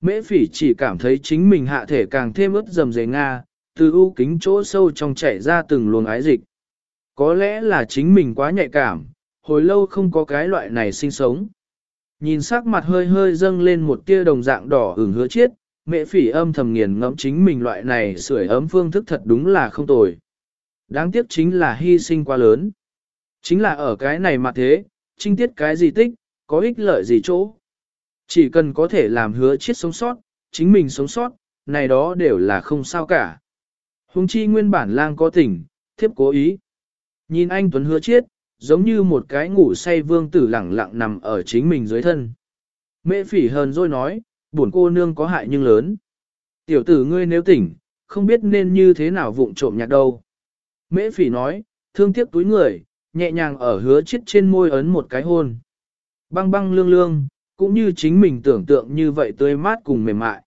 Mễ phỉ chỉ cảm thấy chính mình hạ thể càng thêm ướt dầm dề Nga, từ u kính chỗ sâu trong chảy ra từng luồng ái dịch. Có lẽ là chính mình quá nhạy cảm, hồi lâu không có cái loại này sinh sống. Nhìn sắc mặt hơi hơi dâng lên một tia đồng dạng đỏ ửng hứa chiết, mẹ phỉ âm thầm nghiền ngẫm chính mình loại này sưởi ấm phương thức thật đúng là không tồi. Đáng tiếc chính là hy sinh quá lớn. Chính là ở cái này mà thế, trinh tiết cái gì tích, có ích lợi gì chỗ. Chỉ cần có thể làm hứa chiết sống sót, chính mình sống sót, này đó đều là không sao cả. Hùng chi nguyên bản lang có tỉnh, thiếp cố ý. Nhìn anh Tuấn hứa chiết, giống như một cái ngủ say vương tử lẳng lặng nằm ở chính mình dưới thân. Mẹ phỉ hờn rồi nói, buồn cô nương có hại nhưng lớn. Tiểu tử ngươi nếu tỉnh, không biết nên như thế nào vụng trộm nhạc đâu. Mễ phỉ nói, thương tiếc túi người, nhẹ nhàng ở hứa chết trên môi ấn một cái hôn. Băng băng lương lương, cũng như chính mình tưởng tượng như vậy tươi mát cùng mềm mại.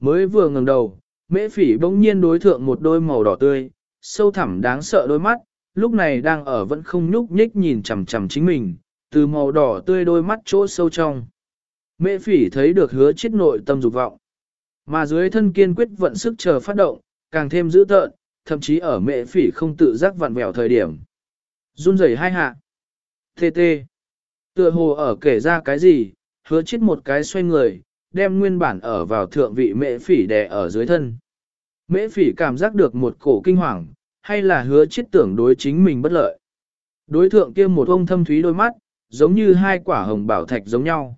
Mới vừa ngẩng đầu, mễ phỉ bỗng nhiên đối thượng một đôi màu đỏ tươi, sâu thẳm đáng sợ đôi mắt, lúc này đang ở vẫn không nhúc nhích nhìn chằm chằm chính mình, từ màu đỏ tươi đôi mắt chỗ sâu trong. Mễ phỉ thấy được hứa chết nội tâm dục vọng. Mà dưới thân kiên quyết vận sức chờ phát động, càng thêm dữ tợn, thậm chí ở mễ phỉ không tự giác vặn vẹo thời điểm. Run rẩy hai hạ. Tê tê. Tựa hồ ở kể ra cái gì, hứa chết một cái xoay người, đem nguyên bản ở vào thượng vị mễ phỉ đè ở dưới thân. Mễ phỉ cảm giác được một cổ kinh hoàng, hay là hứa chết tưởng đối chính mình bất lợi. Đối thượng kia một ông thâm thúy đôi mắt, giống như hai quả hồng bảo thạch giống nhau.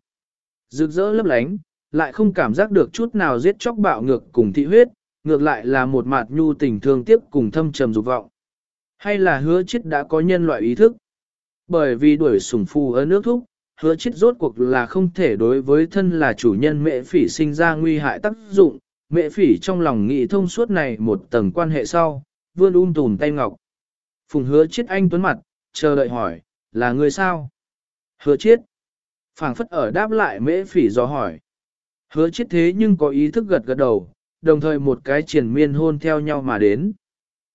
Rực rỡ lấp lánh, lại không cảm giác được chút nào giết chóc bạo ngược cùng thị huyết, ngược lại là một mặt nhu tình thương tiếc cùng thâm trầm dục vọng. Hay là hứa chết đã có nhân loại ý thức? Bởi vì đuổi sủng phù ở nước thúc, hứa chết rốt cuộc là không thể đối với thân là chủ nhân mẹ phỉ sinh ra nguy hại tác dụng. Mẹ phỉ trong lòng nghĩ thông suốt này một tầng quan hệ sau, vươn un um tùm tay ngọc. Phùng hứa chết anh tuấn mặt, chờ đợi hỏi, là người sao? Hứa chết phảng phất ở đáp lại mễ phỉ do hỏi. Hứa chết thế nhưng có ý thức gật gật đầu, đồng thời một cái triển miên hôn theo nhau mà đến.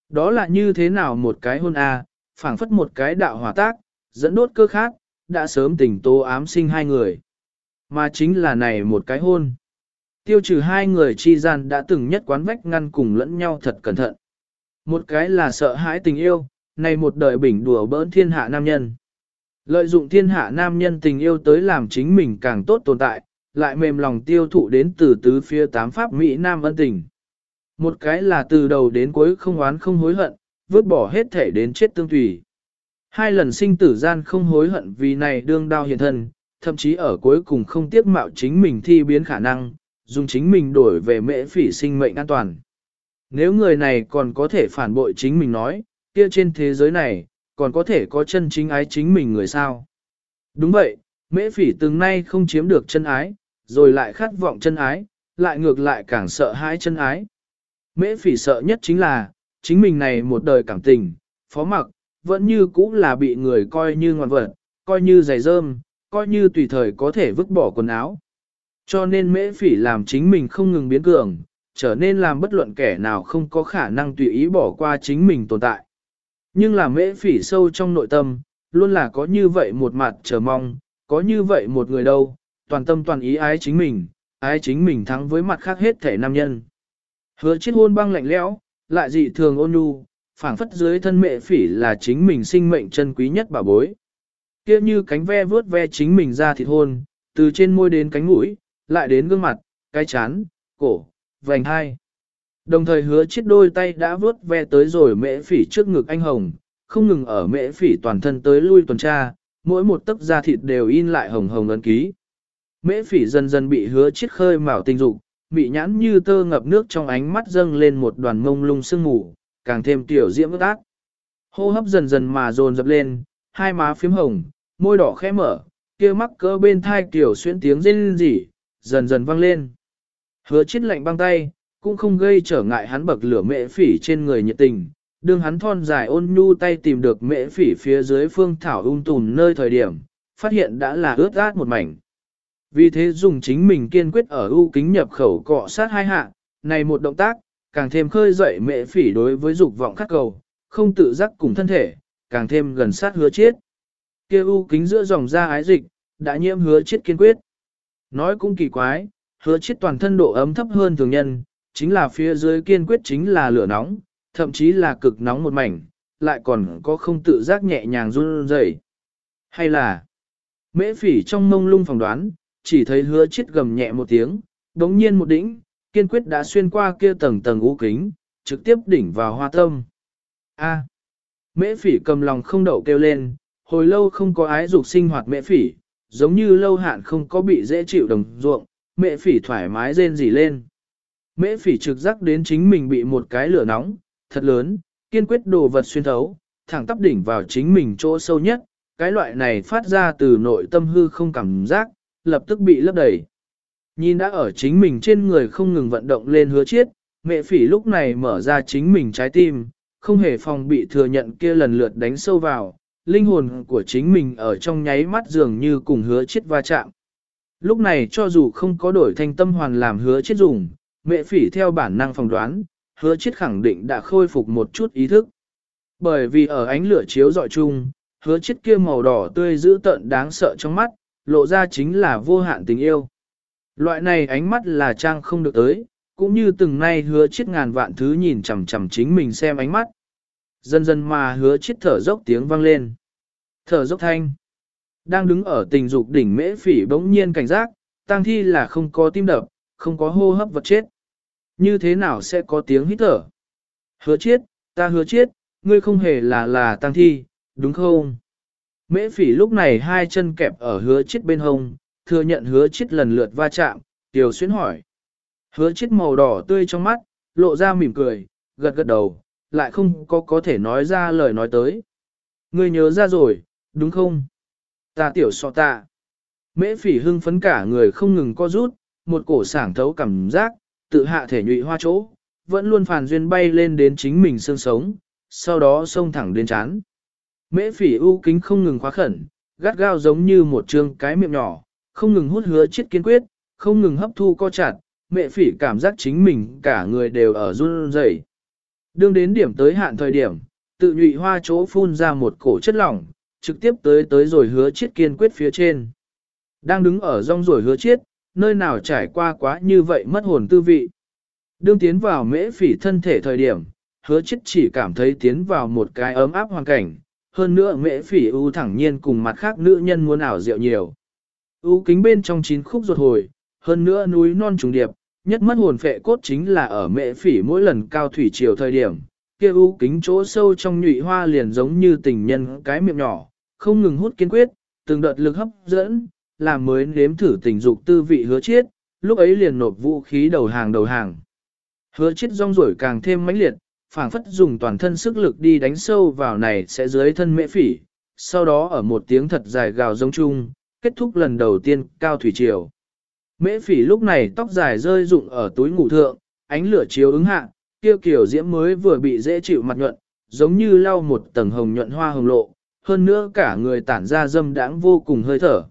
Đó là như thế nào một cái hôn a, à, phảng phất một cái đạo hòa tác, dẫn đốt cơ khác, đã sớm tỉnh tố ám sinh hai người. Mà chính là này một cái hôn. Tiêu trừ hai người chi gian đã từng nhất quán vách ngăn cùng lẫn nhau thật cẩn thận. Một cái là sợ hãi tình yêu, này một đời bình đùa bỡn thiên hạ nam nhân. Lợi dụng thiên hạ nam nhân tình yêu tới làm chính mình càng tốt tồn tại, lại mềm lòng tiêu thụ đến từ tứ phía tám pháp Mỹ Nam ân tình. Một cái là từ đầu đến cuối không oán không hối hận, vứt bỏ hết thể đến chết tương tùy. Hai lần sinh tử gian không hối hận vì này đương đao hiện thân, thậm chí ở cuối cùng không tiếc mạo chính mình thi biến khả năng, dùng chính mình đổi về mễ phỉ sinh mệnh an toàn. Nếu người này còn có thể phản bội chính mình nói, kia trên thế giới này, còn có thể có chân chính ái chính mình người sao. Đúng vậy, mễ phỉ từng nay không chiếm được chân ái, rồi lại khát vọng chân ái, lại ngược lại càng sợ hãi chân ái. Mễ phỉ sợ nhất chính là, chính mình này một đời cảm tình, phó mặc, vẫn như cũ là bị người coi như ngoan vật, coi như giày rơm, coi như tùy thời có thể vứt bỏ quần áo. Cho nên mễ phỉ làm chính mình không ngừng biến cường, trở nên làm bất luận kẻ nào không có khả năng tùy ý bỏ qua chính mình tồn tại. Nhưng là mễ phỉ sâu trong nội tâm, luôn là có như vậy một mặt chờ mong, có như vậy một người đâu, toàn tâm toàn ý ái chính mình, ái chính mình thắng với mặt khác hết thể nam nhân. Hứa chết hôn băng lạnh lẽo, lại dị thường ôn nhu, phảng phất dưới thân mẹ phỉ là chính mình sinh mệnh chân quý nhất bảo bối. Kia như cánh ve vướt ve chính mình ra thịt hôn, từ trên môi đến cánh mũi, lại đến gương mặt, cái chán, cổ, vành hai. Đồng thời hứa chiếc đôi tay đã vướt ve tới rồi mễ phỉ trước ngực anh hồng, không ngừng ở mễ phỉ toàn thân tới lui tuần tra, mỗi một tấc da thịt đều in lại hồng hồng ấn ký. Mễ phỉ dần dần bị hứa chiếc khơi mào tình dục, bị nhãn như tơ ngập nước trong ánh mắt dâng lên một đoàn mông lung sương mù, càng thêm tiểu diễm ước ác. Hô hấp dần dần mà dồn dập lên, hai má phím hồng, môi đỏ khẽ mở, kia mắc cỡ bên thai tiểu xuyên tiếng rên rỉ, dần dần vang lên. Hứa chết lạnh băng tay, cũng không gây trở ngại hắn bậc lửa mệ phỉ trên người nhiệt tình, đương hắn thon dài ôn nhu tay tìm được mễ phỉ phía dưới phương thảo ung tùn nơi thời điểm, phát hiện đã là ướt át một mảnh. Vì thế dùng chính mình kiên quyết ở ưu kính nhập khẩu cọ sát hai hạ, này một động tác, càng thêm khơi dậy mễ phỉ đối với dục vọng khắc cầu, không tự giác cùng thân thể, càng thêm gần sát hứa chết. kia ưu kính giữa dòng da ái dịch, đã nhiễm hứa chết kiên quyết. Nói cũng kỳ quái, hứa chết toàn thân độ ấm thấp hơn thường nhân, chính là phía dưới kiên quyết chính là lửa nóng, thậm chí là cực nóng một mảnh, lại còn có không tự giác nhẹ nhàng run rẩy. Hay là, mễ phỉ trong mông lung phỏng đoán, chỉ thấy hứa chết gầm nhẹ một tiếng, đống nhiên một đỉnh, kiên quyết đã xuyên qua kia tầng tầng u kính, trực tiếp đỉnh vào hoa tâm. A. Mễ phỉ cầm lòng không đậu kêu lên, hồi lâu không có ái dục sinh hoạt mễ phỉ, giống như lâu hạn không có bị dễ chịu đồng ruộng, mễ phỉ thoải mái rên rỉ lên. Mễ phỉ trực giác đến chính mình bị một cái lửa nóng, thật lớn, kiên quyết đồ vật xuyên thấu, thẳng tắp đỉnh vào chính mình chỗ sâu nhất, cái loại này phát ra từ nội tâm hư không cảm giác, lập tức bị lấp đầy. Nhìn đã ở chính mình trên người không ngừng vận động lên hứa chiết, mẹ phỉ lúc này mở ra chính mình trái tim, không hề phòng bị thừa nhận kia lần lượt đánh sâu vào, linh hồn của chính mình ở trong nháy mắt dường như cùng hứa chiết va chạm. Lúc này cho dù không có đổi thanh tâm hoàn làm hứa chiết dùng, mẹ phỉ theo bản năng phòng đoán, hứa chiết khẳng định đã khôi phục một chút ý thức. Bởi vì ở ánh lửa chiếu dọi chung, hứa chiết kia màu đỏ tươi dữ tợn đáng sợ trong mắt, lộ ra chính là vô hạn tình yêu. Loại này ánh mắt là trang không được tới, cũng như từng nay hứa chết ngàn vạn thứ nhìn chằm chằm chính mình xem ánh mắt. Dần dần mà hứa chết thở dốc tiếng vang lên. Thở dốc thanh. Đang đứng ở tình dục đỉnh mễ phỉ bỗng nhiên cảnh giác, tang thi là không có tim đập, không có hô hấp vật chết. Như thế nào sẽ có tiếng hít thở? Hứa chết, ta hứa chết, ngươi không hề là là tang thi, đúng không? Mễ phỉ lúc này hai chân kẹp ở hứa chết bên hông, thừa nhận hứa chết lần lượt va chạm, tiểu xuyến hỏi. Hứa chết màu đỏ tươi trong mắt, lộ ra mỉm cười, gật gật đầu, lại không có có thể nói ra lời nói tới. Ngươi nhớ ra rồi, đúng không? Ta tiểu so ta. Mễ phỉ hưng phấn cả người không ngừng co rút, một cổ sảng thấu cảm giác, tự hạ thể nhụy hoa chỗ, vẫn luôn phàn duyên bay lên đến chính mình xương sống, sau đó xông thẳng đến chán. Mễ phỉ ưu kính không ngừng khóa khẩn, gắt gao giống như một trương cái miệng nhỏ, không ngừng hút hứa chết kiên quyết, không ngừng hấp thu co chặt, mẹ phỉ cảm giác chính mình cả người đều ở run rẩy. Đương đến điểm tới hạn thời điểm, tự nhụy hoa chỗ phun ra một cổ chất lỏng, trực tiếp tới tới rồi hứa chiết kiên quyết phía trên. Đang đứng ở rong rồi hứa chiết nơi nào trải qua quá như vậy mất hồn tư vị. Đương tiến vào mễ phỉ thân thể thời điểm, hứa chiết chỉ cảm thấy tiến vào một cái ấm áp hoàn cảnh, hơn nữa mễ phỉ ưu thẳng nhiên cùng mặt khác nữ nhân muốn ảo diệu nhiều. ưu kính bên trong chín khúc ruột hồi, hơn nữa núi non trùng điệp, nhất mất hồn phệ cốt chính là ở mễ phỉ mỗi lần cao thủy chiều thời điểm, kia ưu kính chỗ sâu trong nhụy hoa liền giống như tình nhân cái miệng nhỏ, không ngừng hút kiên quyết, từng đợt lực hấp dẫn, làm mới nếm thử tình dục tư vị hứa chiết. lúc ấy liền nộp vũ khí đầu hàng đầu hàng. Hứa chiết rong rổi càng thêm mãnh liệt, phảng phất dùng toàn thân sức lực đi đánh sâu vào này sẽ dưới thân mễ phỉ, sau đó ở một tiếng thật dài gào giống chung, kết thúc lần đầu tiên cao thủy triều. Mễ phỉ lúc này tóc dài rơi rụng ở túi ngủ thượng, ánh lửa chiếu ứng hạ, kia kiểu diễm mới vừa bị dễ chịu mặt nhuận, giống như lau một tầng hồng nhuận hoa hồng lộ, hơn nữa cả người tản ra dâm đãng vô cùng hơi thở.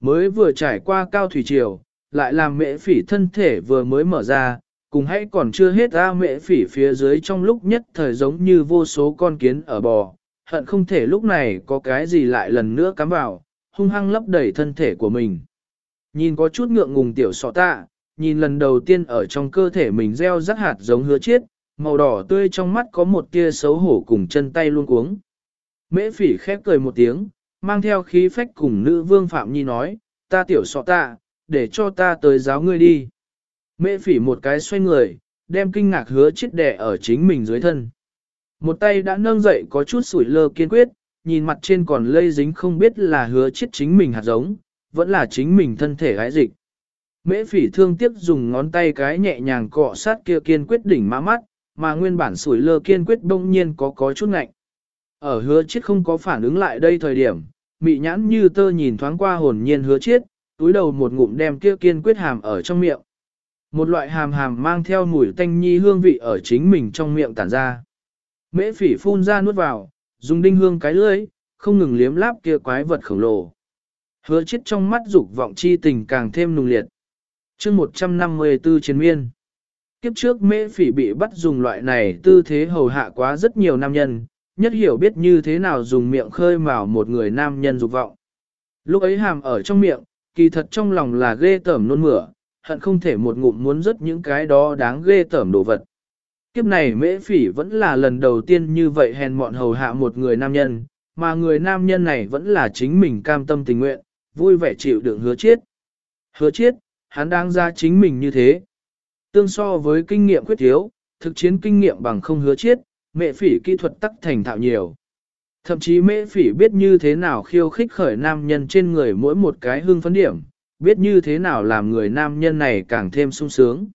Mới vừa trải qua cao thủy triều, lại làm mễ phỉ thân thể vừa mới mở ra, cùng hãy còn chưa hết ra mễ phỉ phía dưới trong lúc nhất thời giống như vô số con kiến ở bò, hận không thể lúc này có cái gì lại lần nữa cắm vào, hung hăng lấp đầy thân thể của mình. Nhìn có chút ngượng ngùng tiểu sọ tạ, nhìn lần đầu tiên ở trong cơ thể mình gieo rắc hạt giống hứa chiết, màu đỏ tươi trong mắt có một tia xấu hổ cùng chân tay luôn cuống. Mễ phỉ khép cười một tiếng, mang theo khí phách cùng nữ vương Phạm Nhi nói, ta tiểu sọ tạ, để cho ta tới giáo ngươi đi. Mễ phỉ một cái xoay người, đem kinh ngạc hứa chết đẻ ở chính mình dưới thân. Một tay đã nâng dậy có chút sủi lơ kiên quyết, nhìn mặt trên còn lây dính không biết là hứa chết chính mình hạt giống, vẫn là chính mình thân thể gái dịch. Mễ phỉ thương tiếc dùng ngón tay cái nhẹ nhàng cọ sát kia kiên quyết đỉnh má mắt, mà nguyên bản sủi lơ kiên quyết đông nhiên có có chút ngạnh. Ở hứa chết không có phản ứng lại đây thời điểm, mị nhãn như tơ nhìn thoáng qua hồn nhiên hứa chết, túi đầu một ngụm đem kia kiên quyết hàm ở trong miệng. Một loại hàm hàm mang theo mùi tanh nhi hương vị ở chính mình trong miệng tản ra. Mễ phỉ phun ra nuốt vào, dùng đinh hương cái lưỡi, không ngừng liếm láp kia quái vật khổng lồ. Hứa chết trong mắt dục vọng chi tình càng thêm nung liệt. chương 154 chiến miên. Kiếp trước mễ phỉ bị bắt dùng loại này tư thế hầu hạ quá rất nhiều nam nhân, nhất hiểu biết như thế nào dùng miệng khơi mào một người nam nhân dục vọng. Lúc ấy hàm ở trong miệng, kỳ thật trong lòng là ghê tởm nôn mửa, hận không thể một ngụm muốn rớt những cái đó đáng ghê tởm đồ vật. Kiếp này mễ phỉ vẫn là lần đầu tiên như vậy hèn mọn hầu hạ một người nam nhân, mà người nam nhân này vẫn là chính mình cam tâm tình nguyện, vui vẻ chịu đựng hứa chết. Hứa chết, hắn đang ra chính mình như thế. Tương so với kinh nghiệm khuyết thiếu, thực chiến kinh nghiệm bằng không hứa chết, mệ phỉ kỹ thuật tắc thành thạo nhiều. Thậm chí mệ phỉ biết như thế nào khiêu khích khởi nam nhân trên người mỗi một cái hương phấn điểm, biết như thế nào làm người nam nhân này càng thêm sung sướng.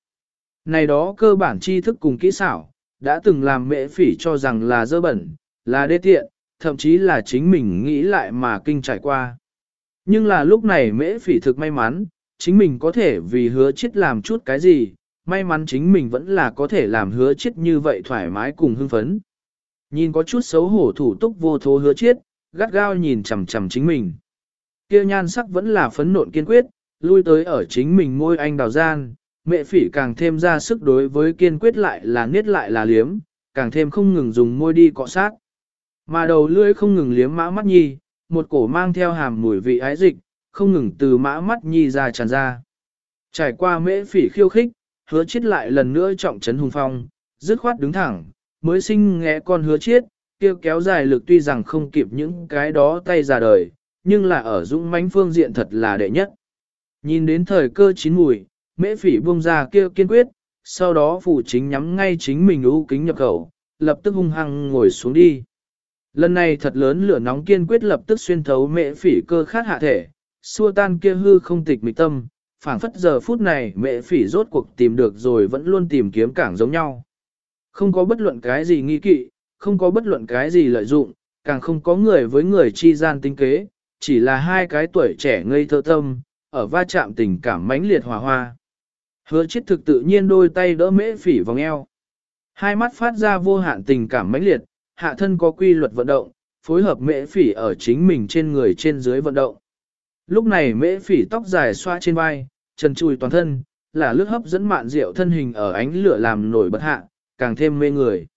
Này đó cơ bản tri thức cùng kỹ xảo, đã từng làm mệ phỉ cho rằng là dơ bẩn, là đê tiện, thậm chí là chính mình nghĩ lại mà kinh trải qua. Nhưng là lúc này mễ phỉ thực may mắn, chính mình có thể vì hứa chết làm chút cái gì, may mắn chính mình vẫn là có thể làm hứa chết như vậy thoải mái cùng hưng phấn. Nhìn có chút xấu hổ thủ túc vô thố hứa chết, gắt gao nhìn chằm chằm chính mình. Kia nhan sắc vẫn là phấn nộn kiên quyết, lui tới ở chính mình môi anh đào gian, mẹ phỉ càng thêm ra sức đối với kiên quyết lại là niết lại là liếm, càng thêm không ngừng dùng môi đi cọ sát. Mà đầu lưỡi không ngừng liếm mã mắt nhi, một cổ mang theo hàm mùi vị ái dịch, không ngừng từ mã mắt nhi ra tràn ra. Trải qua mễ phỉ khiêu khích, hứa chết lại lần nữa trọng trấn hùng phong, dứt khoát đứng thẳng, mới sinh nghe con hứa chết, kêu kéo dài lực tuy rằng không kịp những cái đó tay ra đời, nhưng là ở dũng mãnh phương diện thật là đệ nhất. Nhìn đến thời cơ chín mùi, mễ phỉ buông ra kêu kiên quyết, sau đó phụ chính nhắm ngay chính mình ưu kính nhập khẩu, lập tức hung hăng ngồi xuống đi. Lần này thật lớn lửa nóng kiên quyết lập tức xuyên thấu mễ phỉ cơ khát hạ thể, xua tan kia hư không tịch mịch tâm, phảng phất giờ phút này mẹ phỉ rốt cuộc tìm được rồi vẫn luôn tìm kiếm cảng giống nhau. Không có bất luận cái gì nghi kỵ, không có bất luận cái gì lợi dụng, càng không có người với người chi gian tinh kế, chỉ là hai cái tuổi trẻ ngây thơ tâm, ở va chạm tình cảm mãnh liệt hòa hoa. Hứa chết thực tự nhiên đôi tay đỡ mễ phỉ vòng eo. Hai mắt phát ra vô hạn tình cảm mãnh liệt, hạ thân có quy luật vận động, phối hợp mễ phỉ ở chính mình trên người trên dưới vận động. Lúc này mễ phỉ tóc dài xoa trên vai, trần trùi toàn thân, là lướt hấp dẫn mạn rượu thân hình ở ánh lửa làm nổi bật hạ, càng thêm mê người.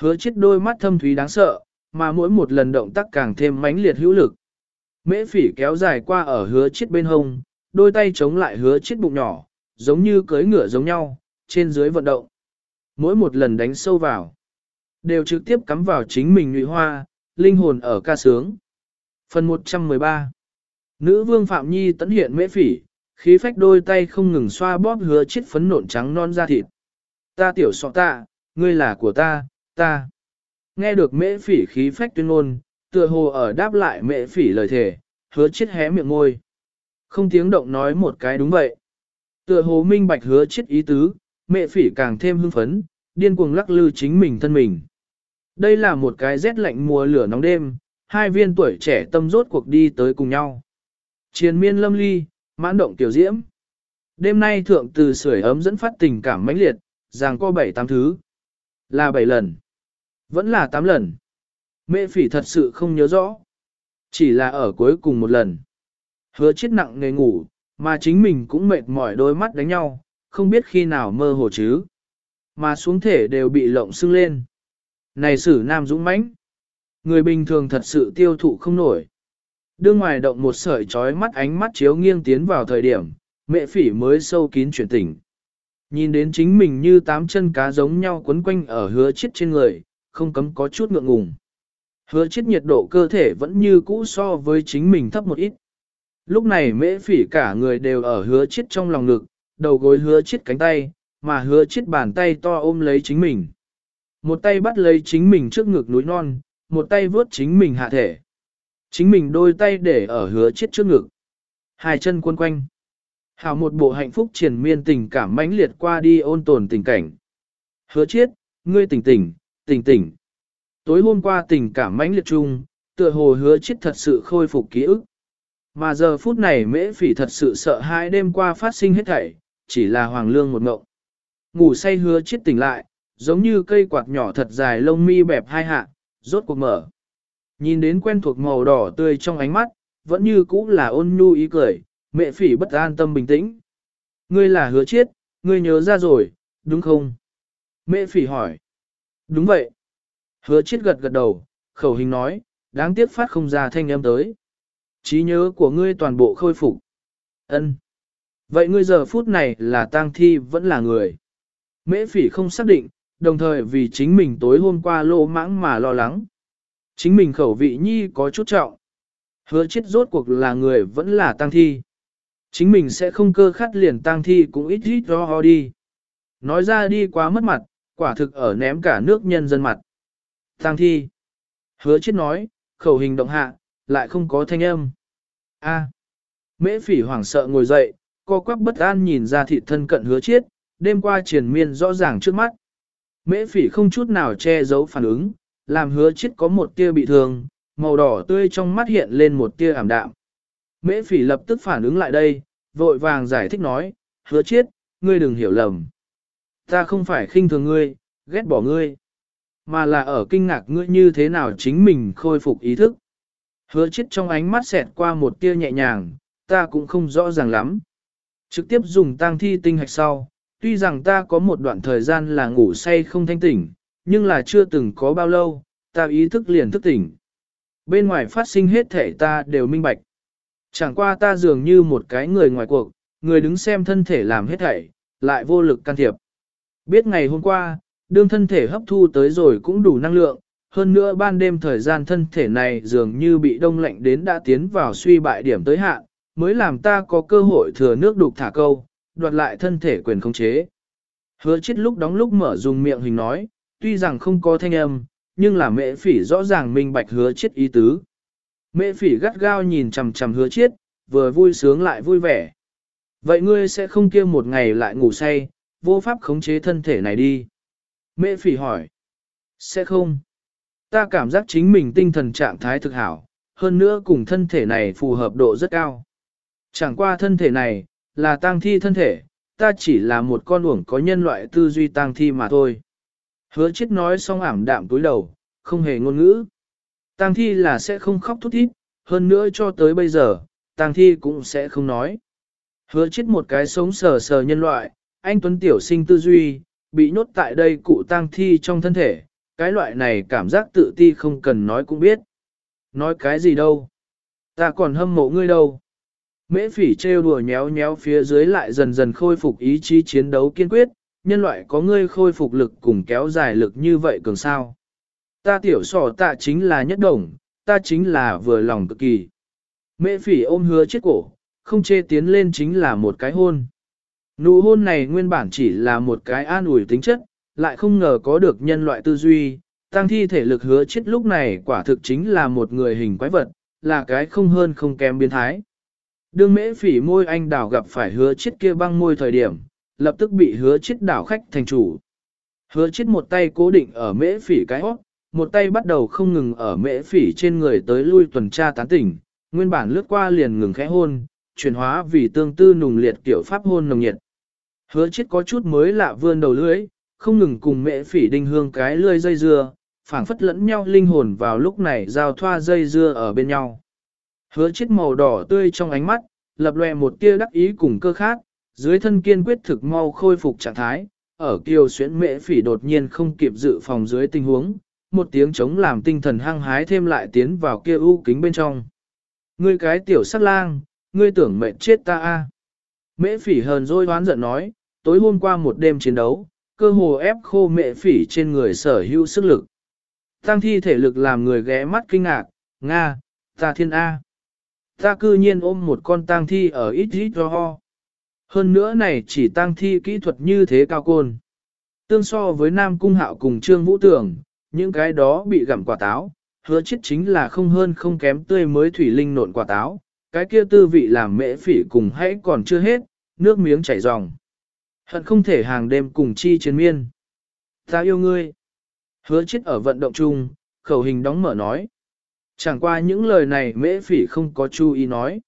Hứa chết đôi mắt thâm thúy đáng sợ, mà mỗi một lần động tác càng thêm mãnh liệt hữu lực. Mễ phỉ kéo dài qua ở hứa chết bên hông, đôi tay chống lại hứa chết bụng nhỏ, giống như cưới ngựa giống nhau, trên dưới vận động. Mỗi một lần đánh sâu vào, đều trực tiếp cắm vào chính mình nhụy hoa, linh hồn ở ca sướng. Phần 113 Nữ vương Phạm Nhi tấn hiện mễ phỉ, khí phách đôi tay không ngừng xoa bóp hứa chiếc phấn nộn trắng non da thịt. Ta tiểu sọ ta, ngươi là của ta, ta. Nghe được mễ phỉ khí phách tuyên ngôn, tựa hồ ở đáp lại mễ phỉ lời thề, hứa chiếc hé miệng ngôi. Không tiếng động nói một cái đúng vậy. Tựa hồ minh bạch hứa chiếc ý tứ, mễ phỉ càng thêm hưng phấn, điên cuồng lắc lư chính mình thân mình. Đây là một cái rét lạnh mùa lửa nóng đêm, hai viên tuổi trẻ tâm rốt cuộc đi tới cùng nhau. Triền miên lâm ly, mãn động tiểu diễm. Đêm nay thượng từ sưởi ấm dẫn phát tình cảm mãnh liệt, ràng co bảy tám thứ. Là bảy lần. Vẫn là tám lần. Mẹ phỉ thật sự không nhớ rõ. Chỉ là ở cuối cùng một lần. Hứa chết nặng nghề ngủ, mà chính mình cũng mệt mỏi đôi mắt đánh nhau, không biết khi nào mơ hồ chứ. Mà xuống thể đều bị lộng sưng lên. Này sử nam dũng mãnh, Người bình thường thật sự tiêu thụ không nổi. Đưa ngoài động một sợi trói mắt ánh mắt chiếu nghiêng tiến vào thời điểm, mẹ phỉ mới sâu kín chuyển tỉnh. Nhìn đến chính mình như tám chân cá giống nhau quấn quanh ở hứa chết trên người, không cấm có chút ngượng ngùng. Hứa chết nhiệt độ cơ thể vẫn như cũ so với chính mình thấp một ít. Lúc này mễ phỉ cả người đều ở hứa chết trong lòng ngực, đầu gối hứa chết cánh tay, mà hứa chết bàn tay to ôm lấy chính mình. Một tay bắt lấy chính mình trước ngực núi non, một tay vớt chính mình hạ thể. Chính mình đôi tay để ở hứa chết trước ngực. Hai chân quân quanh. Hảo một bộ hạnh phúc triển miên tình cảm mãnh liệt qua đi ôn tồn tình cảnh. Hứa chết, ngươi tỉnh tỉnh, tỉnh tỉnh. Tối hôm qua tình cảm mãnh liệt chung, tựa hồ hứa chết thật sự khôi phục ký ức. Mà giờ phút này mễ phỉ thật sự sợ hai đêm qua phát sinh hết thảy, chỉ là hoàng lương một ngộng. Ngủ say hứa chết tỉnh lại, giống như cây quạt nhỏ thật dài lông mi bẹp hai hạ, rốt cuộc mở. Nhìn đến quen thuộc màu đỏ tươi trong ánh mắt, vẫn như cũ là ôn nhu ý cười, mẹ phỉ bất an tâm bình tĩnh. Ngươi là hứa chiết, ngươi nhớ ra rồi, đúng không? Mẹ phỉ hỏi. Đúng vậy. Hứa chiết gật gật đầu, khẩu hình nói, đáng tiếc phát không ra thanh âm tới. trí nhớ của ngươi toàn bộ khôi phục. Ân. Vậy ngươi giờ phút này là tang thi vẫn là người. Mễ phỉ không xác định, đồng thời vì chính mình tối hôm qua lô mãng mà lo lắng. Chính mình khẩu vị nhi có chút trọng. Hứa chết rốt cuộc là người vẫn là tang thi. Chính mình sẽ không cơ khát liền tang thi cũng ít ít do ho đi. Nói ra đi quá mất mặt, quả thực ở ném cả nước nhân dân mặt. Tang thi. Hứa chết nói, khẩu hình động hạ, lại không có thanh âm. A. Mễ phỉ hoảng sợ ngồi dậy, co quắp bất an nhìn ra thị thân cận hứa chết, đêm qua triển miên rõ ràng trước mắt. Mễ phỉ không chút nào che giấu phản ứng, làm hứa chết có một tia bị thương, màu đỏ tươi trong mắt hiện lên một tia ảm đạm. Mễ phỉ lập tức phản ứng lại đây, vội vàng giải thích nói, hứa chết, ngươi đừng hiểu lầm. Ta không phải khinh thường ngươi, ghét bỏ ngươi, mà là ở kinh ngạc ngươi như thế nào chính mình khôi phục ý thức. Hứa chết trong ánh mắt xẹt qua một tia nhẹ nhàng, ta cũng không rõ ràng lắm. Trực tiếp dùng tang thi tinh hạch sau, tuy rằng ta có một đoạn thời gian là ngủ say không thanh tỉnh, nhưng là chưa từng có bao lâu, ta ý thức liền thức tỉnh. Bên ngoài phát sinh hết thể ta đều minh bạch. Chẳng qua ta dường như một cái người ngoài cuộc, người đứng xem thân thể làm hết thảy, lại vô lực can thiệp. Biết ngày hôm qua, đương thân thể hấp thu tới rồi cũng đủ năng lượng, hơn nữa ban đêm thời gian thân thể này dường như bị đông lạnh đến đã tiến vào suy bại điểm tới hạn, mới làm ta có cơ hội thừa nước đục thả câu, đoạt lại thân thể quyền khống chế. Hứa chết lúc đóng lúc mở dùng miệng hình nói, tuy rằng không có thanh âm, nhưng là mễ phỉ rõ ràng minh bạch hứa chết ý tứ. Mễ phỉ gắt gao nhìn chằm chằm hứa chết, vừa vui sướng lại vui vẻ. Vậy ngươi sẽ không kia một ngày lại ngủ say, vô pháp khống chế thân thể này đi. Mễ phỉ hỏi. Sẽ không. Ta cảm giác chính mình tinh thần trạng thái thực hảo, hơn nữa cùng thân thể này phù hợp độ rất cao. Chẳng qua thân thể này, là tang thi thân thể, ta chỉ là một con uổng có nhân loại tư duy tang thi mà thôi. Hứa chết nói xong ảm đạm túi đầu, không hề ngôn ngữ. Tang thi là sẽ không khóc thút thít, hơn nữa cho tới bây giờ, tang thi cũng sẽ không nói. Hứa chết một cái sống sờ sờ nhân loại, anh Tuấn Tiểu sinh tư duy, bị nhốt tại đây cụ tang thi trong thân thể, cái loại này cảm giác tự ti không cần nói cũng biết. Nói cái gì đâu? Ta còn hâm mộ ngươi đâu? Mễ phỉ trêu đùa nhéo nhéo phía dưới lại dần dần khôi phục ý chí chiến đấu kiên quyết, nhân loại có ngươi khôi phục lực cùng kéo dài lực như vậy cường sao. Ta tiểu sỏ tạ chính là nhất đồng, ta chính là vừa lòng cực kỳ. Mễ phỉ ôm hứa chết cổ, không chê tiến lên chính là một cái hôn. Nụ hôn này nguyên bản chỉ là một cái an ủi tính chất, lại không ngờ có được nhân loại tư duy, tăng thi thể lực hứa chết lúc này quả thực chính là một người hình quái vật, là cái không hơn không kém biến thái. Đương mễ phỉ môi anh đào gặp phải hứa chết kia băng môi thời điểm, lập tức bị hứa chết đảo khách thành chủ. Hứa chết một tay cố định ở mễ phỉ cái hót, một tay bắt đầu không ngừng ở mễ phỉ trên người tới lui tuần tra tán tỉnh, nguyên bản lướt qua liền ngừng khẽ hôn, chuyển hóa vì tương tư nùng liệt kiểu pháp hôn nồng nhiệt. Hứa chết có chút mới lạ vươn đầu lưỡi, không ngừng cùng mễ phỉ đinh hương cái lưỡi dây dưa, phảng phất lẫn nhau linh hồn vào lúc này giao thoa dây dưa ở bên nhau. Hứa chết màu đỏ tươi trong ánh mắt, lập lòe một tia đắc ý cùng cơ khác, dưới thân kiên quyết thực mau khôi phục trạng thái, ở kiều xuyến mễ phỉ đột nhiên không kịp dự phòng dưới tình huống, một tiếng chống làm tinh thần hăng hái thêm lại tiến vào kia u kính bên trong. Ngươi cái tiểu sắc lang, ngươi tưởng mệnh chết ta a Mễ phỉ hờn dôi hoán giận nói, tối hôm qua một đêm chiến đấu, cơ hồ ép khô mễ phỉ trên người sở hữu sức lực. Tăng thi thể lực làm người ghé mắt kinh ngạc, Nga, ta thiên A. Ta cư nhiên ôm một con tang thi ở ít ít ho ho. Hơn nữa này chỉ tang thi kỹ thuật như thế cao côn. Tương so với Nam Cung Hạo cùng Trương Vũ Tưởng, những cái đó bị gặm quả táo, hứa chết chính là không hơn không kém tươi mới thủy linh nộn quả táo. Cái kia tư vị làm mễ phỉ cùng hãy còn chưa hết, nước miếng chảy ròng. Hận không thể hàng đêm cùng chi chiến miên. Ta yêu ngươi. Hứa chết ở vận động chung, khẩu hình đóng mở nói. Chẳng qua những lời này mễ phỉ không có chú ý nói.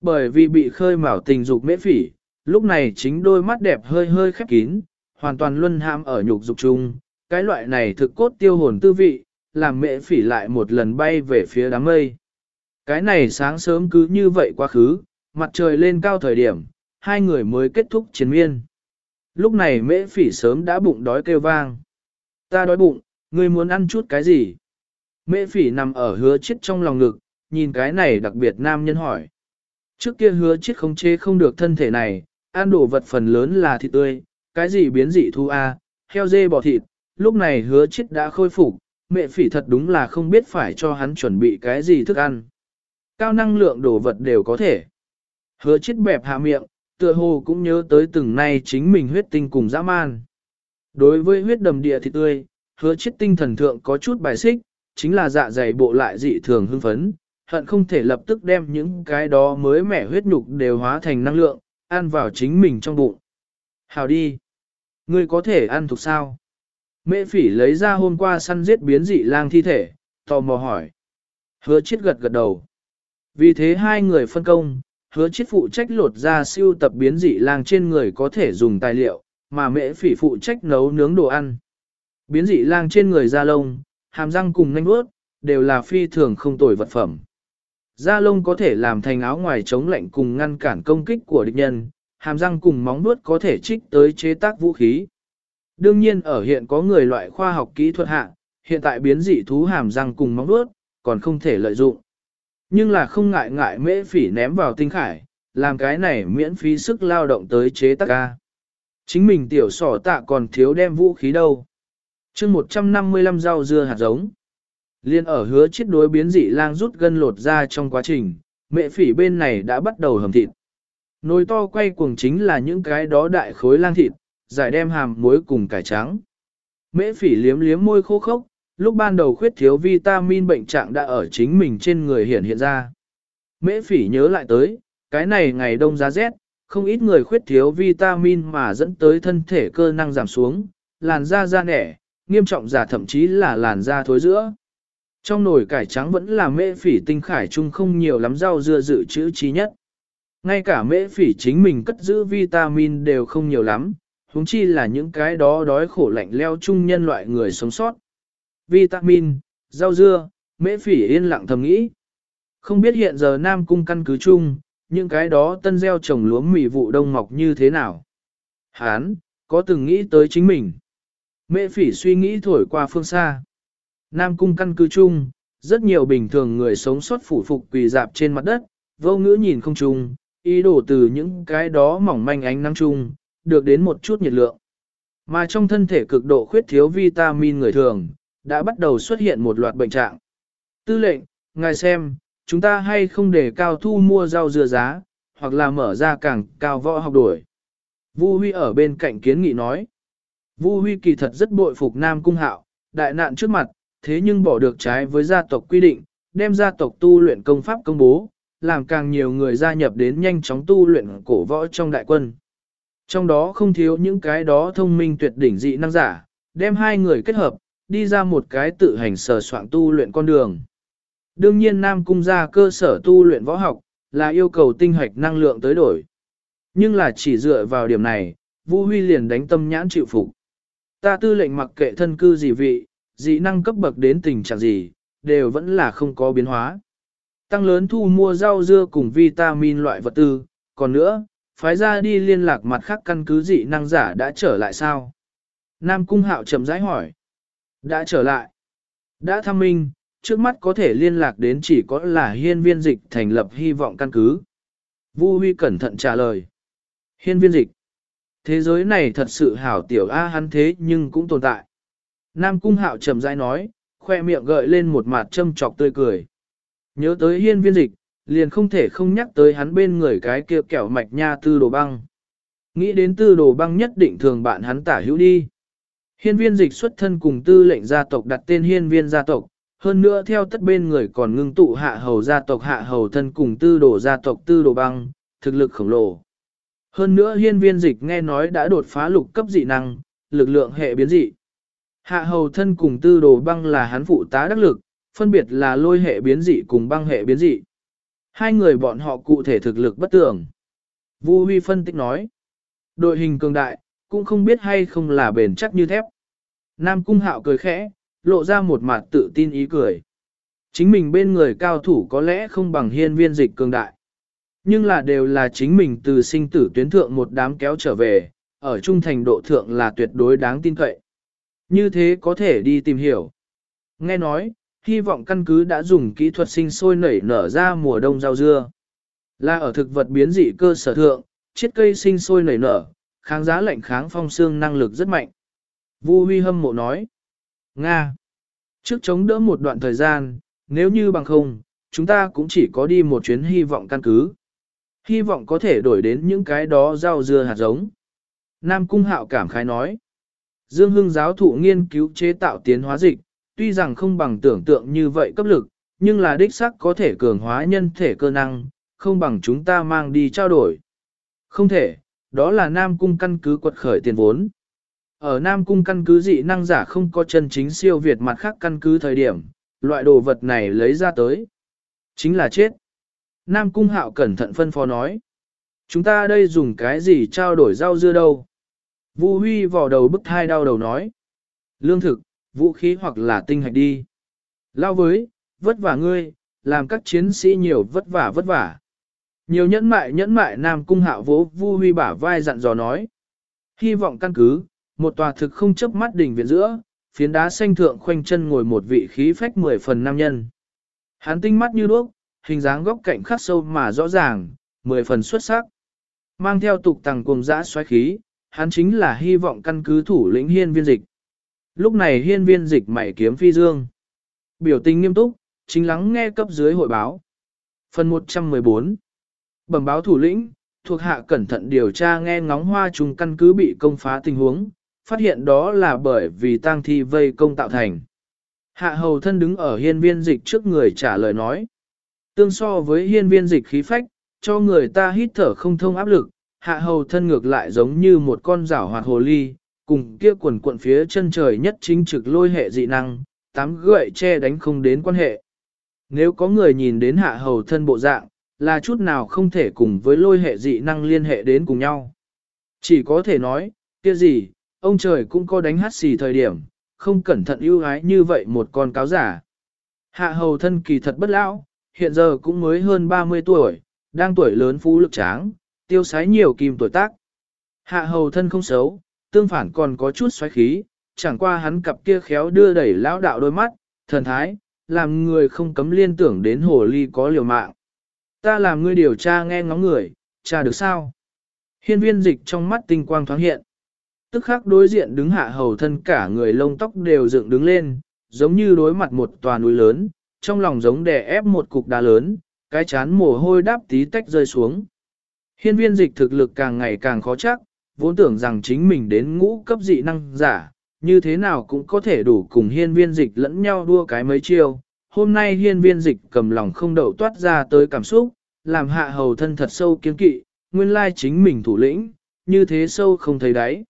Bởi vì bị khơi mào tình dục mễ phỉ, lúc này chính đôi mắt đẹp hơi hơi khép kín, hoàn toàn luân ham ở nhục dục chung, cái loại này thực cốt tiêu hồn tư vị, làm mẹ phỉ lại một lần bay về phía đám mây. Cái này sáng sớm cứ như vậy quá khứ, mặt trời lên cao thời điểm, hai người mới kết thúc chiến miên. Lúc này mễ phỉ sớm đã bụng đói kêu vang. Ta đói bụng, ngươi muốn ăn chút cái gì? Mễ phỉ nằm ở hứa chết trong lòng ngực, nhìn cái này đặc biệt nam nhân hỏi. Trước kia hứa chết không chế không được thân thể này, ăn đồ vật phần lớn là thịt tươi, cái gì biến dị thu a, heo dê bò thịt, lúc này hứa chết đã khôi phục, mẹ phỉ thật đúng là không biết phải cho hắn chuẩn bị cái gì thức ăn. Cao năng lượng đồ vật đều có thể. Hứa chết bẹp hạ miệng, tựa hồ cũng nhớ tới từng nay chính mình huyết tinh cùng dã man. Đối với huyết đầm địa thịt tươi, hứa chết tinh thần thượng có chút bài xích, chính là dạ dày bộ lại dị thường hưng phấn, hận không thể lập tức đem những cái đó mới mẻ huyết nhục đều hóa thành năng lượng, ăn vào chính mình trong bụng. Hào đi! Ngươi có thể ăn thuộc sao? Mễ phỉ lấy ra hôm qua săn giết biến dị lang thi thể, tò mò hỏi. Hứa chết gật gật đầu. Vì thế hai người phân công, hứa chết phụ trách lột ra siêu tập biến dị lang trên người có thể dùng tài liệu, mà mễ phỉ phụ trách nấu nướng đồ ăn. Biến dị lang trên người da lông, hàm răng cùng nanh bước, đều là phi thường không tồi vật phẩm. Da lông có thể làm thành áo ngoài chống lạnh cùng ngăn cản công kích của địch nhân, hàm răng cùng móng vuốt có thể trích tới chế tác vũ khí. Đương nhiên ở hiện có người loại khoa học kỹ thuật hạ, hiện tại biến dị thú hàm răng cùng móng vuốt, còn không thể lợi dụng. Nhưng là không ngại ngại mễ phỉ ném vào tinh khải, làm cái này miễn phí sức lao động tới chế tác ca. Chính mình tiểu sỏ tạ còn thiếu đem vũ khí đâu. chương 155 rau dưa hạt giống. Liên ở hứa chết đối biến dị lang rút gân lột ra trong quá trình, mẹ phỉ bên này đã bắt đầu hầm thịt. Nồi to quay cuồng chính là những cái đó đại khối lang thịt, giải đem hàm muối cùng cải trắng. Mễ phỉ liếm liếm môi khô khốc, lúc ban đầu khuyết thiếu vitamin bệnh trạng đã ở chính mình trên người hiện hiện ra. Mễ phỉ nhớ lại tới, cái này ngày đông giá rét, không ít người khuyết thiếu vitamin mà dẫn tới thân thể cơ năng giảm xuống, làn da da nẻ, nghiêm trọng giả thậm chí là làn da thối giữa. Trong nồi cải trắng vẫn là mễ phỉ tinh khải chung không nhiều lắm rau dưa dự trữ trí nhất. Ngay cả mễ phỉ chính mình cất giữ vitamin đều không nhiều lắm, huống chi là những cái đó đói khổ lạnh leo chung nhân loại người sống sót. Vitamin, rau dưa, mễ phỉ yên lặng thầm nghĩ. Không biết hiện giờ Nam Cung căn cứ chung, những cái đó tân gieo trồng lúa mì vụ đông mọc như thế nào. Hán, có từng nghĩ tới chính mình. Mễ phỉ suy nghĩ thổi qua phương xa. Nam Cung căn cứ chung, rất nhiều bình thường người sống sót phủ phục quỳ dạp trên mặt đất, vô ngữ nhìn không chung, ý đồ từ những cái đó mỏng manh ánh nắng chung, được đến một chút nhiệt lượng. Mà trong thân thể cực độ khuyết thiếu vitamin người thường, đã bắt đầu xuất hiện một loạt bệnh trạng. Tư lệnh, ngài xem, chúng ta hay không để cao thu mua rau dưa giá, hoặc là mở ra càng cao võ học đổi. Vu Huy ở bên cạnh kiến nghị nói. Vu Huy kỳ thật rất bội phục Nam Cung Hạo, đại nạn trước mặt, thế nhưng bỏ được trái với gia tộc quy định, đem gia tộc tu luyện công pháp công bố, làm càng nhiều người gia nhập đến nhanh chóng tu luyện cổ võ trong đại quân. Trong đó không thiếu những cái đó thông minh tuyệt đỉnh dị năng giả, đem hai người kết hợp, đi ra một cái tự hành sở soạn tu luyện con đường. Đương nhiên Nam Cung gia cơ sở tu luyện võ học, là yêu cầu tinh hoạch năng lượng tới đổi. Nhưng là chỉ dựa vào điểm này, Vu Huy liền đánh tâm nhãn chịu phục. Ta tư lệnh mặc kệ thân cư gì vị, dị năng cấp bậc đến tình trạng gì, đều vẫn là không có biến hóa. Tăng lớn thu mua rau dưa cùng vitamin loại vật tư, còn nữa, phái ra đi liên lạc mặt khác căn cứ dị năng giả đã trở lại sao? Nam Cung Hạo chậm rãi hỏi. Đã trở lại. Đã thăm minh, trước mắt có thể liên lạc đến chỉ có là hiên viên dịch thành lập hy vọng căn cứ. Vu Huy cẩn thận trả lời. Hiên viên dịch. Thế giới này thật sự hảo tiểu A hắn thế nhưng cũng tồn tại. Nam Cung Hạo trầm rãi nói, khoe miệng gợi lên một mặt châm trọc tươi cười. Nhớ tới hiên viên dịch, liền không thể không nhắc tới hắn bên người cái kia kẻo mạch nha tư đồ băng. Nghĩ đến tư đồ băng nhất định thường bạn hắn tả hữu đi. Hiên viên dịch xuất thân cùng tư lệnh gia tộc đặt tên hiên viên gia tộc, hơn nữa theo tất bên người còn ngưng tụ hạ hầu gia tộc hạ hầu thân cùng tư đồ gia tộc tư đồ băng, thực lực khổng lồ. Hơn nữa hiên viên dịch nghe nói đã đột phá lục cấp dị năng, lực lượng hệ biến dị. Hạ hầu thân cùng tư đồ băng là hắn phụ tá đắc lực, phân biệt là lôi hệ biến dị cùng băng hệ biến dị. Hai người bọn họ cụ thể thực lực bất tưởng. Vu Huy phân tích nói, đội hình cường đại, cũng không biết hay không là bền chắc như thép. Nam Cung Hạo cười khẽ, lộ ra một mặt tự tin ý cười. Chính mình bên người cao thủ có lẽ không bằng hiên viên dịch cường đại. Nhưng là đều là chính mình từ sinh tử tuyến thượng một đám kéo trở về, ở trung thành độ thượng là tuyệt đối đáng tin cậy. Như thế có thể đi tìm hiểu. Nghe nói, hy vọng căn cứ đã dùng kỹ thuật sinh sôi nảy nở ra mùa đông rau dưa. Là ở thực vật biến dị cơ sở thượng, chiết cây sinh sôi nảy nở, kháng giá lạnh kháng phong xương năng lực rất mạnh. Vu Huy hâm mộ nói. Nga. Trước chống đỡ một đoạn thời gian, nếu như bằng không, chúng ta cũng chỉ có đi một chuyến hy vọng căn cứ. Hy vọng có thể đổi đến những cái đó rau dưa hạt giống. Nam Cung Hạo cảm khái nói. Dương Hưng giáo thụ nghiên cứu chế tạo tiến hóa dịch, tuy rằng không bằng tưởng tượng như vậy cấp lực, nhưng là đích sắc có thể cường hóa nhân thể cơ năng, không bằng chúng ta mang đi trao đổi. Không thể, đó là Nam Cung căn cứ quật khởi tiền vốn. Ở Nam Cung căn cứ dị năng giả không có chân chính siêu việt mặt khác căn cứ thời điểm, loại đồ vật này lấy ra tới. Chính là chết. Nam Cung hạo cẩn thận phân phó nói. Chúng ta đây dùng cái gì trao đổi rau dưa đâu? Vu Huy vò đầu bức thai đau đầu nói. Lương thực, vũ khí hoặc là tinh hạch đi. Lao với, vất vả ngươi, làm các chiến sĩ nhiều vất vả vất vả. Nhiều nhẫn mại nhẫn mại Nam Cung hạo vỗ Vu Huy bả vai dặn dò nói. Hy vọng căn cứ, một tòa thực không chấp mắt đỉnh viện giữa, phiến đá xanh thượng khoanh chân ngồi một vị khí phách mười phần nam nhân. Hắn tinh mắt như đuốc, hình dáng góc cạnh khắc sâu mà rõ ràng, mười phần xuất sắc. Mang theo tục tàng cùng dã xoáy khí, hắn chính là hy vọng căn cứ thủ lĩnh hiên viên dịch. Lúc này hiên viên dịch mảy kiếm phi dương. Biểu tình nghiêm túc, chính lắng nghe cấp dưới hội báo. Phần 114 Bẩm báo thủ lĩnh, thuộc hạ cẩn thận điều tra nghe ngóng hoa trùng căn cứ bị công phá tình huống, phát hiện đó là bởi vì tang thi vây công tạo thành. Hạ hầu thân đứng ở hiên viên dịch trước người trả lời nói. Tương so với hiên viên dịch khí phách, cho người ta hít thở không thông áp lực, hạ hầu thân ngược lại giống như một con rảo hoạt hồ ly, cùng kia quần cuộn phía chân trời nhất chính trực lôi hệ dị năng, tám gậy che đánh không đến quan hệ. Nếu có người nhìn đến hạ hầu thân bộ dạng, là chút nào không thể cùng với lôi hệ dị năng liên hệ đến cùng nhau. Chỉ có thể nói, kia gì, ông trời cũng có đánh hát xì thời điểm, không cẩn thận ưu ái như vậy một con cáo giả. Hạ hầu thân kỳ thật bất lão, hiện giờ cũng mới hơn 30 tuổi, đang tuổi lớn phú lực tráng, tiêu sái nhiều kim tuổi tác. Hạ hầu thân không xấu, tương phản còn có chút xoáy khí, chẳng qua hắn cặp kia khéo đưa đẩy lão đạo đôi mắt, thần thái, làm người không cấm liên tưởng đến hồ ly có liều mạng. Ta làm ngươi điều tra nghe ngóng người, tra được sao? Hiên viên dịch trong mắt tinh quang thoáng hiện. Tức khắc đối diện đứng hạ hầu thân cả người lông tóc đều dựng đứng lên, giống như đối mặt một tòa núi lớn, trong lòng giống đè ép một cục đá lớn, cái chán mồ hôi đáp tí tách rơi xuống. Hiên viên dịch thực lực càng ngày càng khó chắc, vốn tưởng rằng chính mình đến ngũ cấp dị năng giả, như thế nào cũng có thể đủ cùng hiên viên dịch lẫn nhau đua cái mấy chiêu. Hôm nay hiên viên dịch cầm lòng không đậu toát ra tới cảm xúc, làm hạ hầu thân thật sâu kiên kỵ, nguyên lai chính mình thủ lĩnh, như thế sâu không thấy đáy.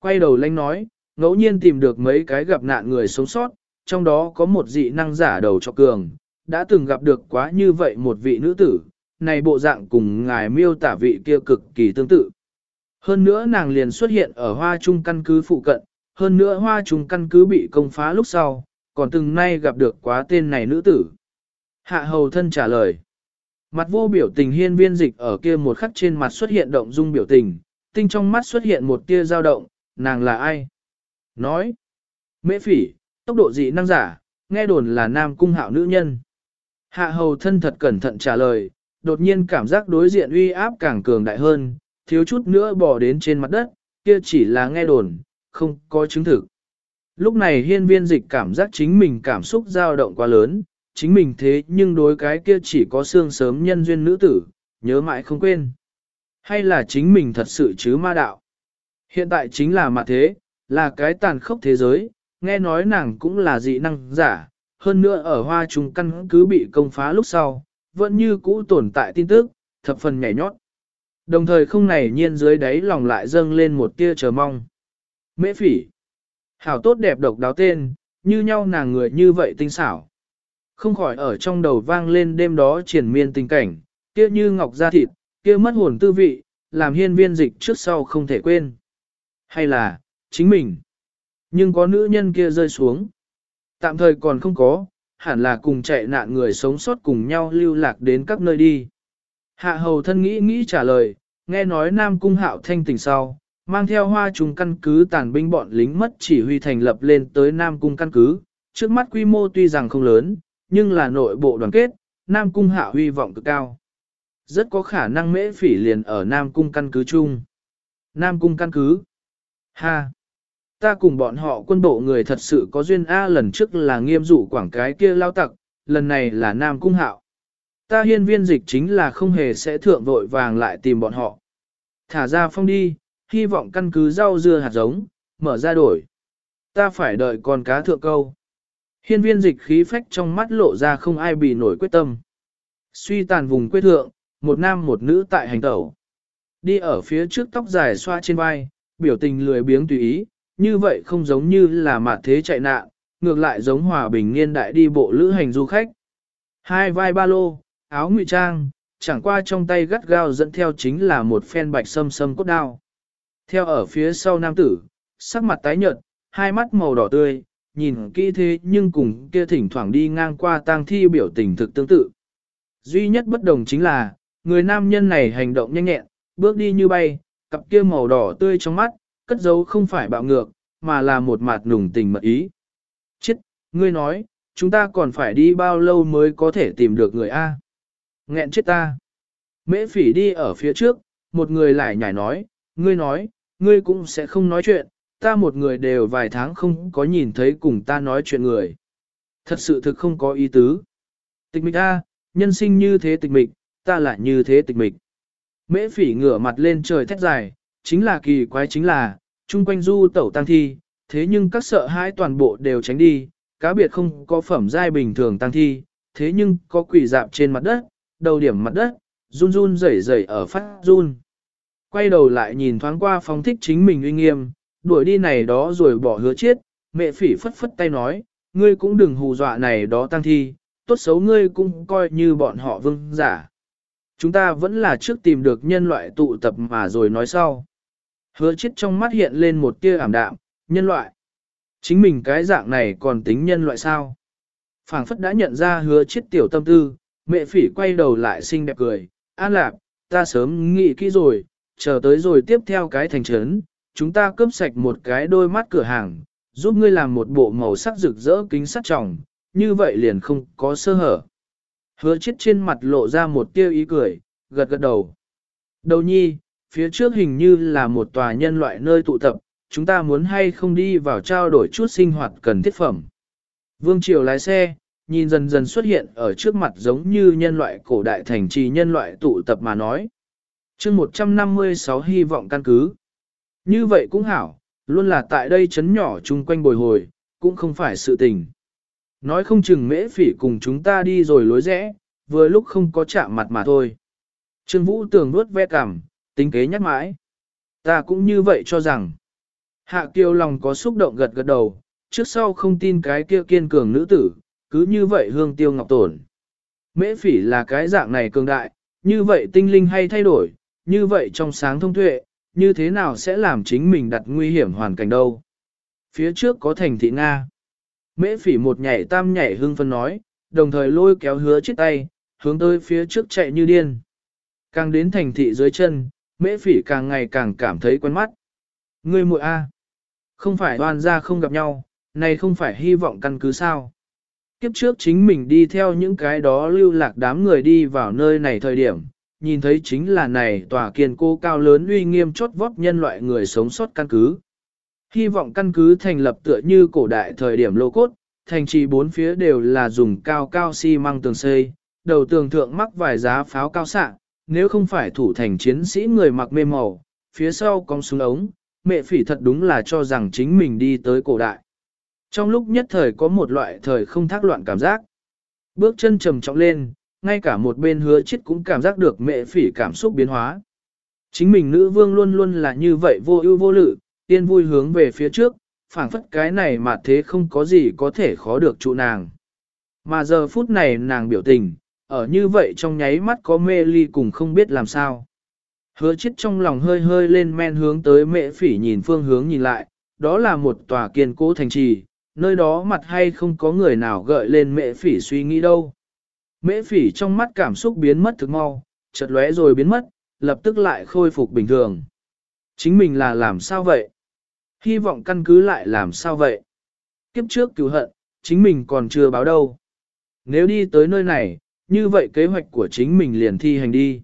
Quay đầu lanh nói, ngẫu nhiên tìm được mấy cái gặp nạn người sống sót, trong đó có một dị năng giả đầu cho cường, đã từng gặp được quá như vậy một vị nữ tử, này bộ dạng cùng ngài miêu tả vị kia cực kỳ tương tự. Hơn nữa nàng liền xuất hiện ở hoa trung căn cứ phụ cận, hơn nữa hoa trung căn cứ bị công phá lúc sau, còn từng nay gặp được quá tên này nữ tử. Hạ hầu thân trả lời. Mặt vô biểu tình hiên viên dịch ở kia một khắc trên mặt xuất hiện động dung biểu tình, tinh trong mắt xuất hiện một tia dao động, nàng là ai? Nói. Mễ phỉ, tốc độ dị năng giả, nghe đồn là nam cung hạo nữ nhân. Hạ hầu thân thật cẩn thận trả lời, đột nhiên cảm giác đối diện uy áp càng cường đại hơn, thiếu chút nữa bỏ đến trên mặt đất, kia chỉ là nghe đồn, không có chứng thực. Lúc này hiên viên dịch cảm giác chính mình cảm xúc dao động quá lớn, chính mình thế nhưng đối cái kia chỉ có xương sớm nhân duyên nữ tử, nhớ mãi không quên. Hay là chính mình thật sự chứ ma đạo. Hiện tại chính là mặt thế, là cái tàn khốc thế giới, nghe nói nàng cũng là dị năng giả, hơn nữa ở hoa trùng căn cứ bị công phá lúc sau, vẫn như cũ tồn tại tin tức, thập phần nhảy nhót. Đồng thời không này nhiên dưới đáy lòng lại dâng lên một tia chờ mong. Mễ phỉ. Hảo tốt đẹp độc đáo tên, như nhau nàng người như vậy tinh xảo. Không khỏi ở trong đầu vang lên đêm đó triển miên tình cảnh, kia như ngọc da thịt, kia mất hồn tư vị, làm hiên viên dịch trước sau không thể quên. Hay là, chính mình. Nhưng có nữ nhân kia rơi xuống. Tạm thời còn không có, hẳn là cùng chạy nạn người sống sót cùng nhau lưu lạc đến các nơi đi. Hạ hầu thân nghĩ nghĩ trả lời, nghe nói Nam Cung hạo thanh tỉnh sau, mang theo hoa trùng căn cứ tàn binh bọn lính mất chỉ huy thành lập lên tới Nam Cung căn cứ, trước mắt quy mô tuy rằng không lớn, nhưng là nội bộ đoàn kết, Nam Cung hạo huy vọng cực cao. Rất có khả năng mễ phỉ liền ở Nam Cung căn cứ chung. Nam Cung căn cứ. Ha! Ta cùng bọn họ quân bộ người thật sự có duyên A lần trước là nghiêm dụ quảng cái kia lao tặc, lần này là Nam Cung hạo. Ta hiên viên dịch chính là không hề sẽ thượng vội vàng lại tìm bọn họ. Thả ra phong đi, hy vọng căn cứ rau dưa hạt giống, mở ra đổi. Ta phải đợi con cá thượng câu. Hiên viên dịch khí phách trong mắt lộ ra không ai bị nổi quyết tâm. Suy tàn vùng quê thượng, một nam một nữ tại hành tẩu. Đi ở phía trước tóc dài xoa trên vai, biểu tình lười biếng tùy ý, như vậy không giống như là mặt thế chạy nạn, ngược lại giống hòa bình niên đại đi bộ lữ hành du khách. Hai vai ba lô, áo ngụy trang, chẳng qua trong tay gắt gao dẫn theo chính là một phen bạch sâm sâm cốt đao. Theo ở phía sau nam tử, sắc mặt tái nhợt, hai mắt màu đỏ tươi, nhìn kỹ thế nhưng cùng kia thỉnh thoảng đi ngang qua tang thi biểu tình thực tương tự. Duy nhất bất đồng chính là, người nam nhân này hành động nhanh nhẹn, bước đi như bay, cặp kia màu đỏ tươi trong mắt, cất giấu không phải bạo ngược, mà là một mặt nùng tình mật ý. Chết, ngươi nói, chúng ta còn phải đi bao lâu mới có thể tìm được người A. Nghẹn chết ta. Mễ phỉ đi ở phía trước, một người lại nhảy nói, ngươi nói, ngươi cũng sẽ không nói chuyện, ta một người đều vài tháng không có nhìn thấy cùng ta nói chuyện người. Thật sự thực không có ý tứ. Tịch mịch A, nhân sinh như thế tịch mịch, ta lại như thế tịch mịch. Mễ phỉ ngửa mặt lên trời thét dài, chính là kỳ quái chính là, chung quanh du tẩu tăng thi, thế nhưng các sợ hãi toàn bộ đều tránh đi, cá biệt không có phẩm giai bình thường tăng thi, thế nhưng có quỷ dạp trên mặt đất, đầu điểm mặt đất, run run rẩy rẩy ở phát run. Quay đầu lại nhìn thoáng qua phóng thích chính mình uy nghiêm, đuổi đi này đó rồi bỏ hứa chết, mẹ phỉ phất phất tay nói, ngươi cũng đừng hù dọa này đó tăng thi, tốt xấu ngươi cũng coi như bọn họ vương giả. Chúng ta vẫn là trước tìm được nhân loại tụ tập mà rồi nói sau. Hứa chết trong mắt hiện lên một tia ảm đạm, nhân loại. Chính mình cái dạng này còn tính nhân loại sao? phảng phất đã nhận ra hứa chết tiểu tâm tư, mẹ phỉ quay đầu lại xinh đẹp cười, an lạc, ta sớm nghĩ kỹ rồi, chờ tới rồi tiếp theo cái thành trấn, chúng ta cướp sạch một cái đôi mắt cửa hàng, giúp ngươi làm một bộ màu sắc rực rỡ kính sắt tròng, như vậy liền không có sơ hở. Hứa chết trên mặt lộ ra một tia ý cười, gật gật đầu. Đầu nhi, phía trước hình như là một tòa nhân loại nơi tụ tập, chúng ta muốn hay không đi vào trao đổi chút sinh hoạt cần thiết phẩm. Vương Triều lái xe, nhìn dần dần xuất hiện ở trước mặt giống như nhân loại cổ đại thành trì nhân loại tụ tập mà nói. chương 156 hy vọng căn cứ. Như vậy cũng hảo, luôn là tại đây chấn nhỏ chung quanh bồi hồi, cũng không phải sự tình. Nói không chừng mễ phỉ cùng chúng ta đi rồi lối rẽ, vừa lúc không có chạm mặt mà thôi. Trương Vũ tường nuốt ve cảm, tính kế nhắc mãi. Ta cũng như vậy cho rằng. Hạ kiều lòng có xúc động gật gật đầu, trước sau không tin cái kia kiên cường nữ tử, cứ như vậy hương tiêu ngọc tổn. Mễ phỉ là cái dạng này cường đại, như vậy tinh linh hay thay đổi, như vậy trong sáng thông tuệ, như thế nào sẽ làm chính mình đặt nguy hiểm hoàn cảnh đâu. Phía trước có thành thị Nga. Mễ phỉ một nhảy tam nhảy hương phân nói, đồng thời lôi kéo hứa chiếc tay, hướng tới phía trước chạy như điên. Càng đến thành thị dưới chân, mễ phỉ càng ngày càng cảm thấy quen mắt. Ngươi muội A. Không phải đoan ra không gặp nhau, này không phải hy vọng căn cứ sao. Kiếp trước chính mình đi theo những cái đó lưu lạc đám người đi vào nơi này thời điểm, nhìn thấy chính là này tòa kiên cố cao lớn uy nghiêm chốt vót nhân loại người sống sót căn cứ. Hy vọng căn cứ thành lập tựa như cổ đại thời điểm lô cốt, thành trì bốn phía đều là dùng cao cao xi măng tường xây, đầu tường thượng mắc vài giá pháo cao xạ, nếu không phải thủ thành chiến sĩ người mặc mê màu, phía sau cong súng ống, mẹ phỉ thật đúng là cho rằng chính mình đi tới cổ đại. Trong lúc nhất thời có một loại thời không thác loạn cảm giác. Bước chân trầm trọng lên, ngay cả một bên hứa chết cũng cảm giác được mẹ phỉ cảm xúc biến hóa. Chính mình nữ vương luôn luôn là như vậy vô ưu vô lự, tiên vui hướng về phía trước, phảng phất cái này mà thế không có gì có thể khó được trụ nàng. Mà giờ phút này nàng biểu tình, ở như vậy trong nháy mắt có mê ly cùng không biết làm sao. Hứa chết trong lòng hơi hơi lên men hướng tới mẹ phỉ nhìn phương hướng nhìn lại, đó là một tòa kiên cố thành trì, nơi đó mặt hay không có người nào gợi lên mẹ phỉ suy nghĩ đâu. Mệ phỉ trong mắt cảm xúc biến mất thực mau, chợt lóe rồi biến mất, lập tức lại khôi phục bình thường. Chính mình là làm sao vậy? Hy vọng căn cứ lại làm sao vậy? Kiếp trước cứu hận, chính mình còn chưa báo đâu. Nếu đi tới nơi này, như vậy kế hoạch của chính mình liền thi hành đi.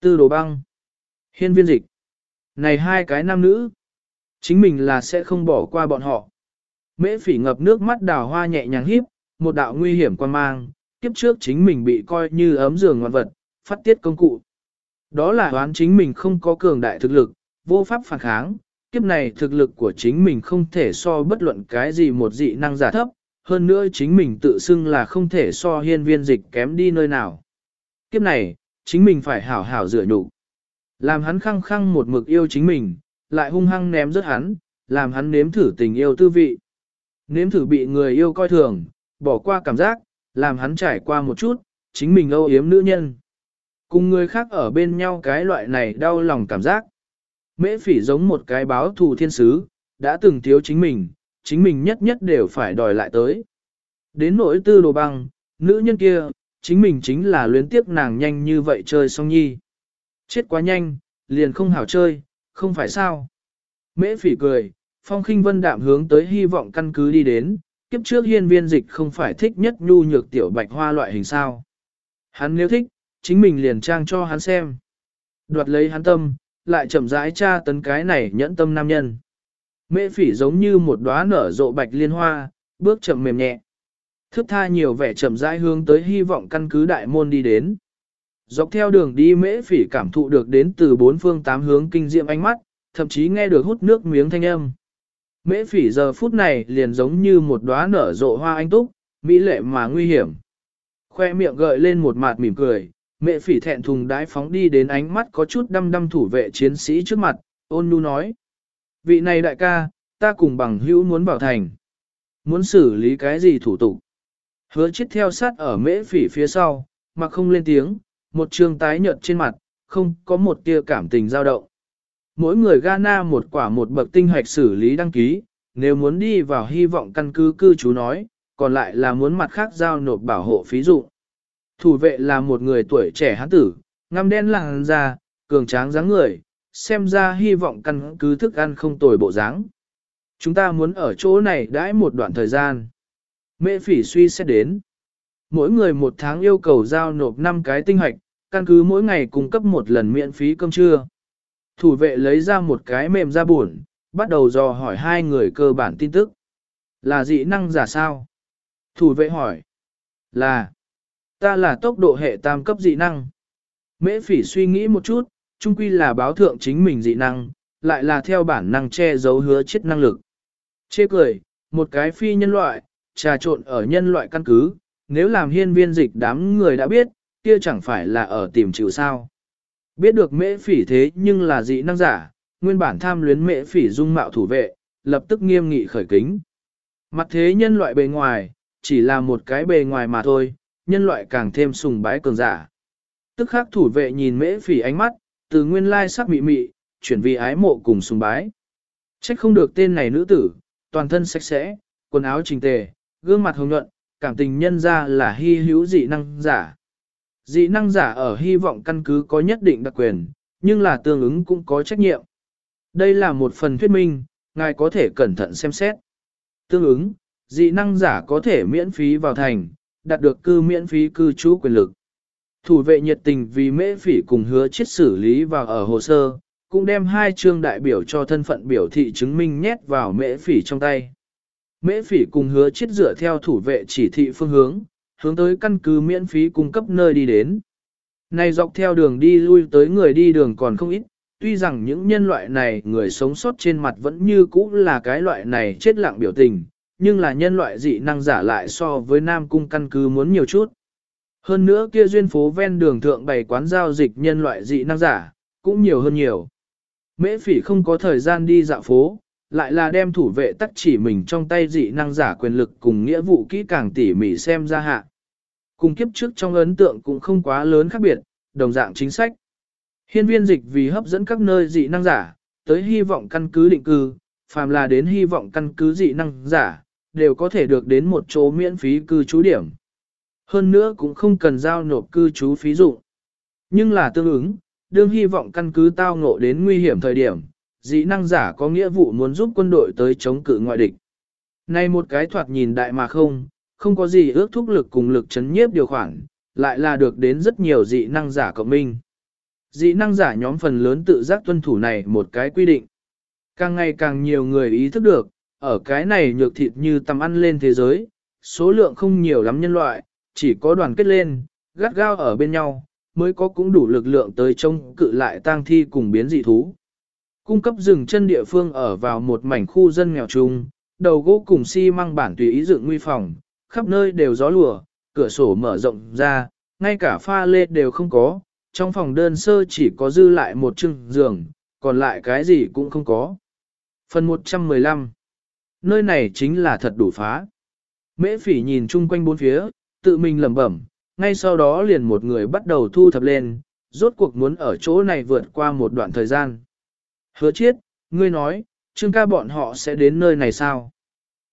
Tư đồ băng. Hiên viên dịch. Này hai cái nam nữ. Chính mình là sẽ không bỏ qua bọn họ. Mễ phỉ ngập nước mắt đào hoa nhẹ nhàng híp, một đạo nguy hiểm quan mang, kiếp trước chính mình bị coi như ấm giường ngoan vật, phát tiết công cụ. Đó là đoán chính mình không có cường đại thực lực, vô pháp phản kháng, kiếp này thực lực của chính mình không thể so bất luận cái gì một dị năng giả thấp, hơn nữa chính mình tự xưng là không thể so hiên viên dịch kém đi nơi nào. Kiếp này, chính mình phải hảo hảo rửa nhục Làm hắn khăng khăng một mực yêu chính mình, lại hung hăng ném rớt hắn, làm hắn nếm thử tình yêu tư vị. Nếm thử bị người yêu coi thường, bỏ qua cảm giác, làm hắn trải qua một chút, chính mình âu yếm nữ nhân. Cùng người khác ở bên nhau cái loại này đau lòng cảm giác. Mễ phỉ giống một cái báo thù thiên sứ, đã từng thiếu chính mình, chính mình nhất nhất đều phải đòi lại tới. Đến nỗi tư đồ băng, nữ nhân kia, chính mình chính là luyến tiếc nàng nhanh như vậy chơi xong nhi. Chết quá nhanh, liền không hảo chơi, không phải sao. Mễ phỉ cười, phong khinh vân đạm hướng tới hy vọng căn cứ đi đến, kiếp trước hiên viên dịch không phải thích nhất nhu nhược tiểu bạch hoa loại hình sao. Hắn nếu thích, chính mình liền trang cho hắn xem. Đoạt lấy hắn tâm, lại chậm rãi tra tấn cái này nhẫn tâm nam nhân. Mễ phỉ giống như một đóa nở rộ bạch liên hoa, bước chậm mềm nhẹ. Thức tha nhiều vẻ chậm rãi hướng tới hy vọng căn cứ đại môn đi đến. Dọc theo đường đi mễ phỉ cảm thụ được đến từ bốn phương tám hướng kinh diệm ánh mắt, thậm chí nghe được hút nước miếng thanh âm. Mễ phỉ giờ phút này liền giống như một đóa nở rộ hoa anh túc, mỹ lệ mà nguy hiểm. Khoe miệng gợi lên một mạt mỉm cười, mẹ phỉ thẹn thùng đái phóng đi đến ánh mắt có chút đăm đăm thủ vệ chiến sĩ trước mặt, ôn nhu nói. Vị này đại ca, ta cùng bằng hữu muốn bảo thành. Muốn xử lý cái gì thủ tục? Hứa chết theo sát ở mễ phỉ phía sau, mà không lên tiếng, một trường tái nhợt trên mặt, không có một tia cảm tình dao động. Mỗi người Ghana một quả một bậc tinh hoạch xử lý đăng ký, nếu muốn đi vào hy vọng căn cứ cư trú nói, còn lại là muốn mặt khác giao nộp bảo hộ phí dụng. Thủ vệ là một người tuổi trẻ hán tử, ngăm đen làng da, cường tráng dáng người, xem ra hy vọng căn cứ thức ăn không tồi bộ dáng. Chúng ta muốn ở chỗ này đãi một đoạn thời gian. Mễ phỉ suy xét đến. Mỗi người một tháng yêu cầu giao nộp 5 cái tinh hoạch, căn cứ mỗi ngày cung cấp một lần miễn phí cơm trưa. Thủ vệ lấy ra một cái mềm ra buồn, bắt đầu dò hỏi hai người cơ bản tin tức. Là dị năng giả sao? Thủ vệ hỏi. Là. Ta là tốc độ hệ tam cấp dị năng. Mễ phỉ suy nghĩ một chút, chung quy là báo thượng chính mình dị năng, lại là theo bản năng che giấu hứa chết năng lực. Chê cười, một cái phi nhân loại, trà trộn ở nhân loại căn cứ, nếu làm hiên viên dịch đám người đã biết, kia chẳng phải là ở tìm chịu sao. Biết được mễ phỉ thế nhưng là dị năng giả, nguyên bản tham luyến mễ phỉ dung mạo thủ vệ, lập tức nghiêm nghị khởi kính. Mặt thế nhân loại bề ngoài, chỉ là một cái bề ngoài mà thôi, nhân loại càng thêm sùng bái cường giả. Tức khắc thủ vệ nhìn mễ phỉ ánh mắt, từ nguyên lai sắc mị mị, chuyển vì ái mộ cùng sùng bái. Trách không được tên này nữ tử, toàn thân sạch sẽ, quần áo chỉnh tề, gương mặt hồng nhuận, cảm tình nhân ra là hy hữu dị năng giả. Dị năng giả ở hy vọng căn cứ có nhất định đặc quyền, nhưng là tương ứng cũng có trách nhiệm. Đây là một phần thuyết minh, ngài có thể cẩn thận xem xét. Tương ứng, dị năng giả có thể miễn phí vào thành, đạt được cư miễn phí cư trú quyền lực. Thủ vệ nhiệt tình vì mễ phỉ cùng hứa chết xử lý vào ở hồ sơ, cũng đem hai chương đại biểu cho thân phận biểu thị chứng minh nhét vào mễ phỉ trong tay. Mễ phỉ cùng hứa chết dựa theo thủ vệ chỉ thị phương hướng, hướng tới căn cứ miễn phí cung cấp nơi đi đến. Này dọc theo đường đi lui tới người đi đường còn không ít, tuy rằng những nhân loại này người sống sót trên mặt vẫn như cũ là cái loại này chết lặng biểu tình, nhưng là nhân loại dị năng giả lại so với Nam Cung căn cứ muốn nhiều chút. Hơn nữa kia duyên phố ven đường thượng bày quán giao dịch nhân loại dị năng giả, cũng nhiều hơn nhiều. Mễ phỉ không có thời gian đi dạo phố, lại là đem thủ vệ tắc chỉ mình trong tay dị năng giả quyền lực cùng nghĩa vụ kỹ càng tỉ mỉ xem ra hạ. Cùng kiếp trước trong ấn tượng cũng không quá lớn khác biệt, đồng dạng chính sách. Hiên viên dịch vì hấp dẫn các nơi dị năng giả, tới hy vọng căn cứ định cư, phàm là đến hy vọng căn cứ dị năng giả, đều có thể được đến một chỗ miễn phí cư trú điểm. Hơn nữa cũng không cần giao nộp cư trú phí dụng. Nhưng là tương ứng, đương hy vọng căn cứ tao ngộ đến nguy hiểm thời điểm, dị năng giả có nghĩa vụ muốn giúp quân đội tới chống cự ngoại địch. Này một cái thoạt nhìn đại mà không, không có gì ước thúc lực cùng lực chấn nhiếp điều khoản, lại là được đến rất nhiều dị năng giả cộng minh. Dị năng giả nhóm phần lớn tự giác tuân thủ này một cái quy định. Càng ngày càng nhiều người ý thức được, ở cái này nhược thịt như tầm ăn lên thế giới, số lượng không nhiều lắm nhân loại, chỉ có đoàn kết lên, gắt gao ở bên nhau, mới có cũng đủ lực lượng tới trông cự lại tang thi cùng biến dị thú. Cung cấp rừng chân địa phương ở vào một mảnh khu dân nghèo chung, đầu gỗ cùng xi si măng bản tùy ý dựng nguy phòng, khắp nơi đều gió lùa, cửa sổ mở rộng ra, ngay cả pha lê đều không có, trong phòng đơn sơ chỉ có dư lại một chừng giường, còn lại cái gì cũng không có. Phần 115 Nơi này chính là thật đủ phá. Mễ phỉ nhìn chung quanh bốn phía, tự mình lẩm bẩm, ngay sau đó liền một người bắt đầu thu thập lên, rốt cuộc muốn ở chỗ này vượt qua một đoạn thời gian. Hứa chiết, ngươi nói, trương ca bọn họ sẽ đến nơi này sao?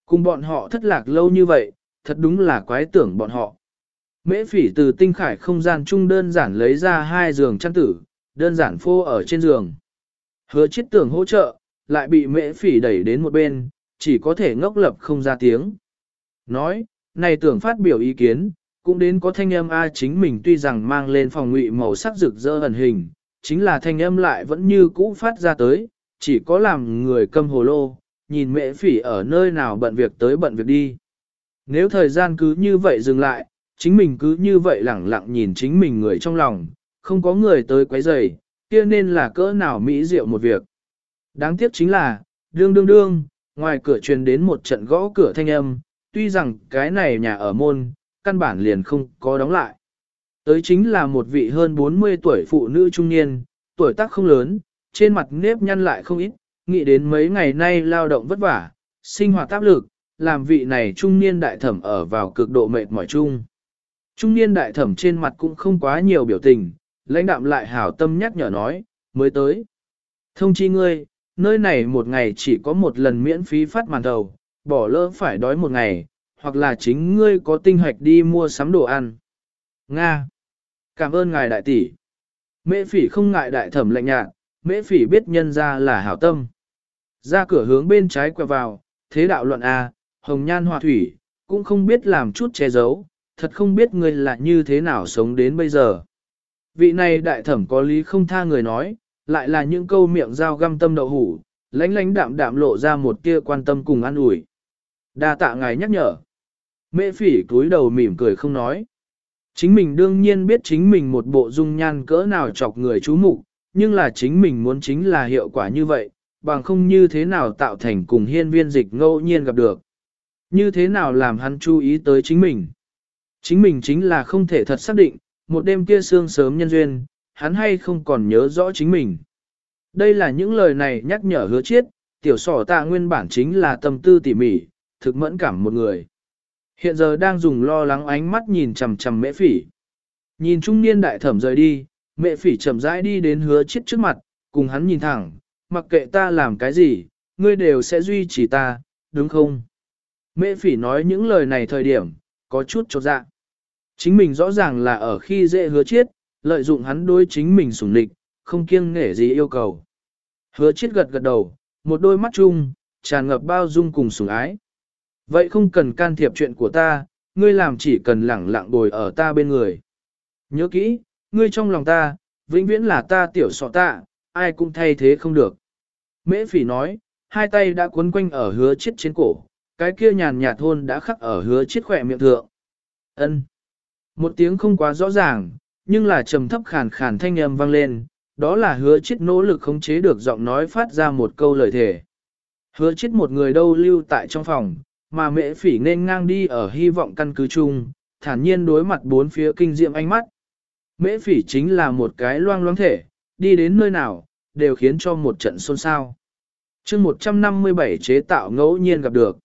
Cùng bọn họ thất lạc lâu như vậy, thật đúng là quái tưởng bọn họ. Mễ phỉ từ tinh khải không gian chung đơn giản lấy ra hai giường chăn tử, đơn giản phô ở trên giường. Hứa chiết tưởng hỗ trợ, lại bị mễ phỉ đẩy đến một bên, chỉ có thể ngốc lập không ra tiếng. Nói, này tưởng phát biểu ý kiến, cũng đến có thanh âm A chính mình tuy rằng mang lên phòng ngụy màu sắc rực rỡ ẩn hình, chính là thanh âm lại vẫn như cũ phát ra tới, chỉ có làm người câm hồ lô, nhìn mễ phỉ ở nơi nào bận việc tới bận việc đi. Nếu thời gian cứ như vậy dừng lại, chính mình cứ như vậy lẳng lặng nhìn chính mình người trong lòng, không có người tới quấy rầy, kia nên là cỡ nào mỹ diệu một việc. Đáng tiếc chính là, đương đương đương, ngoài cửa truyền đến một trận gõ cửa thanh âm, tuy rằng cái này nhà ở môn, căn bản liền không có đóng lại. Tới chính là một vị hơn 40 tuổi phụ nữ trung niên, tuổi tác không lớn, trên mặt nếp nhăn lại không ít, nghĩ đến mấy ngày nay lao động vất vả, sinh hoạt áp lực, làm vị này trung niên đại thẩm ở vào cực độ mệt mỏi chung. Trung niên đại thẩm trên mặt cũng không quá nhiều biểu tình, lãnh đạm lại hảo tâm nhắc nhở nói, mới tới. Thông chi ngươi, nơi này một ngày chỉ có một lần miễn phí phát màn đầu, bỏ lỡ phải đói một ngày, hoặc là chính ngươi có tinh hoạch đi mua sắm đồ ăn. Nga. Cảm ơn ngài đại tỷ. Mễ phỉ không ngại đại thẩm lạnh nhạt, mễ phỉ biết nhân ra là hảo tâm. Ra cửa hướng bên trái quẹo vào, thế đạo luận A, hồng nhan hòa thủy, cũng không biết làm chút che giấu, thật không biết ngươi là như thế nào sống đến bây giờ. Vị này đại thẩm có lý không tha người nói, lại là những câu miệng dao găm tâm đậu hủ, lánh lánh đạm đạm lộ ra một tia quan tâm cùng an ủi. Đa tạ ngài nhắc nhở. Mễ phỉ cúi đầu mỉm cười không nói. Chính mình đương nhiên biết chính mình một bộ dung nhan cỡ nào chọc người chú mục, nhưng là chính mình muốn chính là hiệu quả như vậy, bằng không như thế nào tạo thành cùng hiên viên dịch ngẫu nhiên gặp được. Như thế nào làm hắn chú ý tới chính mình. Chính mình chính là không thể thật xác định, một đêm kia sương sớm nhân duyên, hắn hay không còn nhớ rõ chính mình. Đây là những lời này nhắc nhở hứa chiết, tiểu sỏ tạ nguyên bản chính là tâm tư tỉ mỉ, thực mẫn cảm một người. Hiện giờ đang dùng lo lắng ánh mắt nhìn chằm chằm mễ phỉ. Nhìn trung niên đại thẩm rời đi, mẹ phỉ chậm rãi đi đến hứa chiết trước mặt, cùng hắn nhìn thẳng, mặc kệ ta làm cái gì, ngươi đều sẽ duy trì ta, đúng không? Mẹ phỉ nói những lời này thời điểm, có chút chột dạ. Chính mình rõ ràng là ở khi dễ hứa chiết, lợi dụng hắn đối chính mình sủng địch, không kiêng nể gì yêu cầu. Hứa chiết gật gật đầu, một đôi mắt chung, tràn ngập bao dung cùng sủng ái. Vậy không cần can thiệp chuyện của ta, ngươi làm chỉ cần lẳng lặng bồi ở ta bên người. Nhớ kỹ, ngươi trong lòng ta, vĩnh viễn là ta tiểu sọ ta, ai cũng thay thế không được. Mễ phỉ nói, hai tay đã cuốn quanh ở hứa chiết trên cổ, cái kia nhàn nhạt hôn đã khắc ở hứa chiết khỏe miệng thượng. ân Một tiếng không quá rõ ràng, nhưng là trầm thấp khàn khàn thanh âm vang lên, đó là hứa chết nỗ lực khống chế được giọng nói phát ra một câu lời thề. Hứa chết một người đâu lưu tại trong phòng, mà mẹ phỉ nên ngang đi ở hy vọng căn cứ chung, thản nhiên đối mặt bốn phía kinh diệm ánh mắt. Mễ phỉ chính là một cái loang loáng thể, đi đến nơi nào, đều khiến cho một trận xôn xao. chương 157 chế tạo ngẫu nhiên gặp được.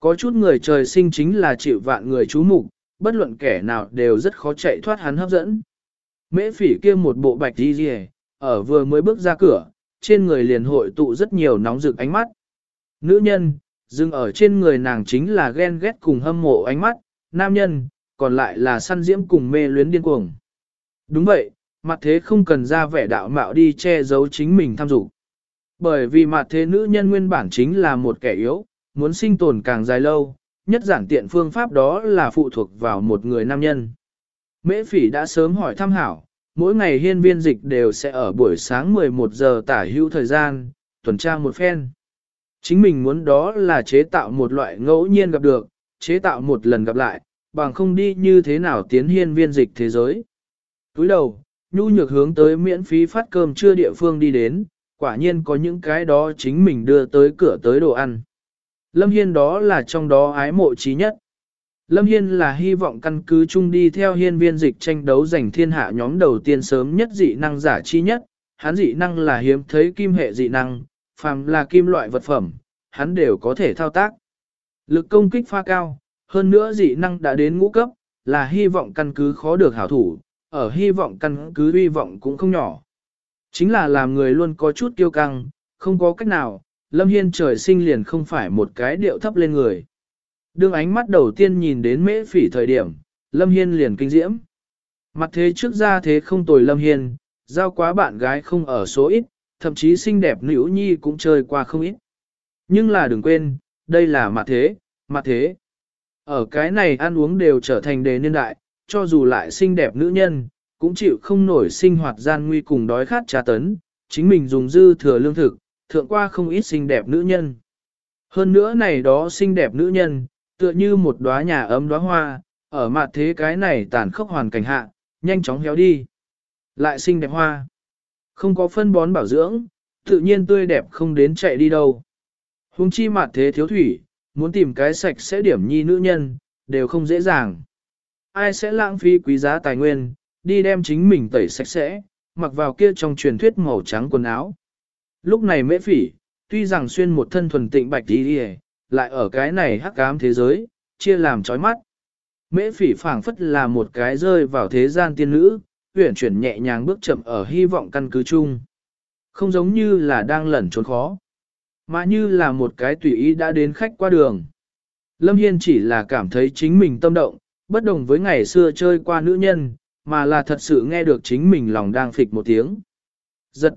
Có chút người trời sinh chính là chịu vạn người chú mục bất luận kẻ nào đều rất khó chạy thoát hắn hấp dẫn. Mễ phỉ kia một bộ bạch đi rìa, ở vừa mới bước ra cửa, trên người liền hội tụ rất nhiều nóng rực ánh mắt. Nữ nhân, dừng ở trên người nàng chính là ghen ghét cùng hâm mộ ánh mắt, nam nhân, còn lại là săn diễm cùng mê luyến điên cuồng. Đúng vậy, mặt thế không cần ra vẻ đạo mạo đi che giấu chính mình tham dục. Bởi vì mặt thế nữ nhân nguyên bản chính là một kẻ yếu, muốn sinh tồn càng dài lâu, nhất giản tiện phương pháp đó là phụ thuộc vào một người nam nhân. Mễ phỉ đã sớm hỏi thăm hảo, mỗi ngày hiên viên dịch đều sẽ ở buổi sáng 11 giờ tả hữu thời gian, tuần tra một phen. Chính mình muốn đó là chế tạo một loại ngẫu nhiên gặp được, chế tạo một lần gặp lại, bằng không đi như thế nào tiến hiên viên dịch thế giới. Túi đầu, nhu nhược hướng tới miễn phí phát cơm trưa địa phương đi đến, quả nhiên có những cái đó chính mình đưa tới cửa tới đồ ăn. Lâm Hiên đó là trong đó ái mộ trí nhất. Lâm Hiên là hy vọng căn cứ chung đi theo hiên viên dịch tranh đấu giành thiên hạ nhóm đầu tiên sớm nhất dị năng giả chi nhất, hắn dị năng là hiếm thấy kim hệ dị năng, phàm là kim loại vật phẩm, hắn đều có thể thao tác. Lực công kích pha cao, hơn nữa dị năng đã đến ngũ cấp, là hy vọng căn cứ khó được hảo thủ, ở hy vọng căn cứ hy vọng cũng không nhỏ. Chính là làm người luôn có chút kiêu căng, không có cách nào, Lâm Hiên trời sinh liền không phải một cái điệu thấp lên người. Đương ánh mắt đầu tiên nhìn đến mễ phỉ thời điểm, Lâm Hiên liền kinh diễm. Mặt thế trước ra thế không tồi Lâm Hiên, giao quá bạn gái không ở số ít, thậm chí xinh đẹp nữ nhi cũng chơi qua không ít. Nhưng là đừng quên, đây là mặt thế, mặt thế. Ở cái này ăn uống đều trở thành đề niên đại, cho dù lại xinh đẹp nữ nhân, cũng chịu không nổi sinh hoạt gian nguy cùng đói khát trà tấn, chính mình dùng dư thừa lương thực, thượng qua không ít xinh đẹp nữ nhân. Hơn nữa này đó xinh đẹp nữ nhân, tựa như một đóa nhà ấm đóa hoa, ở mặt thế cái này tàn khốc hoàn cảnh hạ, nhanh chóng héo đi. Lại xinh đẹp hoa. Không có phân bón bảo dưỡng, tự nhiên tươi đẹp không đến chạy đi đâu. Hùng chi mặt thế thiếu thủy, muốn tìm cái sạch sẽ điểm nhi nữ nhân, đều không dễ dàng. Ai sẽ lãng phí quý giá tài nguyên, đi đem chính mình tẩy sạch sẽ, mặc vào kia trong truyền thuyết màu trắng quần áo. Lúc này mễ phỉ, tuy rằng xuyên một thân thuần tịnh bạch đi đi lại ở cái này hắc ám thế giới, chia làm chói mắt. Mễ phỉ phảng phất là một cái rơi vào thế gian tiên nữ, huyển chuyển nhẹ nhàng bước chậm ở hy vọng căn cứ chung. Không giống như là đang lẩn trốn khó, mà như là một cái tùy ý đã đến khách qua đường. Lâm Hiên chỉ là cảm thấy chính mình tâm động, bất đồng với ngày xưa chơi qua nữ nhân, mà là thật sự nghe được chính mình lòng đang phịch một tiếng. Giật,